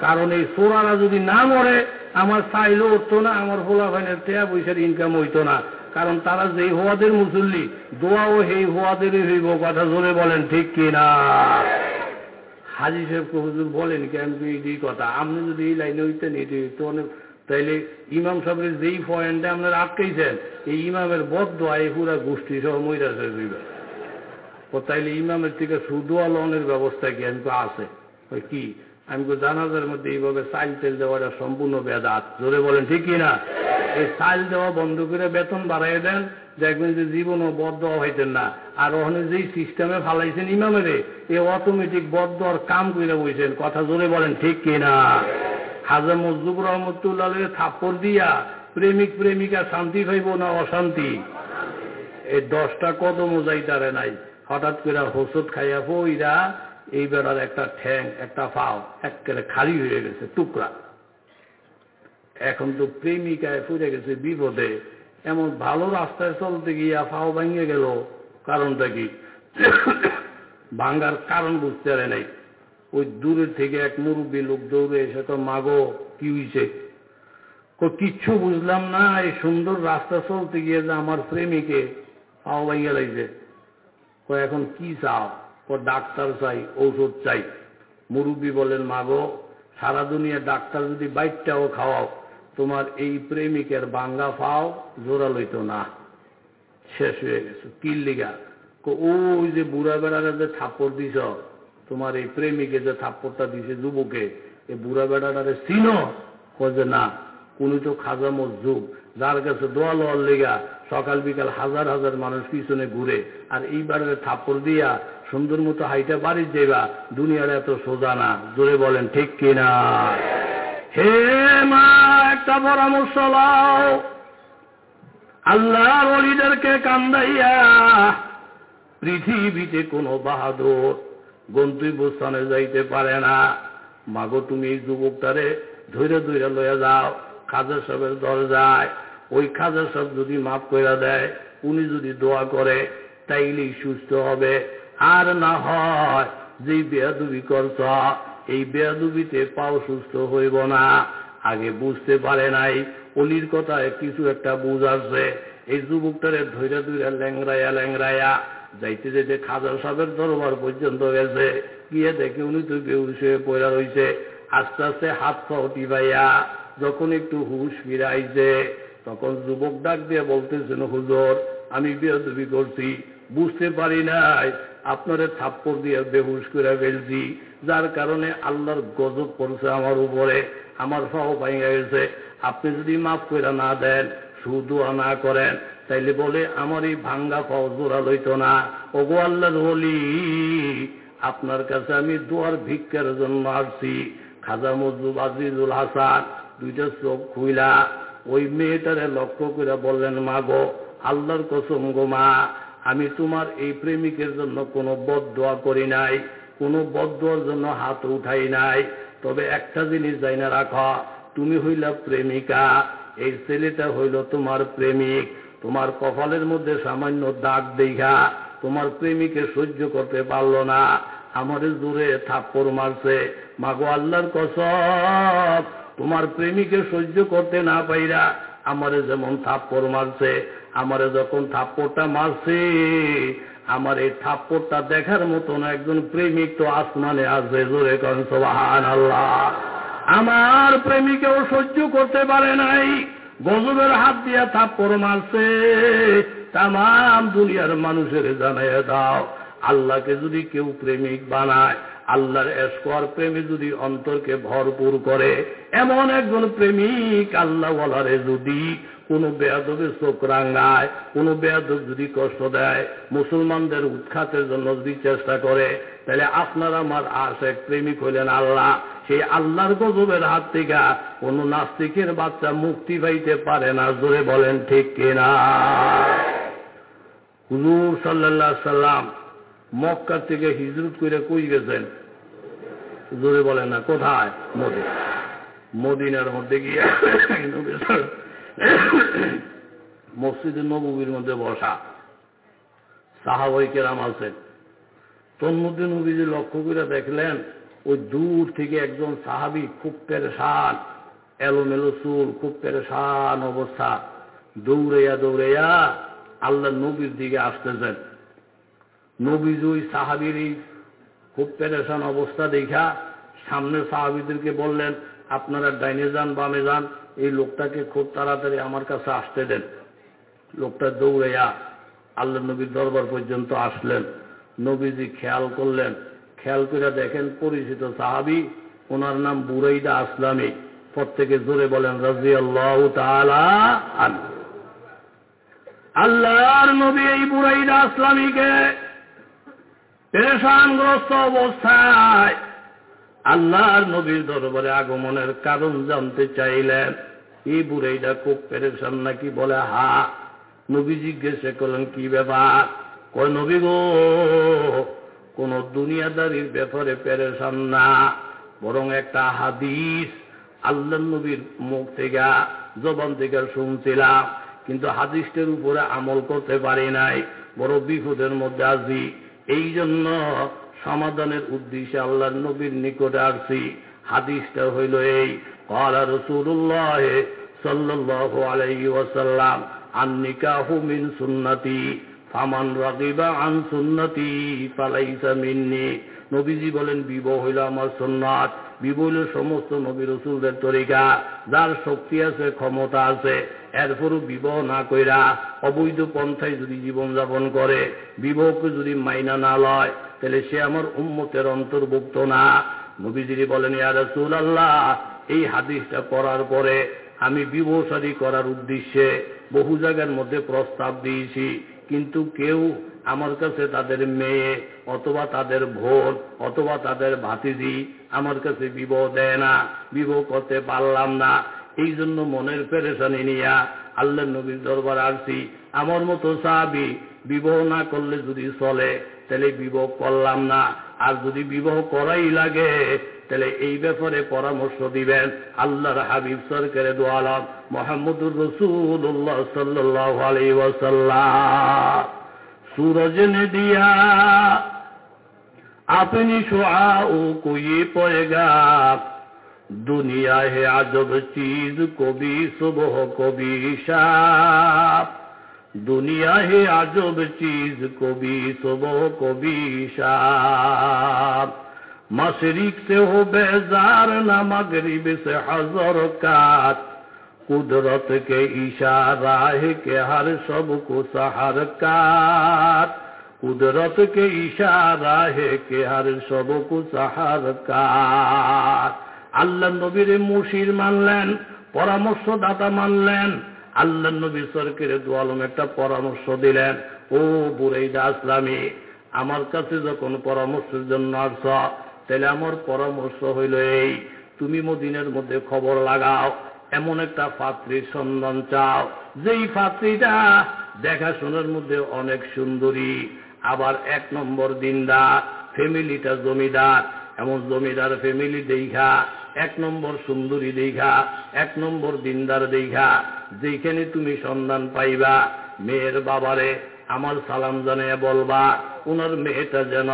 কারণ এই সোরারা যদি না মরে আমার চাইলেও উঠতো না, আমার হোলা ভাইনের টেয়া পয়সার ইনকাম হইতো না। কারণ তারা যেই হওয়াদের মুসল্লি, দোয়াও সেই হওয়াদেরই হইব, কথা জোরে বলেন, ঠিক কিনা হাজি সাহেব হুজুর বলেন কেন এই কথা। আপনি যদি এই লাইনে হইতেন এটি তো অনেক তাইলে ইমাম সাহেবের যেই পয়েন্টে আপনারা আটকাইছেন, এই ইমামের বদ্ধ এই পুরা গোষ্ঠী সহ মহিলা হইবে। ও তাইলে ইমামের থেকে সুদু আলনের ব্যবস্থা কি? আছে। কি? আমি তো জানাজার মধ্যে এইভাবে চাইল তেল দেওয়াটা সম্পূর্ণ বেদাত। জোরে বলেন, ঠিক না? এই চাইল দেওয়া বন্ধ করে বেতন বাড়াই দেন, দেখবেন যে জীবনও বদ্ধ হইতেন না। আর ওখানে যেই সিস্টেমে ফালাইছেন ইমামের, এই অটোমেটিক বদ্ধ আর কাম করে বইছেন। কথা জোরে বলেন, ঠিক কিনা হাজার মজুব রহমতুল্লাহ থাপ্পড় দিয়া প্রেমিক প্রেমিকা শান্তি পাইব না অশান্তি? এই দশটা কদম যাইতারে নাই। হঠাৎ করে হোসত খাইয়া পইরা এই বেড়ার একটা ঠ্যাং, একটা পাও একেবারে খালি হয়ে গেছে, টুকরা। এখন তো প্রেমিকায় ফুরে গেছে বিপদে। এমন ভালো রাস্তায় চলতে গিয়া ফাও ভাঙিয়ে গেল। কারণটা কি? ভাঙ্গার কারণ বুঝতে পারে নাই। ওই দূরের থেকে এক মুরব্বী লোক দৌড়ে এসে তো, মাগো, কি হয়েছে কিচ্ছু বুঝলাম না, এই সুন্দর রাস্তা চলতে গিয়ে যে আমার প্রেমিকে পাও ভাইয়া লাগছে। এখন কি চাও? ও ডাক্তার চাই, ঔষধ চাই। মুরব্বী বলেন, মাগো, সারা দুনিয়া ডাক্তার যদি বাইকটাও খাওয়াও, তোমার এই প্রেমিকের বাঙ্গা ফাও, জোড়া লইত না। শেষ হয়ে গেছে। কিল্লিগা ওই যে বুড়া বেড়ারা যে থাপ্পড় দিছ, তোমার এই প্রেমিকে যে থাপ্পড়টা দিছে যুবকে এই বুড়া বেড়াটারে চিনো? যে না। কোন তো খাজা মজুব যার কাছে দোয়া লোয়ার লেগা, সকাল বিকাল হাজার হাজার মানুষ পিছনে ঘুরে, আর এইবারে থাপ্পড় দিয়া সুন্দর মতো হাইটা বাড়ির যাইবা দুনিয়ার এত সোজা না। জোরে বলেন, ঠিক কিনা? হে মা, একটা পরামর্শ লাও আল্লাহ অলিদেরকে কান্দাইয়া পৃথিবীতে কোনো বাহাদুর গন্তব্যস্থানে যাইতে পারে না। মাগো, তুমি এই যুবকটারে ধৈরে ধৈরে লয়ে যাও, খাজা সাহেবের দরজায়। ওই খাজা সাহেব যদি মাফ করে দেয়, উনি যদি দোয়া করে, তাইলেই সুস্থ হবে। আর না হয় যেই বেয়াদুবি করছ, এই বেয়াদুবিতে পাও সুস্থ হইব না। আগে বুঝতে পারে নাই, অলির কথায় কিছু একটা বুঝ আসছে এই যুবকটারে ধৈর্য ধৈর্য ল্যাংরাইয়া ল্যাংরাইয়া যাইতে যেতে খাজা সাহেবের দরবার পর্যন্ত গেছে। গিয়ে দেখে উনি তো বেউস হয়ে পয়লা রয়েছে আস্তে আস্তে হাত পা টিপাইয়া যখন একটু হুশ ফিরাইছে, তখন যুবক ডাক দিয়ে বলতেছেন, হুজুর, আমি বেদবি করছি। বুঝতে পারি নাই আপনারে থাপ্পড় দিয়ে বেহুশ করে ফেলছি, যার কারণে আল্লাহর গজব পড়ছে আমার উপরে, আমার ফাও ভাঙা গেছে। আপনি যদি মাফ করে না দেন শুধু না করেন, তাইলে বলে আমার এই ভাঙ্গা পাও জোড়া লইত না। ওগো আল্লাহর বলি আপনার কাছে আমি দুয়ার ভিক্ষার জন্য আসছি। খাজা মজুব আজিজুল হাসান, দুইটা চোখ খুইলা, ওই মেয়েটারে লক্ষ্য করে বললেন, মা গো, আল্লাহর কসম গো মা আমি তোমার এই প্রেমিকের জন্য কোনো বদোয়া করি নাই, কোনো বদোয়ার জন্য হাত উঠাই নাই। তবে একটা জিনিস যাই না রাখা, তুমি হইলা প্রেমিকা, এই ছেলেটা হইল তোমার প্রেমিক। তোমার কপালের মধ্যে সামান্য দাগ দেখা তোমার প্রেমিকে সহ্য করতে পারল না আমাদের দূরে থাপ্পড় মারছে। মাগো আল্লাহর কসম, তোমার প্রেমিকে সহ্য করতে না পাইরা আমারে যেমন থাপ্পড় মারছে, আমারে যখন থাপ্পড়টা মারছে, আমার এই থাপ্পড়টা দেখার মতন একজন প্রেমিক তো আসমানে আসবে জোরে কন সোহান আল্লাহ আমার প্রেমিকেও সহ্য করতে পারে নাই, গজবের হাত দিয়া থাপ্পড় মারছে। তাম দুনিয়ার মানুষের জানাইয়া দাও, আল্লাহকে যদি কেউ প্রেমিক বানায় আল্লাহর এসকর প্রেমে যদি অন্তরকে ভরপুর করে, এমন একজন প্রেমিক আল্লাহ বলারে যদি কোনো বেয়াদবের চোখ রাঙ্গায় কোনো বেয়াদব যদি কষ্ট দেয়, মুসলমানদের উৎখাতের জন্য যদি চেষ্টা করে, তাহলে আপনার আমার আশ এক প্রেমিক হইলেন আল্লাহ। সেই আল্লাহর গজবের হাত থেকে কোন নাস্তিকের বাচ্চা মুক্তি পাইতে পারে না, জোরে বলেন ঠিক কিনা? হুজুর সাল্লাহ সাল্লাম মক্কা থেকে হিজরত করে কই গেছেন? জোরে বলেন না, কোথায়? মোদি মদিনার মধ্যে গিয়ে মসজিদে নবীর মধ্যে বসা। সাহাবাই কেরাম আছেন। তোর মধ্যে নবীজি লক্ষ্য করে দেখলেন, ওই দূর থেকে একজন সাহাবি খুব পেরেশান, এলোমেলো চুল, খুব পেরেশান অবস্থা। দৌড়াইয়া দৌড়াইয়া আল্লাহ নবীর দিকে আসতেছেন। নবীজ ওই সাহাবির এই খুব পেরেশান অবস্থা দেখা সামনে সাহাবিদেরকে বললেন, আপনারা ডাইনে যান, বামে যান, এই লোকটাকে খুব তাড়াতাড়ি আমার কাছে আসতে দেন। লোকটা দৌড়াইয়া আল্লাহ নবীর দরবার পর্যন্ত আসলেন। নবীজি খেয়াল করলেন, খেয়াল করে দেখেন পরিচিত সাহাবি, ওনার নাম বুরাইদা আসলামী। প্রত্যেকে জোরে বলেন রাজি আল্লাহ আল্লাহর নবী এই বুরাইদা আসলামীকে পেরেশানগ্রস্ত অবস্থায় আল্লাহর নবীর দরবারে আগমনের কারণ জানতে চাইলেন। এই বুড়াইটা খুব পেরেশান নাকি বলে, হা, নবী জিজ্ঞেসে করলেন, কি ব্যাপার? কয়, নবী গো, কোন দুনিয়াদারির ব্যাপারে পেরেশান না, বরং একটা হাদিস আল্লাহ নবীর মুখ থেকে, জবান থেকে শুনছিলাম, কিন্তু হাদিসটার উপরে আমল করতে পারি নাই, বড় বিপদের মধ্যে আছি। এই জন্য সমাধানের উদ্দেশ্যে আল্লাহর নবীর নিকটে আসছি হাদিসটা হইল এই কলা রসুল্লাহ সাল্লাহ আলাইহি ওয়াসাল্লাম, আন্নিকাহু মিন সুন্নতি, ফামান রাগিবা আন সুন্নতি, ফালাইসা মিন্নি। নবীজি বলেন, বিবাহ হইল আমার সুন্নাত। বিবাহ সমস্ত নবী রসুলদের তরিকা, যার শক্তি আছে, ক্ষমতা আছে এরপরও বিবাহ না কইরা অবৈধ পন্থায় যদি জীবনযাপন করে, বিবাহকে যদি মাইনা না লয়, তাহলে সে আমার উম্মতের অন্তর্ভুক্ত না। নবীজিরি বলেন, ইয়া রসুল আল্লাহ এই হাদিসটা পড়ার পরে আমি বিবাহসাদী করার উদ্দেশ্যে বহু জায়গার মধ্যে প্রস্তাব দিয়েছি, কিন্তু কেউ আমার কাছে তাদের মেয়ে, অথবা তাদের ভোট অথবা তাদের ভাতিজি আমার কাছে বিবাহ দেয় না, বিবাহ করতে পারলাম না। এই জন্য মনের পেরেশানি নিয়া আল্লাহ নবীর দরবার আসছি। আমার মতো সাহাবি বিবাহ না করলে যদি চলে, তাহলে বিবাহ করলাম না। আর যদি বিবাহ করাই লাগে, তাহলে এই ব্যাপারে পরামর্শ দিবেন আল্লাহর হাবিব সরকারে দোয়ালাম, মোহাম্মদুর রসুল্লাহ সাল্লাহ আলী ওয়াসাল্লাম। सूरज ने दिया अपनी शुआओं को ये पड़ेगा दुनिया है अजब चीज को भी सुबह को भी शाप दुनिया है अजब चीज को भी सुबह को भी शाप मशरिक से हो बेजार न मगरिब से हजर कात কুদরত কে اشارہ রাহ কে হর সব কুসহার কার কুদরত কে اشارہ রাহ কে হর সব কুসহার কার আল্লাহ নবীর মুশির মানলেন পরামর্শদাতা মানলেন আল্লাহ নবী সরকারের দোয়ালম একটা পরামর্শ দিলেন ও বুড়াইদা আসলামী আমার কাছে যখন পরামর্শের জন্য আসছ তাহলে আমার পরামর্শ হইল এই, তুমি মদিনের মধ্যে খবর লাগাও। এমন একটা পাত্রীর সন্ধান চাও। যেই পাত্রীটা দেখাশোনার মধ্যে অনেক সুন্দরী, আবার এক নম্বর দিনদার, ফ্যামিলিটা জমিদার। এমন জমিদার ফ্যামিলি দেখা এক নম্বর সুন্দরী দেখা এক নম্বর দিনদার দেখা যেখানে তুমি সন্ধান পাইবা। মেয়ের বাবারে আমার সালাম জানিয়ে বলবা, ওনার মেয়েটা যেন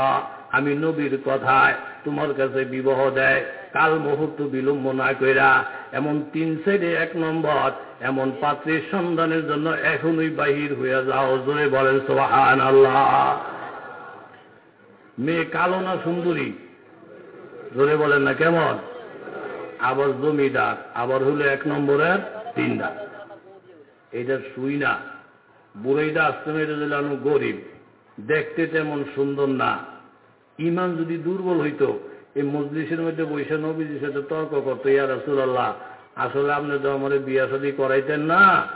আমি নবীর কথায় তোমার কাছে বিবাহ দেয়। কাল মুহূর্ত বিলম্ব না কইরা এমন তিন সাইডে এক নম্বর, এমন পাত্রের সন্ধানের জন্য এখনই বাহির হইয়া যাও। জোরে বলেন সোহান আল্লাহ মেয়ে কালো না সুন্দরী? জোরে বলেন না, কেমন? আবার জমিদার, আবার হলো এক নম্বরের তিন তিনদার। এইটা শুই না। মেরে দিলাম গরিব। দেখতে তেমন সুন্দর না। ইমান যদি দুর্বল হইতো, এই মজলিসের মধ্যে বৈশা নবীজির সাথে তর্ক করতো, ইয়া রাসুল্লাহ আসলে আপনি তো আমার বিয়া সাদি করাইতেন না।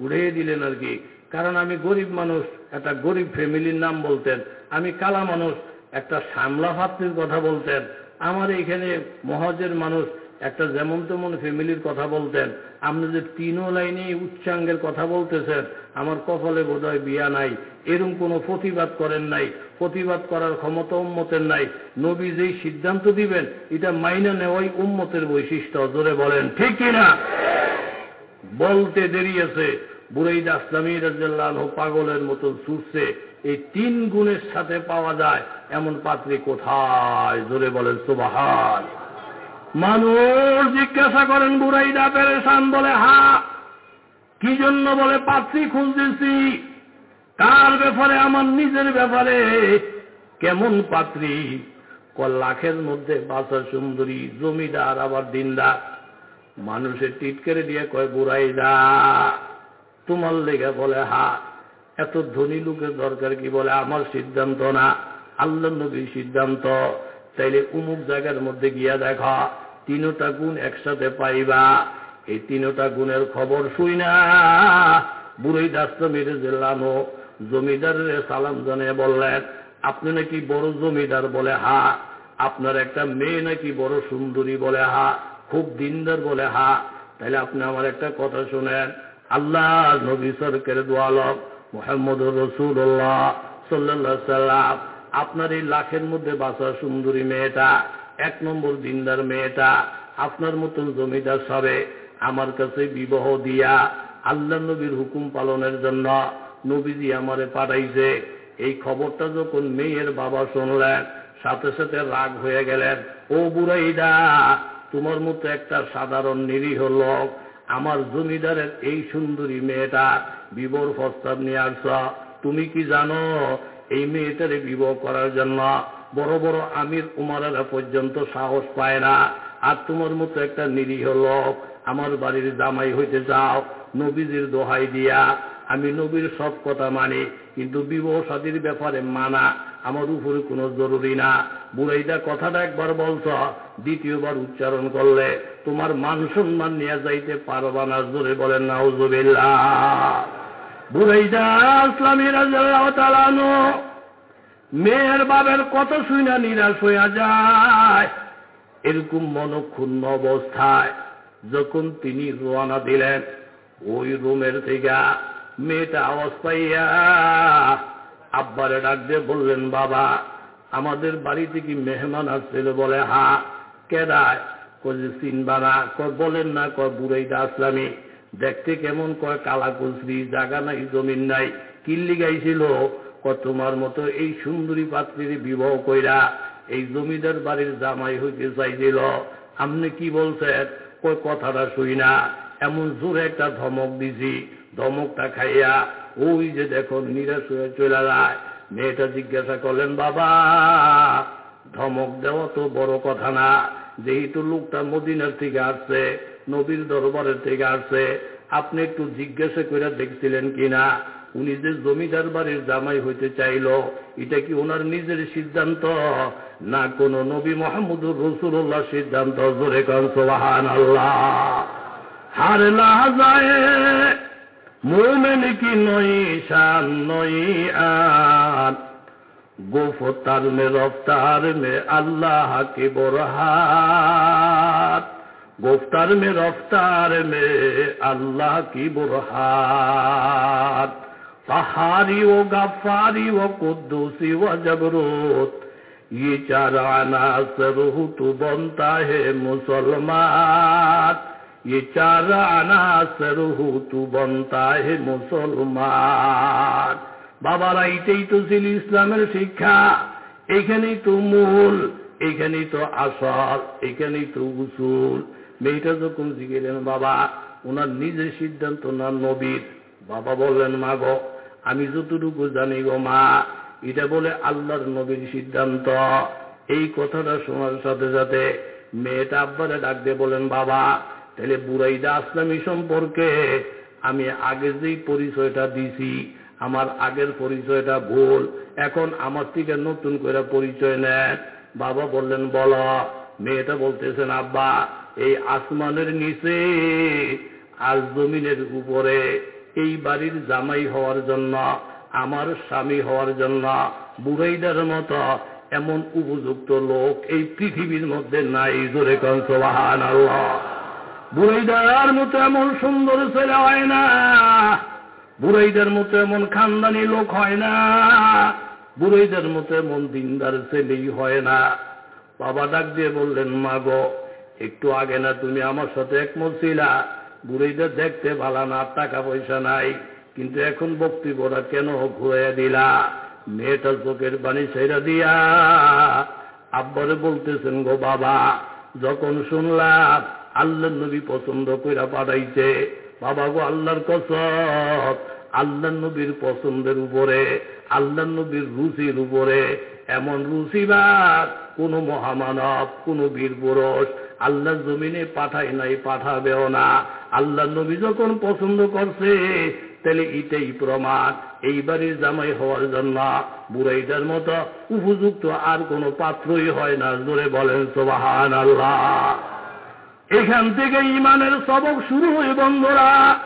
উড়িয়ে দিলেন আর কি। কারণ আমি গরিব মানুষ, একটা গরিব ফ্যামিলির নাম বলতেন। আমি কালা মানুষ, একটা সামলা ভাতৃর কথা বলতেন। আমার এখানে মহাজের মানুষ একটা যেমন তেমন ফ্যামিলির কথা বলতেন, আপনি যে তিনও লাইনে উচ্চাঙ্গের কথা বলতেছেন, আমার কপালে বোধহয় বিয়া নাই। এরকম কোনো প্রতিবাদ করেন নাই। প্রতিবাদ করার ক্ষমতা উম্মতের নাই। নবী যেই সিদ্ধান্ত দিবেন, এটা মাইনে নেওয়াই উম্মতের বৈশিষ্ট্য, জোরে বলেন, ঠিক কিনা? বলতে দেরি আছে। বুড়াইদ আসলামী রাজ্লাহ পাগলের মতো ছুটছে। এই তিন গুণের সাথে পাওয়া যায়, এমন পাত্রী কোথায়? জোরে বলেন, সুবাহান। মানুষ জিজ্ঞাসা করেন বুড়াইদা পেরেশান বলে, হা, কি জন্য বলে পাত্রী খুঁজতেছি? কার ব্যাপারে, আমার নিজের ব্যাপারে কেমন পাত্রী? লাখের মধ্যে বাসা সুন্দরী, জমিদার, আবার দিনদার। মানুষের টিটকেরে দিয়ে কয় বুড়াই দা তোমার লেগে বলে, হা, এত ধনী লোকের দরকার কি বলে? আমার সিদ্ধান্ত না। আল্লাহ নবীর সিদ্ধান্ত। তাইলে উমুক জায়গার মধ্যে গিয়া দেখা। তিনোটা গুণ একসাথে পাইবা। এই তিনোটা গুণের খবর শুই না। বুড়ই দাস্ত মেরে জেলানো জমিদারের সালাম জানিয়ে বললেন, আপনি নাকি বড় জমিদার বলে হা? আপনার একটা মেয়ে নাকি বড় সুন্দরী বলে হা? খুব দিনদার বলে হা? তাহলে আপনি আমার একটা কথা শুনেন। আল্লাহ নবী সরকার দোয়ালক মোহাম্মদ রসুল্লাহ সাল্লাহ সাল্লাম আপনার এই লাখের মধ্যে বাসা সুন্দরী মেয়েটা এক নম্বর দিনদার মেয়েটা আপনার মতন জমিদার সবে আমার কাছে বিবাহ দিয়া আল্লাহ নবীর হুকুম পালনের জন্য নবীজি আমারে পাঠাইছে। এই খবরটা যখন মেয়ের বাবা শুনলেন, সাথে সাথে রাগ হয়ে গেলেন, ও বুড়াইদা তোমার মতো একটা সাধারণ নিরীহ লোক, আমার জমিদারের এই সুন্দরী মেয়েটা বিবর প্রস্তাব নিয়ে আসছ। তুমি কি জানো, এই মেয়েটারে বিবাহ করার জন্য বড় বড় আমির উমারেরা পর্যন্ত সাহস পায় না। আর তোমার মতো একটা নিরীহ লোক আমার বাড়ির জামাই হইতে যাও নবীজির দোহাই দিয়া। আমি নবীর সব কথা মানি, কিন্তু বিবাহ সাদীর ব্যাপারে মানা আমার উপরে কোনো জরুরি না। বুড়াইদা কথাটা একবার বলছ, দ্বিতীয়বার উচ্চারণ করলে তোমার মান সম্মান নিয়ে যাইতে পারবা না, জোরে বলেন না উজুবিল্লা বুড়াইদা ইসলামী রাজাল্লাহ তালানো মেয়ের বাবের কত শুই না নিরাশ হইয়া যায়। এরকম মনক্ষুণ্ণ অবস্থায় যখন তিনি রোয়ানা দিলেন, ওই রুমের থেকে মেয়েটা আওয়াজ পাইয়া আব্বারে ডাক দিয়ে বললেন, বাবা, আমাদের বাড়িতে কি মেহমান আসছিল বলে? হা কেদায় কয়ে চিনবা না কয়, বলেন না, কয়, বুড়াইটা আসলামি। দেখতে কেমন, কয় কালা কুচরি জাগা নাই, জমিন নাই কিল্লি গাইছিল তোমার মতো এই সুন্দরী পাত্রীর বিবাহ কইরা এই জমিদার বাড়ির জামাই হইতে চাইছিল আপনি কি বলছেন কয় কথাটা শুই না। এমন জোরে একটা ধমক দিছি। ধমকটা খাইয়া ওই যে দেখো নিরাশ হয়ে চলে যায়। মেয়েটা জিজ্ঞাসা করলেন, বাবা, ধমক দেওয়া তো বড় কথা না। যেহেতু লোকটা মদিনার থেকে আসছে, নবীর দরবারের থেকে আসছে, আপনি একটু জিজ্ঞাসা করে দেখছিলেন কিনা? উনি যে জমিদার বাড়ির জামাই হইতে চাইল, এটা কি ওনার নিজের সিদ্ধান্ত? না কোন নবী মোহাম্মদুর রসুল্লাহ সিদ্ধান্ত? জোরে কন আল্লাহ হার না যায়, মোমেন কি নই শান নই আন। গোফতার মে, রফতার মে আল্লাহ কি বরহাত। গোফতার মে, রফতার মে আল্লাহ কি বরহাত। पहाड़ी व गफारी व कुद्दूसी व जबरूत ये चार अनासर तो बनता है मुसलमान ये चार अनासर तो बनता है मुसलमान বাবারা এইটাই তো ছিল ইসলামের শিক্ষা এখানেই তো মূল এখানেই তো আসল এখানেই তো উসুল মেয়েটা যখন জিগেলেন বাবা ওনার নিজের সিদ্ধান্ত না নবীর বাবা বললেন মা গো আমি যতটুকু জানি গো মা, এটা বলে আল্লাহর নবীর সিদ্ধান্ত। এই কথাটা শোনার সাথে সাথে মেয়েটা আব্বারে ডাক দিয়ে বলেন, বাবা, তাহলে বুড়াইদা আসলামী সম্পর্কে আমি আগে যেই পরিচয়টা দিছি, আমার আগের পরিচয়টা ভুল, এখন আমার থেকে নতুন করে পরিচয় নেন। বাবা বললেন, বল। মেয়েটা বলতেছেন আব্বা, এই আসমানের নিচে আর জমিনের উপরে এই বাড়ির জামাই হওয়ার জন্য, আমার স্বামী হওয়ার জন্য, বুড়াইদার মতো এমন উপযুক্ত লোক এই পৃথিবীর মধ্যে নাই। জোরে কনসবাহান বুড়াইদার মতো এমন সুন্দর ছেলে হয় না। বুড়াইদার মতো এমন খানদানি লোক হয় না। বুড়াইদার মতো এমন দিনদার ছেলেই হয় না। বাবা ডাক দিয়ে বললেন, মা গো, একটু আগে না তুমি আমার সাথে একমত ছিলা? বুড়িদের দেখতে ভালো না টাকা পয়সা নাই। কিন্তু এখন বক্তব্যটা কেন ঘুরে দিলা? মেয়েটার চোখের পানি ছেড়ে দিয়া। আব্বারে বলতেছেন, গো বাবা, যখন শুনলাম আল্লাহ নবী পছন্দ কইরা পাঠাইছে, বাবা গো আল্লাহর কসম আল্লাহ নবীর পছন্দের উপরে আল্লাহ নবীর রুচির উপরে এমন রুচিবাদ কোন মহামানব, কোন বীর পুরুষ আল্লাহ জমিনে পাঠাই নাই, পাঠাবেও না। আল্লাহ নবী যখন পছন্দ করছে, তাহলে এটাই প্রমাণ। এই বাড়ির জামাই হওয়ার জন্য বুড়াইটার মতো উপযুক্ত আর কোনো পাত্রই হয় না। জোরে বলেন সোবাহান আল্লাহ এখান থেকে ইমানের সবক শুরু হয়, বন্ধুরা।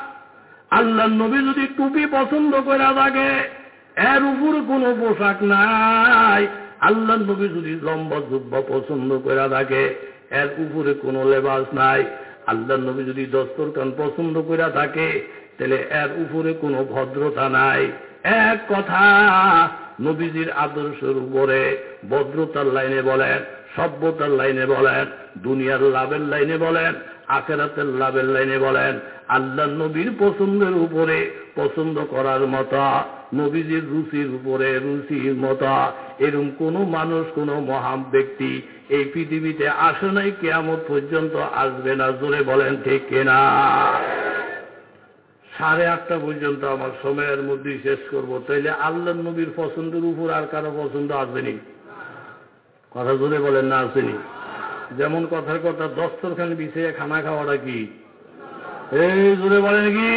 আল্লাহ নবী যদি টুপি পছন্দ করে থাকে এর উপর কোনো পোশাক নাই। আল্লাহ নবী যদি লম্বা জুব্বা পছন্দ করে থাকে, এর উপরে কোনো লেবাস নাই। আল্লাহ নবী যদি দস্তরকান পছন্দ করে থাকে, তাহলে এর উপরে কোনো ভদ্রতা নাই। এক কথা, নবীজির আদর্শের উপরে ভদ্রতার লাইনে বলেন সভ্যতার লাইনে বলেন, দুনিয়ার লাভের লাইনে বলেন, আখেরাতের লাভের লাইনে বলেন আল্লাহ নবীর পছন্দের উপরে, পছন্দ করার মতো, নবীজির রুচির উপরে, রুচির মতো এরকম কোন মানুষ, কোন মহান ব্যক্তি এই পৃথিবীতে আসে নাই, কেয়ামত পর্যন্ত আসবে না, জোরে বলেন ঠিক কিনা? সাড়ে আটটা পর্যন্ত আমার সময়ের মধ্যেই শেষ করব, তাইলে আল্লাহ নবীর পছন্দের উপর আর কারও পছন্দ আসবেনি কথা জোরে বলেন না আসেনি যেমন কথার কথা দস্তরখানে বিছিয়ে খানা খাওয়াটা কি? এই জোরে বলেন কি?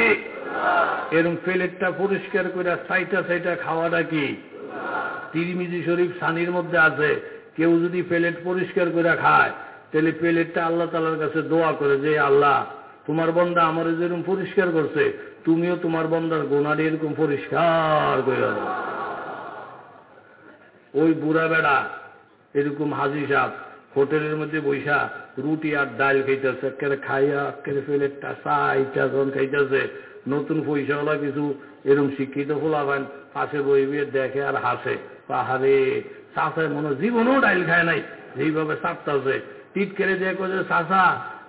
এরকম প্লেটটা পরিষ্কার করে সাইটা সাইটা খাওয়াটা কি? তিরিমিজি শরীফ সানির মধ্যে আছে। কেউ যদি প্লেট পরিষ্কার করে খায়, তাহলে প্লেটটা আল্লাহ তালার কাছে দোয়া করে যে, আল্লাহ, তোমার বন্দা আমার যেরকম পরিষ্কার করছে, তুমিও তোমার বন্দার গোনাটি এরকম পরিষ্কার করে। ওই বুড়া বেড়া এরকম হাজি সাহ হোটেলের মধ্যে বৈশা রুটি আর ডাল খাইতেছে, একেবারে খাইয়া একেবারে প্লেটটা সাইটা যখন খাইতেছে। নতুন পয়সাওয়ালা কিছু এরকম শিক্ষিত ফোলাবেন পাশে বই বইয়ে দেখে আর হাসে। পাহাড়ে চাষায় মনে জীবনেও ডাইল খায় নাই, যেইভাবে চাপতেছে। টিট কেড়ে দিয়ে যে চাষা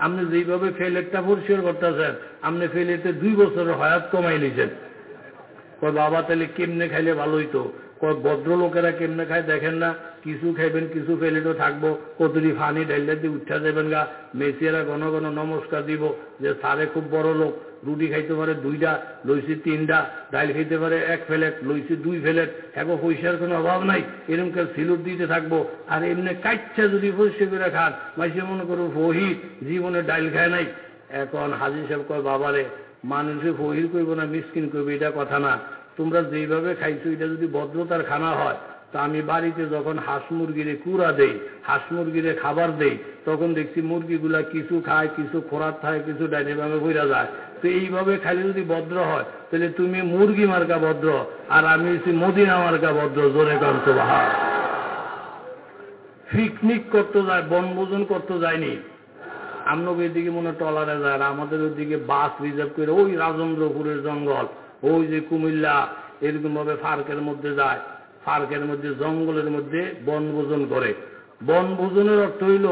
আপনি যেইভাবে ফেলেটটা পরিষ্কার করতেছেন, আপনি ফেলেটে দুই বছরের হয়াত কমাই কয়, বাবা, তাহলে কেমনে খাইলে ভালো হইতো? কয় ভদ্রলোকেরা কেমনে খায় দেখেন না? কিছু খাইবেন, কিছু ফেলেটও থাকব। কতরি ফানি ডাইলে দিয়ে উঠা দেবেন গা। মেসিয়ারা ঘন ঘন নমস্কার দিব যে সারে খুব বড় লোক। রুটি খাইতে পারে দুইটা, লইছি তিনটা। ডাইল খাইতে পারে এক ফেলেট লইছি দুই ফেলেট এখন পয়সার কোনো অভাব নাই। এরকম কেউ সিলুট দিতে থাকব। আর এমনি কাইচ্ছা যদি পরিষ্কার করে খান মাইসে মনে করো ফহির, জীবনে ডাইল খায় নাই। এখন হাজি সাহেব কয়, বাবারে, মানুষে ফহির করব না, মিসকিন করবে এটা কথা না। তোমরা যেইভাবে খাইছো, এটা যদি ভদ্রতার খানা হয়, তা আমি বাড়িতে যখন হাঁস মুরগিরে কুড়া দেই, হাঁস মুরগিরে খাবার দেই, তখন দেখছি মুরগিগুলা কিছু খায়, কিছু খোরাক খায় কিছু ডাইনে বামে বইরা যায়। তো এইভাবে খালি যদি ভদ্র হয়, তাহলে তুমি মুরগি মার্কা ভদ্র, আর আমি হচ্ছি মদিনা মার্কা ভদ্র, জোরে কান্ত বাহা পিকনিক করতে যায়, বনভোজন করতে যায়নি। আমনগের দিকে মনে টলারে যায়, আর আমাদের ওইদিকে বাস রিজার্ভ করে ওই রাজেন্দ্রপুরের জঙ্গল। ওই যে কুমিল্লা এরকম ভাবে ফার্কের মধ্যে যায়, ফার্কের মধ্যে জঙ্গলের মধ্যে বনভোজন করে। বনভোজনের অর্থ হইল,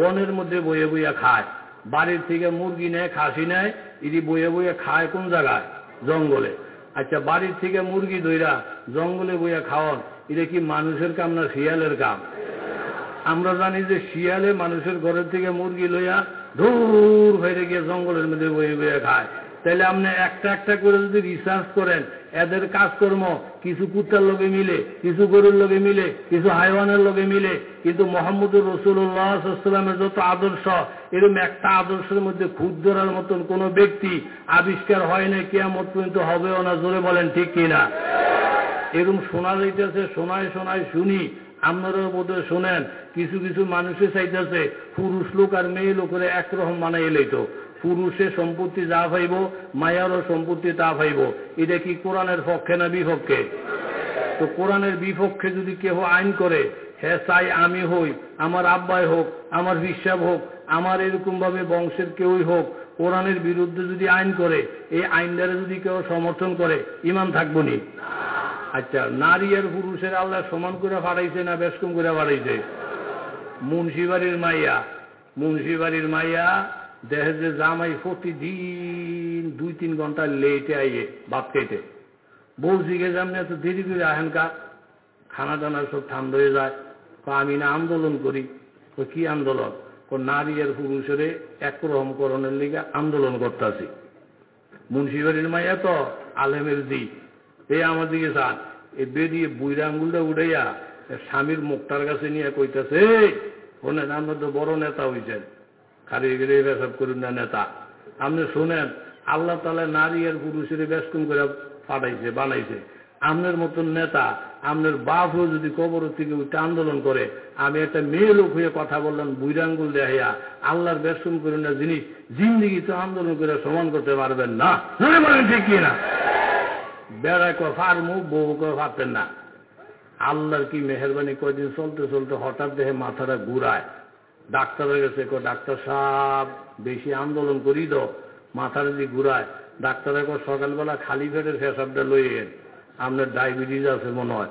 বনের মধ্যে বয়ে বইয়া খায়। বাড়ির থেকে মুরগি নেয়, খাসি নেয়, ইদি বয়ে বইয়া খায় কোন জায়গায়? জঙ্গলে। আচ্ছা বাড়ির থেকে মুরগি দইরা জঙ্গলে বইয়া খাওয়ান, এটা কি মানুষের কাম না শিয়ালের কাম? আমরা জানি যে শিয়ালে মানুষের ঘরের থেকে মুরগি লইয়া দূর হয়ে গিয়ে জঙ্গলের মধ্যে বয়ে বইয়া খায়। তাহলে আপনি একটা একটা করে যদি রিসার্চ করেন, এদের কাজকর্ম, কিছু কুত্তার লোকে মিলে, কিছু গরুর লোকে মিলে, কিছু হাইওয়ানের লোকে মিলে, কিন্তু মোহাম্মদুর রসুল্লাহামের যত আদর্শ, এরকম একটা আদর্শের মধ্যে ধরার মতন কোন ব্যক্তি আবিষ্কার হয় না কেয়ামত পর্যন্ত হবেও না, জোরে বলেন ঠিক কিনা? এরকম শোনা যাইতেছে, শোনায় শোনায় শুনি আপনারা বোধহয় শোনেন, কিছু কিছু মানুষে চাইতেছে, পুরুষ লোক আর মেয়ে লোকের একরকম মানাই এলেই তো। পুরুষে সম্পত্তি যা পাইব মায়ারও সম্পত্তি তা পাইব এটা কি কোরআনের পক্ষে না বিপক্ষে? তো কোরআনের বিপক্ষে যদি কেহ আইন করে হ্যাঁ চাই আমি হই, আমার আব্বাই হোক, আমার বিশ্বাব হোক, আমার এরকম ভাবে বংশের কেউই হোক, কোরআনের বিরুদ্ধে যদি আইন করে, এই আইনটারে যদি কেউ সমর্থন করে, ইমান থাকব নি? আচ্ছা নারী আর পুরুষের আল্লাহ সমান করে ফাড়াইছে না বেশ কম করে ফাড়াইছে? মুন্সিবাড়ির মাইয়া মুন্সিবাড়ির মাইয়া দেখে যে জামাই প্রতিদিন দুই তিন ঘণ্টা লেটে আইয়ে ভাত খেতে। বউ জিগে যেমন এত দেরি করে আহেন কা? খানা টানা সব ঠান্ড হয়ে যায়। আমি না আন্দোলন করি। কি আন্দোলন? নারী আর পুরুষের একরকম করণের লিগে আন্দোলন করতেছি। মুন্সিবাড়ির মাইয়া তো আলেমের দি এই আমার দিকে চান এ বেরিয়ে বুইরা আঙ্গুলটা উড়াইয়া স্বামীর মুখটার কাছে নিয়ে কইতেছে শোনেন আমরা তো বড় নেতা হইছেন। গেলে বেসব করুন না নেতা। আপনি শোনেন, আল্লাহ তালা নারী আর পুরুষের বেশকুম করে পাঠাইছে, বানাইছে। আপনার মতন নেতা, আপনার বাপও যদি কবর থেকে উঠে আন্দোলন করে, আমি একটা মেয়ে লোক হয়ে কথা বললাম, বুইরাঙ্গুল দেখাইয়া আল্লাহর বেশকুম করুন না জিনিস জিন্দিগি তো আন্দোলন করে সমান করতে পারবেন না। বলেন ঠিক কিনা বেড়ায় কয় ফার্মু বউ কয় পারতেন না। আল্লাহর কি মেহরবানি কয়দিন চলতে চলতে হঠাৎ দেখে মাথাটা ঘুরায়। ডাক্তারের গেছে কো ডাক্তার সাহেব বেশি আন্দোলন করি তো মাথাটা দিয়ে ঘুরায় ডাক্তারের কো সকালবেলা খালি পেটের ফেসাবটা লইয়েন আপনার ডায়াবেটিস আছে মনে হয়।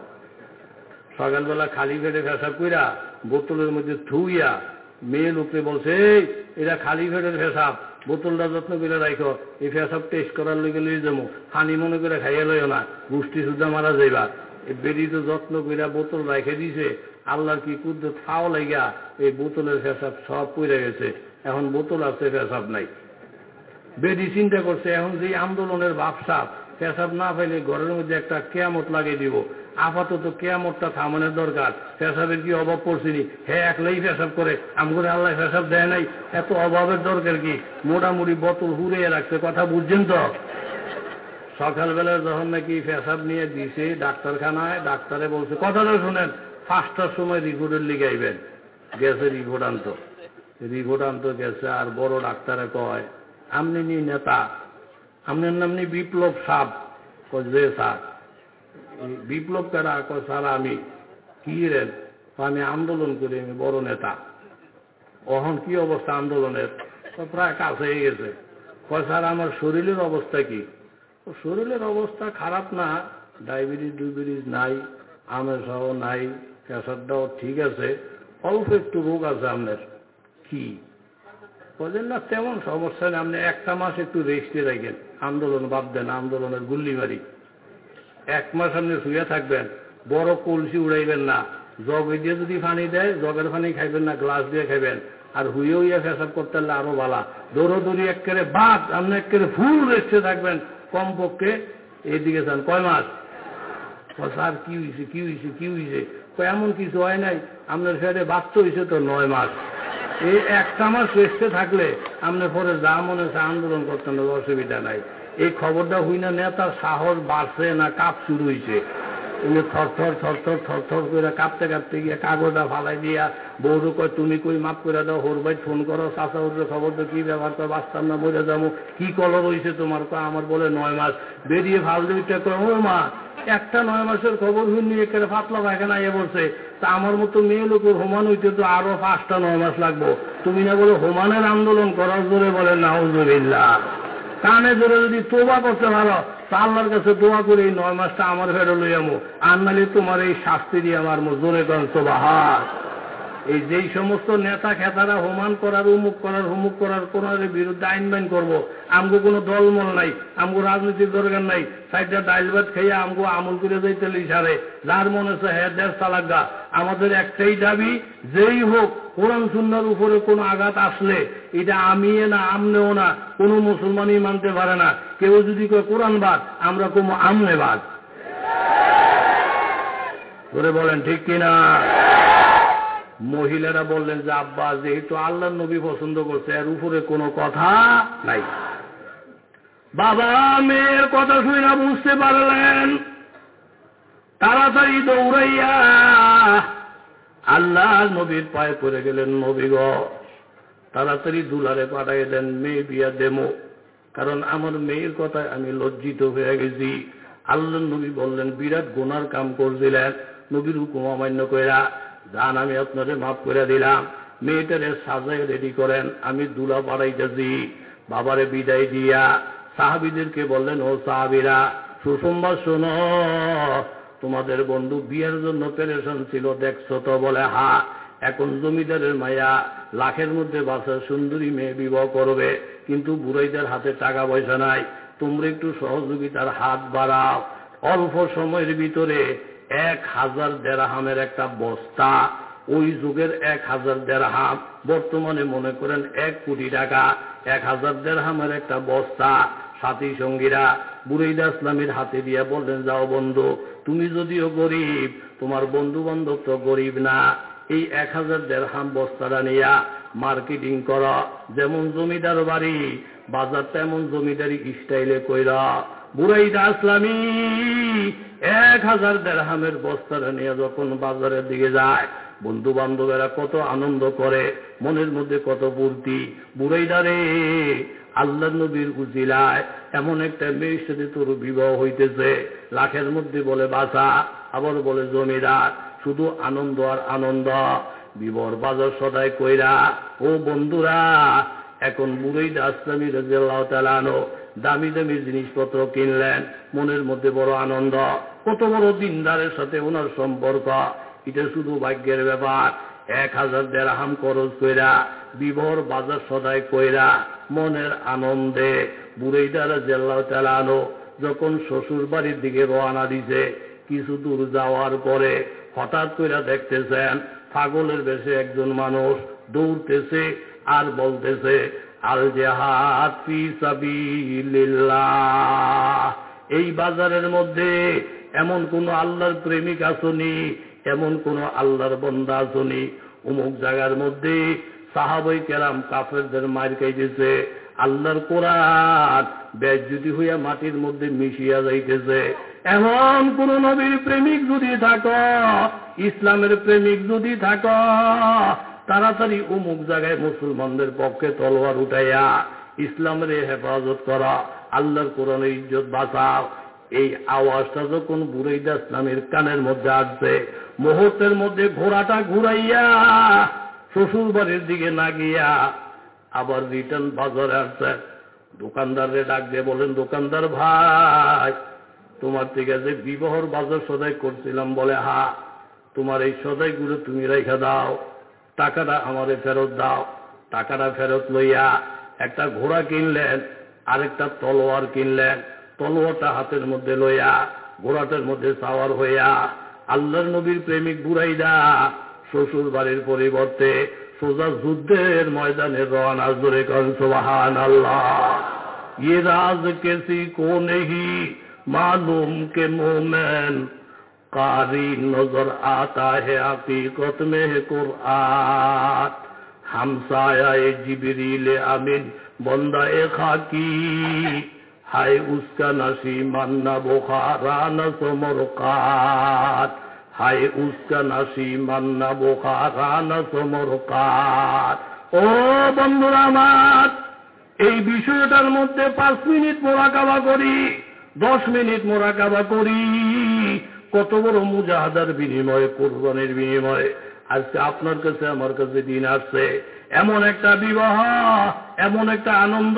সকালবেলা খালি পেটে ফেসাব কইরা বোতলের মধ্যে থুইয়া মেয়ে লোককে বলছে "এই, এটা খালি পেটের ফেসাব বোতলটা যত্ন করে রাখো এই ফেসাব টেস্ট করার লগে লই যাব হানি মনে করে খাইয়া লইও না গুষ্টি সুদ্ধা মারা যাইবা। বেরি তো যত্ন কইরা বোতল রাখে দিছে, আল্লাহর কি কুদ্দত ফাও লাগিয়া এই বোতলের ফেসাব সব পইরা গেছে। এখন বোতল আছে, ফেসাব নাই। বেডি চিন্তা করছে, এখন যে আন্দোলনের ভাবসাব পেশাব না পাইলে ঘরের মধ্যে একটা কেয়ামত লাগিয়ে দিব। আপাতত কেয়ামতটা থামানোর দরকার। পেশাবের কি অভাব পড়ছিনি হ্যাঁ একলাই পেশাব করে আমগুলো আল্লাহ পেশাব দেয় নাই। এত অভাবের দরকার কি? মোটামুটি বোতল হুড়িয়ে রাখছে, কথা বুঝছেন তো? সকালবেলা যখন নাকি পেশাব নিয়ে দিছে, ডাক্তারখানায়, ডাক্তারে বলছে, কথাটা শুনেন, পাঁচটার সময় রিপোর্টের লিগে আইবেন। গেছে রিপোর্ট আনতো রিপোর্ট আনতো গেছে, আর বড় ডাক্তারে কয়, আমনি নি নেতা আপনার নামনি বিপ্লব সাপ যে স্যার। বিপ্লব কারা? কয়, স্যার, আমি। কি রেন আমি আন্দোলন করি, আমি বড় নেতা। অহন কি অবস্থা আন্দোলনের? প্রায় কাছে হয়ে গেছে। কয়, স্যার, আমার শরীরের অবস্থা কি? শরীরের অবস্থা খারাপ না, ডায়াবেটিস ডুবেটিস নাই, আমের সহ নাই প্রেশারটাও ঠিক আছে, অল্প একটু রোগ আছে আপনার। কি? বলেন না, তেমন সমস্যা নেই, আপনি একটা মাস একটু রেস্টে রাখেন। আন্দোলন বাদ দেন, আন্দোলনের গুল্লি মারি এক মাস আপনি শুয়ে থাকবেন, বড় কলসি উড়াইবেন না। জগ দিয়ে যদি পানি দেয়, জগের পানি খাইবেন না গ্লাস দিয়ে খাইবেন। আর হুইয়ে হুইয়ে ফেসাব করতে পারলে আরও ভালা দৌড়দৌড়ি একেবারে বাদ, আপনি একেবারে ফুল রেস্টে থাকবেন। কমপক্ষে এদিকে যান। কয় মাস? স্যার, কি হয়েছে কি হয়েছে কি হয়েছে এমন কিছু হয় নাই? আপনার সাথে বাচ্চা হয়েছে তো নয় মাস। এই একটা মাস রেস্টে থাকলে আপনার পরে যা মনে হচ্ছে আন্দোলন করতেন অসুবিধা নাই। এই খবরটা হই না নেতার সাহস বাড়ছে না কাপ শুরু হয়েছে উনি থরথর থরথর থরথর করে কাঁপতে কাঁপতে গিয়ে কাগজটা ফালাই দিয়া বৌরু কয়, তুমি কই মাপ করে দাও, হোর ভাই, ফোন করো চাষা উঠে খবর তো কি ব্যবহার করে বাঁচতাম না বোঝা যাব। কি কলর হয়েছে তোমার? কয়, আমার বলে নয় মাস। বেরিয়ে ফাল দুইটা কয়, ও মা, একটা নয় মাসের খবর শুনি একেবারে ফাতলা পায়খানা এ বলছে তা আমার মতো মেয়ে লোকের হোমান হইতে তো আরও পাঁচটা নয় মাস লাগবো। তুমি না বলো হোমানের আন্দোলন করার জোরে বলে, নাউজুবিল্লাহ। কানে ধরে যদি তোবা করতে পারো তা আল্লাহর কাছে দোয়া করে, এই নয় মাসটা আমার ফেরো লইয়ামো। আর নাহলে তোমার এই শাস্তি দিয়ে আমার জোরে করেন তোবাহার এই যেই সমস্ত নেতা খেতারা হোমান করার উমুক করার হুমুক করার কোন বিরুদ্ধে আইন বাইন করব। আমগো কোনো দলমল নাই, আমগো রাজনীতির দরকার নাই। সাইডটা ডাইল ভাত খাইয়া আমগো আমল করে যাইতে লিসারে যার মনে হচ্ছে হ্যাঁ দেড় তালাগা আমাদের একটাই দাবি, যেই হোক, কোরআন সুন্নার উপরে কোনো আঘাত আসলে, এটা আমি না, আমনেও না, কোনো মুসলমানই মানতে পারে না। কেউ যদি কয়, কোরআন বাদ আমরা কোনো আমনে বাদ। ধরে বলেন, ঠিক কিনা? মহিলারা বললেন যে, আব্বা, যেহেতু আল্লাহ নবী পছন্দ করছে, এর উপরে কোনো কথা নাই। বাবা, মেয়ের কথা শুনে না, বুঝতে পারলেন। তাড়াতাড়ি দৌড়াইয়া আল্লাহ নবীর পায়ে পড়ে গেলেন নবীগ তাড়াতাড়ি দুলারে পাঠাই দেন, মেয়ে বিয়া দেমো। কারণ আমার মেয়ের কথায় আমি লজ্জিত হয়ে গেছি। আল্লাহ নবী বললেন, বিরাট গোনার কাম করছিলেন। নবীর হুকুম অমান্য কইরা যান আমি আপনারে মাফ করে দিলাম। মেয়েটারে সাজায় রেডি করেন, আমি দুলা পাড়াইতেছি বাবারে বিদায় দিয়া সাহাবিদেরকে বললেন, ও সাহাবিরা, সুসংবাদ শোনো। তোমাদের বন্ধু বিয়ের জন্য পেরেশন ছিল, দেখছ তো বলে, হা, এখন জমিদারের মায়া, লাখের মধ্যে বাসা সুন্দরী মেয়ে বিবাহ করবে, কিন্তু বুড়াইদের হাতে টাকা পয়সা নাই। তোমরা একটু সহযোগিতার হাত বাড়াও। অল্প সময়ের ভিতরে এক হাজার দেড়হামের একটা বস্তা, ওই যুগের এক হাজার দেড়হাম, বর্তমানে মনে করেন এক কোটি টাকা, এক হাজার দেড়হামের একটা বস্তা। সাথী সঙ্গীরা বুড়িদা ইসলামের হাতে দিয়ে বললেন, যাও বন্ধু, তুমি যদিও গরিব, তোমার বন্ধু বান্ধব তো গরিব না, এই এক হাজার দেড়হাম বস্তাটা নিয়া মার্কেটিং কর, যেমন জমিদার বাড়ি, বাজার তেমন জমিদারি স্টাইলে কইরা। বুড়াইদা ইসলামী এক হাজার দেড়হামের বস্তাটা নিয়ে যখন বাজারের দিকে যায় বন্ধু বান্ধবেরা কত আনন্দ করে, মনের মধ্যে কত পূর্তি বুড়াইদা রে আল্লাহ নবীর উজিলায় এমন একটা মেয়ের সাথে তোর বিবাহ হইতেছে। লাখের মধ্যে বলে বাসা আবার বলে, জমিদার, শুধু আনন্দ আর আনন্দ। বিবর বাজার সদায় কইরা, ও বন্ধুরা, এখন বুড়ই দাসলামী রাজিয়াল্লাহ তালানো দামি দামি জিনিসপত্র কিনলেন, মনের মধ্যে বড় আনন্দ। কত বড় দিনদারের সাথে ওনার সম্পর্ক। এটা শুধু ভাগ্যের ব্যাপার। এক হাজার দেড়হাম খরচ কইরা, বিভর বাজার সদাই কইরা, মনের আনন্দে বুড়েইদারা জেল্লাহ চালানো, যখন শ্বশুর বাড়ির দিকে রওনা দিছে, কিছু দূর যাওয়ার পরে হঠাৎ কইরা দেখতেছেন, পাগলের বেশে একজন মানুষ দৌড়তেছে আর বলতেছে আল জেহাদ এই বাজারের মধ্যে এমন কোন আল্লাহর প্রেমিক আসনি, এমন কোন আল্লাহর বন্দা আসনি। অমুক জায়গার মধ্যে সাহাবই কেরাম কাফেরদের মার খাইতেছে, আল্লাহর কোরআন ব্যাজ্যুতি হইয়া মাটির মধ্যে মিশিয়া যাইতেছে। এমন কোন নবীর প্রেমিক যদি থাক, ইসলামের প্রেমিক যদি থাক তাড়াতাড়ি অমুক জায়গায় মুসলমানদের পক্ষে তলোয়ার উঠাইয়া ইসলামের হেফাজত করা, আল্লাহর কোরআনের ইজ্জত বাঁচাও। এই আওয়াজটা যখন বুড়াইদা ইসলামের কানের মধ্যে আসছে, মুহূর্তের মধ্যে ঘোড়াটা ঘুরাইয়া শ্বশুর বাড়ির দিকে না গিয়া আবার রিটার্ন বাজারে আসছে। দোকানদারে ডাক দিয়ে বলেন, দোকানদার ভাই, তোমার থেকে যে বিবাহর বাজার সদাই করছিলাম বলে, হা, তোমার এই সদাইগুলো তুমি রেখে দাও। টাকাটা আমারে ফেরত দাও টাকাটা ফেরত লইয়া একটা ঘোড়া কিনলেন আরেকটা তলোয়ার কিনলেন তলোয়ারটা হাতের মধ্যে লইয়া ঘোড়াটার মধ্যে সাওয়ার হইয়া আল্লাহর নবীর প্রেমিক বুড়াইদা শ্বশুর বাড়ির পরিবর্তে সোজা যুদ্ধের ময়দানে রওনা জোরে করেন সোবাহান আল্লাহ ये राज किसी को नहीं मालूम के मोमेन कारी नजर आता है हकीकत में है कुरआन हमसाया जिबरील अमीन बंदा ए खाकी हाय उसका नशी मन्ना बुखारा न समरकात हाय उसका नशी मन्ना बुखारा न समरकात ও বন্ধুরা আমার এই বিষয়টার মধ্যে পাঁচ মিনিট মোরাকাবা করি দশ মিনিট মোরাকাবা করি কত বড় মুজাহাদার বিনিময়ে, কোরবানের বিনিময়ে? আজকে আপনার কাছে, আমার কাছে দিন আসছে। এমন একটা বিবাহ, এমন একটা আনন্দ,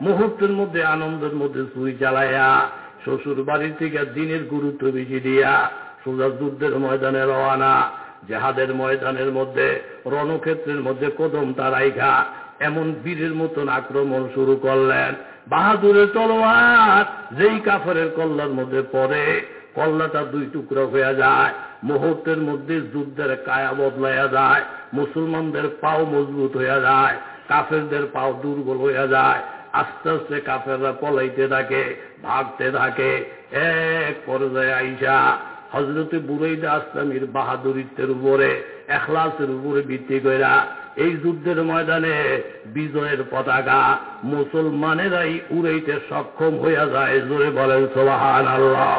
মুহূর্তের মধ্যে, আনন্দের মধ্যে সুই চালাইয়া শ্বশুর বাড়ি থেকে দিনের গুরুত্ব বেশি দিয়া, সোজা যুদ্ধের ময়দানে রওয়ানা জেহাদের ময়দানের মধ্যে, রণক্ষেত্রের মধ্যে কদম তারাইখা এমন বীরের মতন আক্রমণ শুরু করলেন। বাহাদুরের তলোয়ার যেই কাফরের কল্লার মধ্যে পড়ে কল্লাটা দুই টুকরো হয়ে যায়, মুহূর্তের মধ্যে যুদ্ধের কায়া বদলাইয়া যায়, মুসলমানদের পাও মজবুত হয়ে যায়, কাফেরদের পাও দুর্বল হয়ে যায়, আস্তে আস্তে কাফেররা পলাইতে থাকে, ভাগতে থাকে। এক পর্যায়ে আইসা হজরতে বুড়াইদা আসলামীর বাহাদুরিত্বের উপরে, এখলাসের উপরে ভিত্তি কইরা এই যুদ্ধের ময়দানে বিজয়ের পতাকা মুসলমানেরাই উড়াইতে সক্ষম হইয়া যায়, জোরে বলেন সোহান আল্লাহ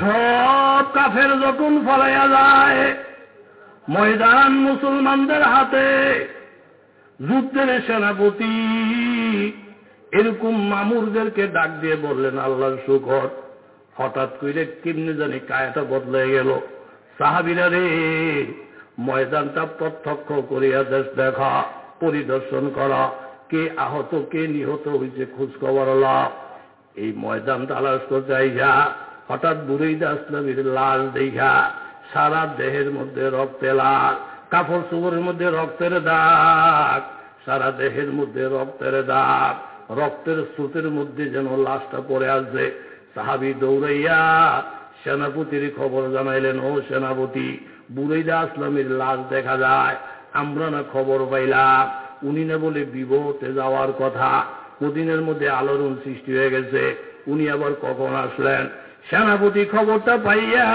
সব কাফের যখন ফলাইয়া যায়, ময়দান মুসলমানদের হাতে, যুদ্ধের সেনাপতি এরকম মামুরদেরকে ডাক দিয়ে বললেন, আল্লাহর শুকর। হঠাৎ করে কেমনি জানি কায়াটা বদলে গেল। সাহাবিরা রে, ময়দানটা প্রত্যক্ষ করিয়া দেশ দেখা, পরিদর্শন করা, কে আহত, কে নিহত হয়েছে খোঁজ খবর এই ময়দান তালাশ করতে আইসা হঠাৎ বুড়িদা ইসলামীর লাল দেখা সারা দেহের মধ্যে রক্তে লাল কাপড় চোপড়ের মধ্যে রক্তের দাগ। সারা দেহের মধ্যে রক্তের দাগ, রক্তের স্রোতের মধ্যে যেন লাশটা পড়ে আসবে সাহাবি দৌড়াইয়া সেনাপতির খবর জানাইলেন, ও সেনাপতি বুড়াইদা আসলামের লাশ দেখা যায়, আমরা না খবর পাইলাম। উনি না বলে বিবাহতে যাওয়ার কথা। মদিনের মধ্যে আলোড়ন সৃষ্টি হয়ে গেছে। উনি আবার কখন আসলেন? সেনাপতি খবরটা পাইয়া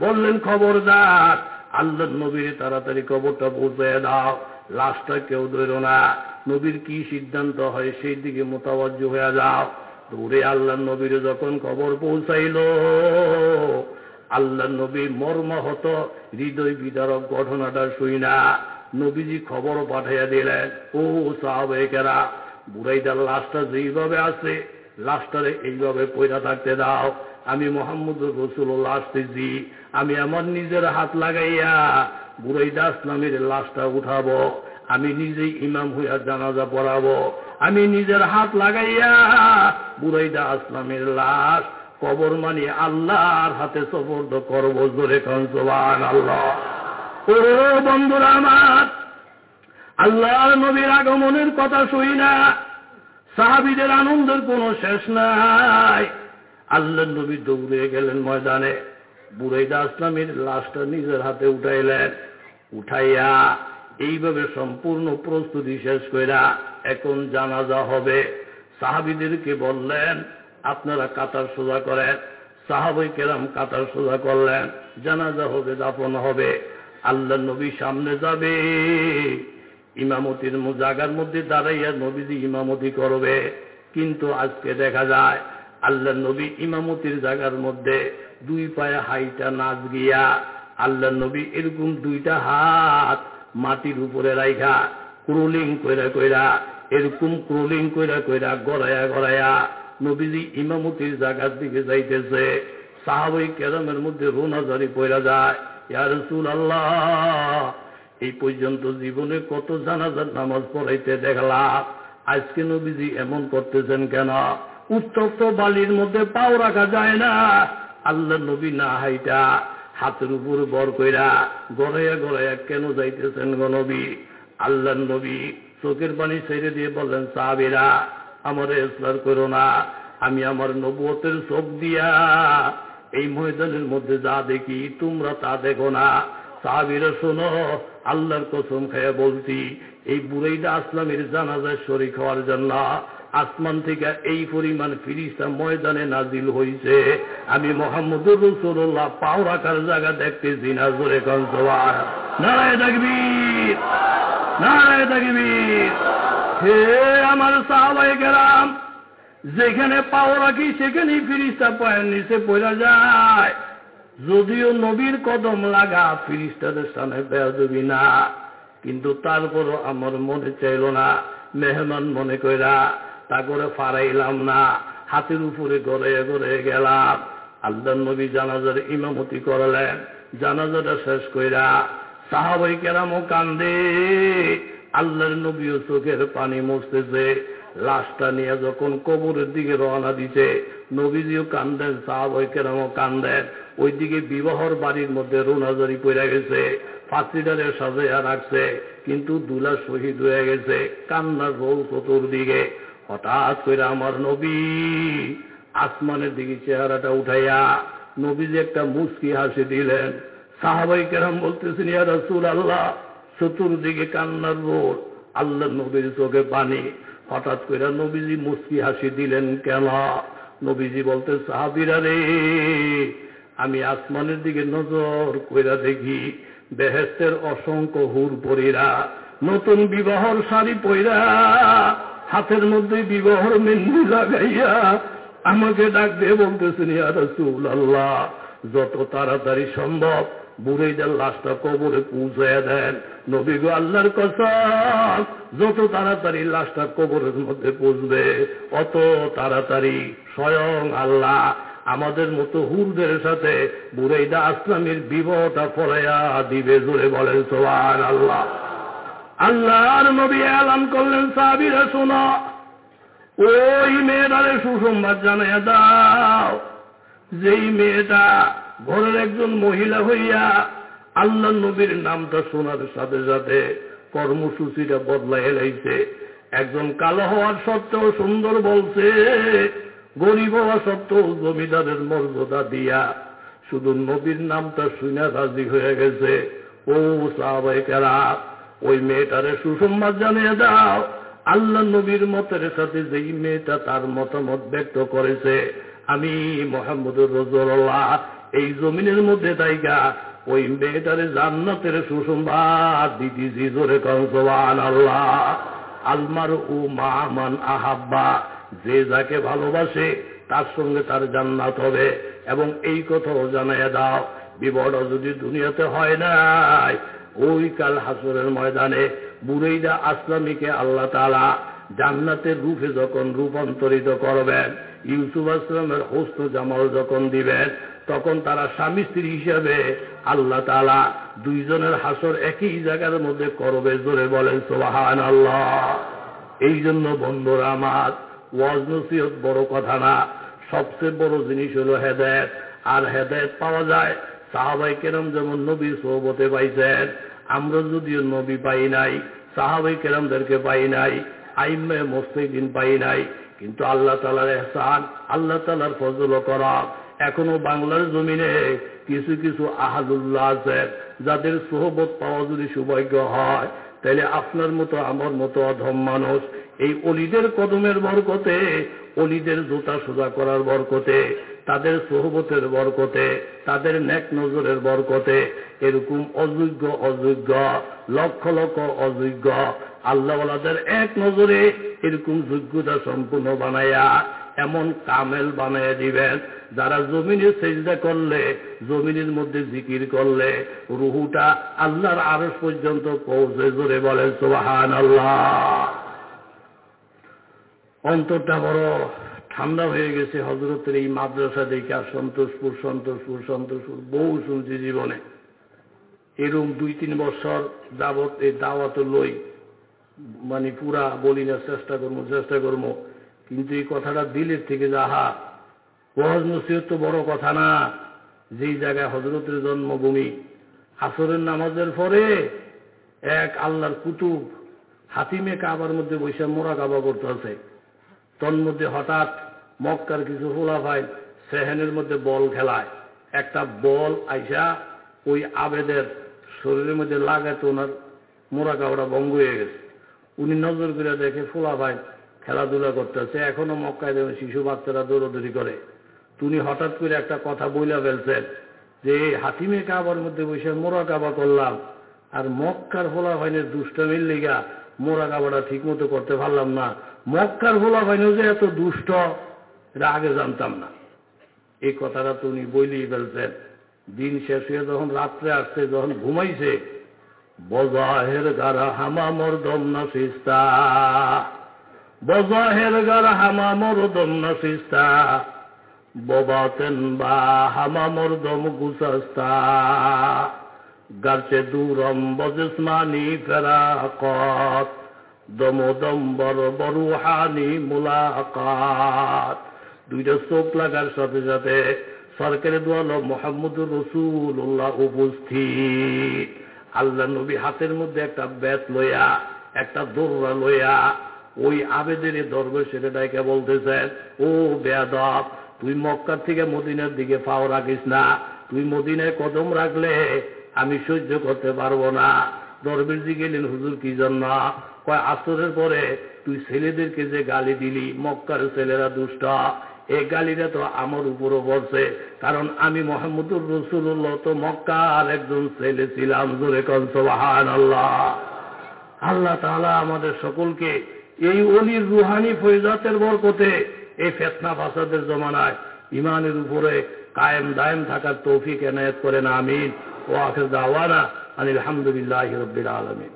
বললেন, খবরদার, আল্লাহ নবীর তাড়াতাড়ি খবরটা পৌঁছে দাও। লাশটা কেউ ধরো না। নবীর কি সিদ্ধান্ত হয় সেই দিকে মোতাবজ্জ হয়ে যাও। দূরে আল্লাহ নবীর যখন খবর পৌঁছাইল, আল্লাহ নবী মর্মাহত হৃদয় বিদারক ঘটনাটা শুই না। নবীজি খবর পাঠাইয়া দিলেন, ও সাহাবেকেরা বুড়াইদার লাশটা যেইভাবে আছে, লাশটারে এইভাবে পয়রা থাকতে দাও। আমি মোহাম্মদ রসুল্লাহ আসতেছি। আমি আমার নিজের হাত লাগাইয়া বুড়াইদা ইসলামের লাশটা উঠাবো। আমি নিজেই ইমাম হইয়া জানাজা পড়াবো। আমি নিজের হাত লাগাইয়া বুড়াইদা আসলামের লাশ কবর মানি আল্লাহর হাতে সবর্দ করব জোরে কনসবান আল্লাহ ও বন্ধুরা আমার, আল্লাহর নবীর আগমনের কথা শুই না। সাহাবিদের আনন্দের কোনো শেষ নাই। আল্লাহ নবী দৌড়ে গেলেন ময়দানে। বুড়াইদা আসলামের লাশটা নিজের হাতে উঠাইলেন। উঠাইয়া এইভাবে সম্পূর্ণ প্রস্তুতি শেষ কইরা এখন জানাজা হবে। সাহাবিদেরকে বললেন, আপনারা কাতার সোজা করেন। সাহাবই কেরাম কাতার সোজা করলেন। জানাজা হবে, দাফন হবে। আল্লাহ নবী সামনে যাবে। ইমামতির জাগার মধ্যে দাঁড়াইয়া নবীজি ইমামতি করবে। কিন্তু আজকে দেখা যায় আল্লাহ নবী ইমামতির জায়গার মধ্যে দুই পায়ে হাইটা নাচ গিয়া আল্লাহ নবী এরকম দুইটা হাত মাটির উপরে রাইখা ক্রোলিং কইরা কইরা, এরকম ক্রোলিং কইরা কইরা গড়াইয়া গড়াইয়া নবীজি ইমামতির জায়গার দিকে যাইতেছে। সাহাবই কেরামের মধ্যে রোনাজারি পয়রা যায়। ইয়ার রসুল আল্লাহ এই পর্যন্ত জীবনে কত জানাজার নামাজ পড়াইতে দেখলাম। আজকে নবীজি এমন করতেছেন কেন? উত্তপ্ত বালির মধ্যে পাও রাখা যায় না। আল্লাহ নবী না হাইটা হাতের উপর বর কইরা গড়াইয়া গড়াইয়া কেন যাইতেছেন গো নবী? আল্লাহ নবী চোখের পানি ছেড়ে দিয়ে বললেন, সাহাবিরা, আমার এসলার করো না। আমি আমার নবুয়তের চোখ দিয়া এই ময়দানের মধ্যে যা দেখি তোমরা তা দেখো না। সাহাবিরা, শোনো, আল্লাহর কসম খেয়ে বলছি, এই বুড়াইদা আসলামের জানাজার শরিক হওয়ার জন্য আসমান থেকে এই পরিমাণ ফিরিস্তা ময়দানে নাজিল হয়েছে আমি মোহাম্মদুর রসুল্লাহ পাও রাখার জায়গা দেখতেছি না, জোরে কনসবার নারায় দেখবীর নারায় দেখবীর হে আমার সাহাবাই গেলাম যেখানে পাও রাখি সেখানেই ফিরিস্তা পায়ের নিচে পড়া যায়। যদিও নবীর কদম লাগা ফিরিস্তাদের স্থানে বেয়াদবি না, কিন্তু তারপরও আমার মনে চাইল না, মেহমান মনে কইরা তা করে ফারাইলাম না, হাতের উপরে গড়ে গড়ে গেলাম। আল্লাহ নবী জানাজার ইমামতি করলেন। জানাজাটা শেষ কইরা সাহাবাই কেরামও কান্দে। আল্লাহর নবীও চোখের পানি মুছতেছে। লাশটা নিয়ে যখন কবরের দিকে রওনা দিছে, নবীজিও কান্দেন, সাহাবাই কেরামও কান্দেন। ওইদিকে বিবাহর বাড়ির মধ্যে রোনাজারি পড়ে গেছে, ফাঁসিডারে সাজাইয়া রাখছে, কিন্তু দুলা শহীদ হয়ে গেছে, কান্নার রোল চতুর্দিকে। হঠাৎ করে আমার নবী আসমানের দিকে চেহারাটা উঠাইয়া নবীজি একটা মুস্কি হাসি দিলেন। সাহাবাই কেরাম বলতেছেন, ইয়া রসুল আল্লাহ চতুর্দিকে কান্নার রোল আল্লাহ নবীর চোখে পানি। হঠাৎ করে নবীজি মুস্কি হাসি দিলেন, কেন? নবীজি বলতে সাহাবিরা রে, আমি আসমানের দিকে নজর কইরা দেখি বেহেস্তের অসংখ্য হুর পরিরা, নতুন বিবাহর শাড়ি পইরা হাতের মধ্যে বিবাহর মেন্দি লাগাইয়া আমাকে ডাক দিয়ে বলতেছেন রসুল আল্লাহ যত তাড়াতাড়ি সম্ভব বুড়াইদের লাশটা কবরে পৌঁছায় দেন। নবী গো আল্লাহর কসম, যত তাড়াতাড়ি লাশটা কবরের মধ্যে পৌঁছবে, অত তাড়াতাড়ি স্বয়ং আল্লাহ আমাদের মতো হুরদের সাথে বুড়াইদা আসলামের বিবাহটা পড়াইয়া দিবে জোরে বলেন সোয়ান আল্লাহ আল্লাহর নবী এলান করলেন সাবিরে শোনো। ওই মেয়েটারে সুসংবাদ জানাইয়া দাও। যেই মেয়েটা ঘরের একজন মহিলা হইয়া আল্লাহ নবীর নামটা শোনার সাথে সাথে কর্মসূচিটা বদলাই এলাইছে একজন কালো হওয়ার সত্ত্বেও সুন্দর বলছে, গরিব হওয়া সত্ত্বেও জমিদারের মর্যাদা দিয়া শুধু নবীর নামটা শুনে রাজি হয়ে গেছে। ও সাহাবাইকারা ওই মেয়েটারে সুসংবাদ জানিয়ে দাও, আল্লাহ নবীর মতের সাথে যেই মেয়েটা তার মতামত ব্যক্ত করেছে, আমি মোহাম্মদুর রজুল্লাহ এই জমিনের মধ্যে তাইগা ওই মেয়েটারে জান্নাতের সুসংবাদ দিতেছি জোরে কনসবান আল্লাহ আলমার ও মামান আহাব্বা, যে যাকে ভালোবাসে, তার সঙ্গে তার জান্নাত হবে। এবং এই কথাও জানাইয়া দাও বিবড় যদি দুনিয়াতে হয় নাই ওই কাল হাসরের ময়দানে বুড়েইদা আসলামীকে আল্লাহ তালা জান্নাতের রূপে যখন রূপান্তরিত করবেন, ইউসুফ আসলামের হোস্ত জামাল যখন দিবেন, তখন তারা স্বামী স্ত্রী হিসাবে আল্লাহ তালা দুইজনের হাসর একই জায়গার মধ্যে করবে জোরে বলেন সোহান আল্লাহ এই জন্য বন্ধুরা আমার, ওয়াজ নসিহত বড় কথা না, সবচেয়ে বড় জিনিস হলো হেদায়ত। আর হেদায়ত পাওয়া যায় সাহাবাই কেরম যেমন নবীর সৌবতে পাইছেন, আমরা যদিও নবী পাই নাই, সাহাবাই কেরামদেরকে পাই নাই আইমে মোস্তিদিন পাই নাই, কিন্তু আল্লাহ তালার এহসান, আল্লাহ তালার ফজল করা এখনও বাংলার জমিনে কিছু কিছু আহাদুল্লাহ আছে, যাদের সোহবত পাওয়া যদি সৌভাগ্য হয়, তাহলে আপনার মতো, আমার মতো অধম মানুষ এই অলিদের কদমের বরকতে, অলিদের জুতা সোজা করার বরকতে তাদের সোহবতের বরকতে, তাদের নেক নজরের বরকতে এরকম অযোগ্য অযোগ্য, লক্ষ লক্ষ অযোগ্য, আল্লাহওয়ালাদের এক নজরে এরকম যোগ্যতা সম্পূর্ণ বানাইয়া এমন কামেল বানাইয়া দিবেন, যারা জমিনে চেষ্টা করলে, জমিনের মধ্যে জিকির করলে, রুহুটা আল্লাহর আরস পর্যন্ত পৌঁছে জোরে বলেন সোহান আল্লাহ অন্তরটা বড়। ঠান্ডা হয়ে গেছে হজরতের এই মাদ্রাসা দেখে আর সন্তোষপুর সন্তোষপুর সন্তোষপুর বহু শুনছি জীবনে। এরকম দুই তিন বছর যাবৎ এই দাওয়াত লই মানে পুরা বলি না, চেষ্টা করব চেষ্টা করব। কিন্তু এই কথাটা দিলের থেকে যাহা ওয়াজ নসিহত তো বড় কথা না। যেই জায়গায় হজরতের জন্মভূমি, আসরের নামাজের পরে এক আল্লাহর কুতুব হাতিমে কাবার মধ্যে বসে মোরা কাবা করতে আছে। তন্মধ্যে হঠাৎ মক্কার কিছু ফোলা ভাই সেহেনের মধ্যে বল খেলায়। একটা বল আইসা ওই আবেদের শরীরের মধ্যে লাগাতে ওনার মোরা কাপড়া ভঙ্গ হয়ে গেছে। উনি নজর করে দেখে ফোলা ভাই খেলাধুলা করতেছে। এখনও মক্কায় দেখবেন শিশু বাচ্চারা দৌড়দৌড়ি করে। তুমি হঠাৎ করে একটা কথা বইলা ফেলছেন যে, এই হাতিমে কাবার মধ্যে বসে মোরা কাবা করলাম আর মক্কার ফোলা ভাইনের দুষ্টমির লিগা মোরা কাবাটা ঠিক মতো করতে পারলাম না। মক্কার ফোলা ভাইনও যে এত দুষ্ট এটা আগে জানতাম না। এই কথাটা তো উনি বইলেই ফেলছেন। দিন শেষ হয়ে যখন রাত্রে আসছে, যখন ঘুমাইছে, বজাহের গারা হামা মর্দম না সিস্তা। বজাহের গারা হামা মর্দম না সিস্তা। ববাতেন বা হামা মর্দম গুসাস্তা। গাছে দূরম বজসমানি ফেরাকত। দমদম্বর বরুহানি মুলাকাত। দুইটা চোখ লাগার সাথে সাথে সরকারে দোয়াল মোহাম্মদুর রসুল্লাহ উপস্থিত। আল্লাহ নবী হাতের মধ্যে একটা ব্যাত লইয়া, একটা দৌড়া লইয়া ওই আবেদের দরবে সেটা ডাইকে বলতেছেন, ও বেয়াদব, তুই মক্কার থেকে মদিনার দিকে পাও রাখিস না। তুই মদিনায় কদম রাখলে আমি সহ্য করতে পারব না। দরবের জি গেলেন, হুজুর, কি জন্য? কয়, আসরের পরে তুই ছেলেদেরকে যে গালি দিলি, মক্কার ছেলেরা দুষ্ট। এই গালিটা তো আমার উপরও পড়ছে কারণ আমি মোহাম্মদুর রসুল্লাহ তো মক্কার একজন ছেলে ছিলাম, জোরে আল্লাহ আল্লাহ তাহলে আমাদের সকলকে এই অলির রুহানি ফৈজাতের বরকতে এই ফেতনা ফাসাদের জমানায় ইমানের উপরে কায়েম দায়েম থাকার তৌফিক এনায়ত করেন, আমিন। ও আখের দাওয়ানা আনিল আলহামদুলিল্লাহ রবিল আলমিন।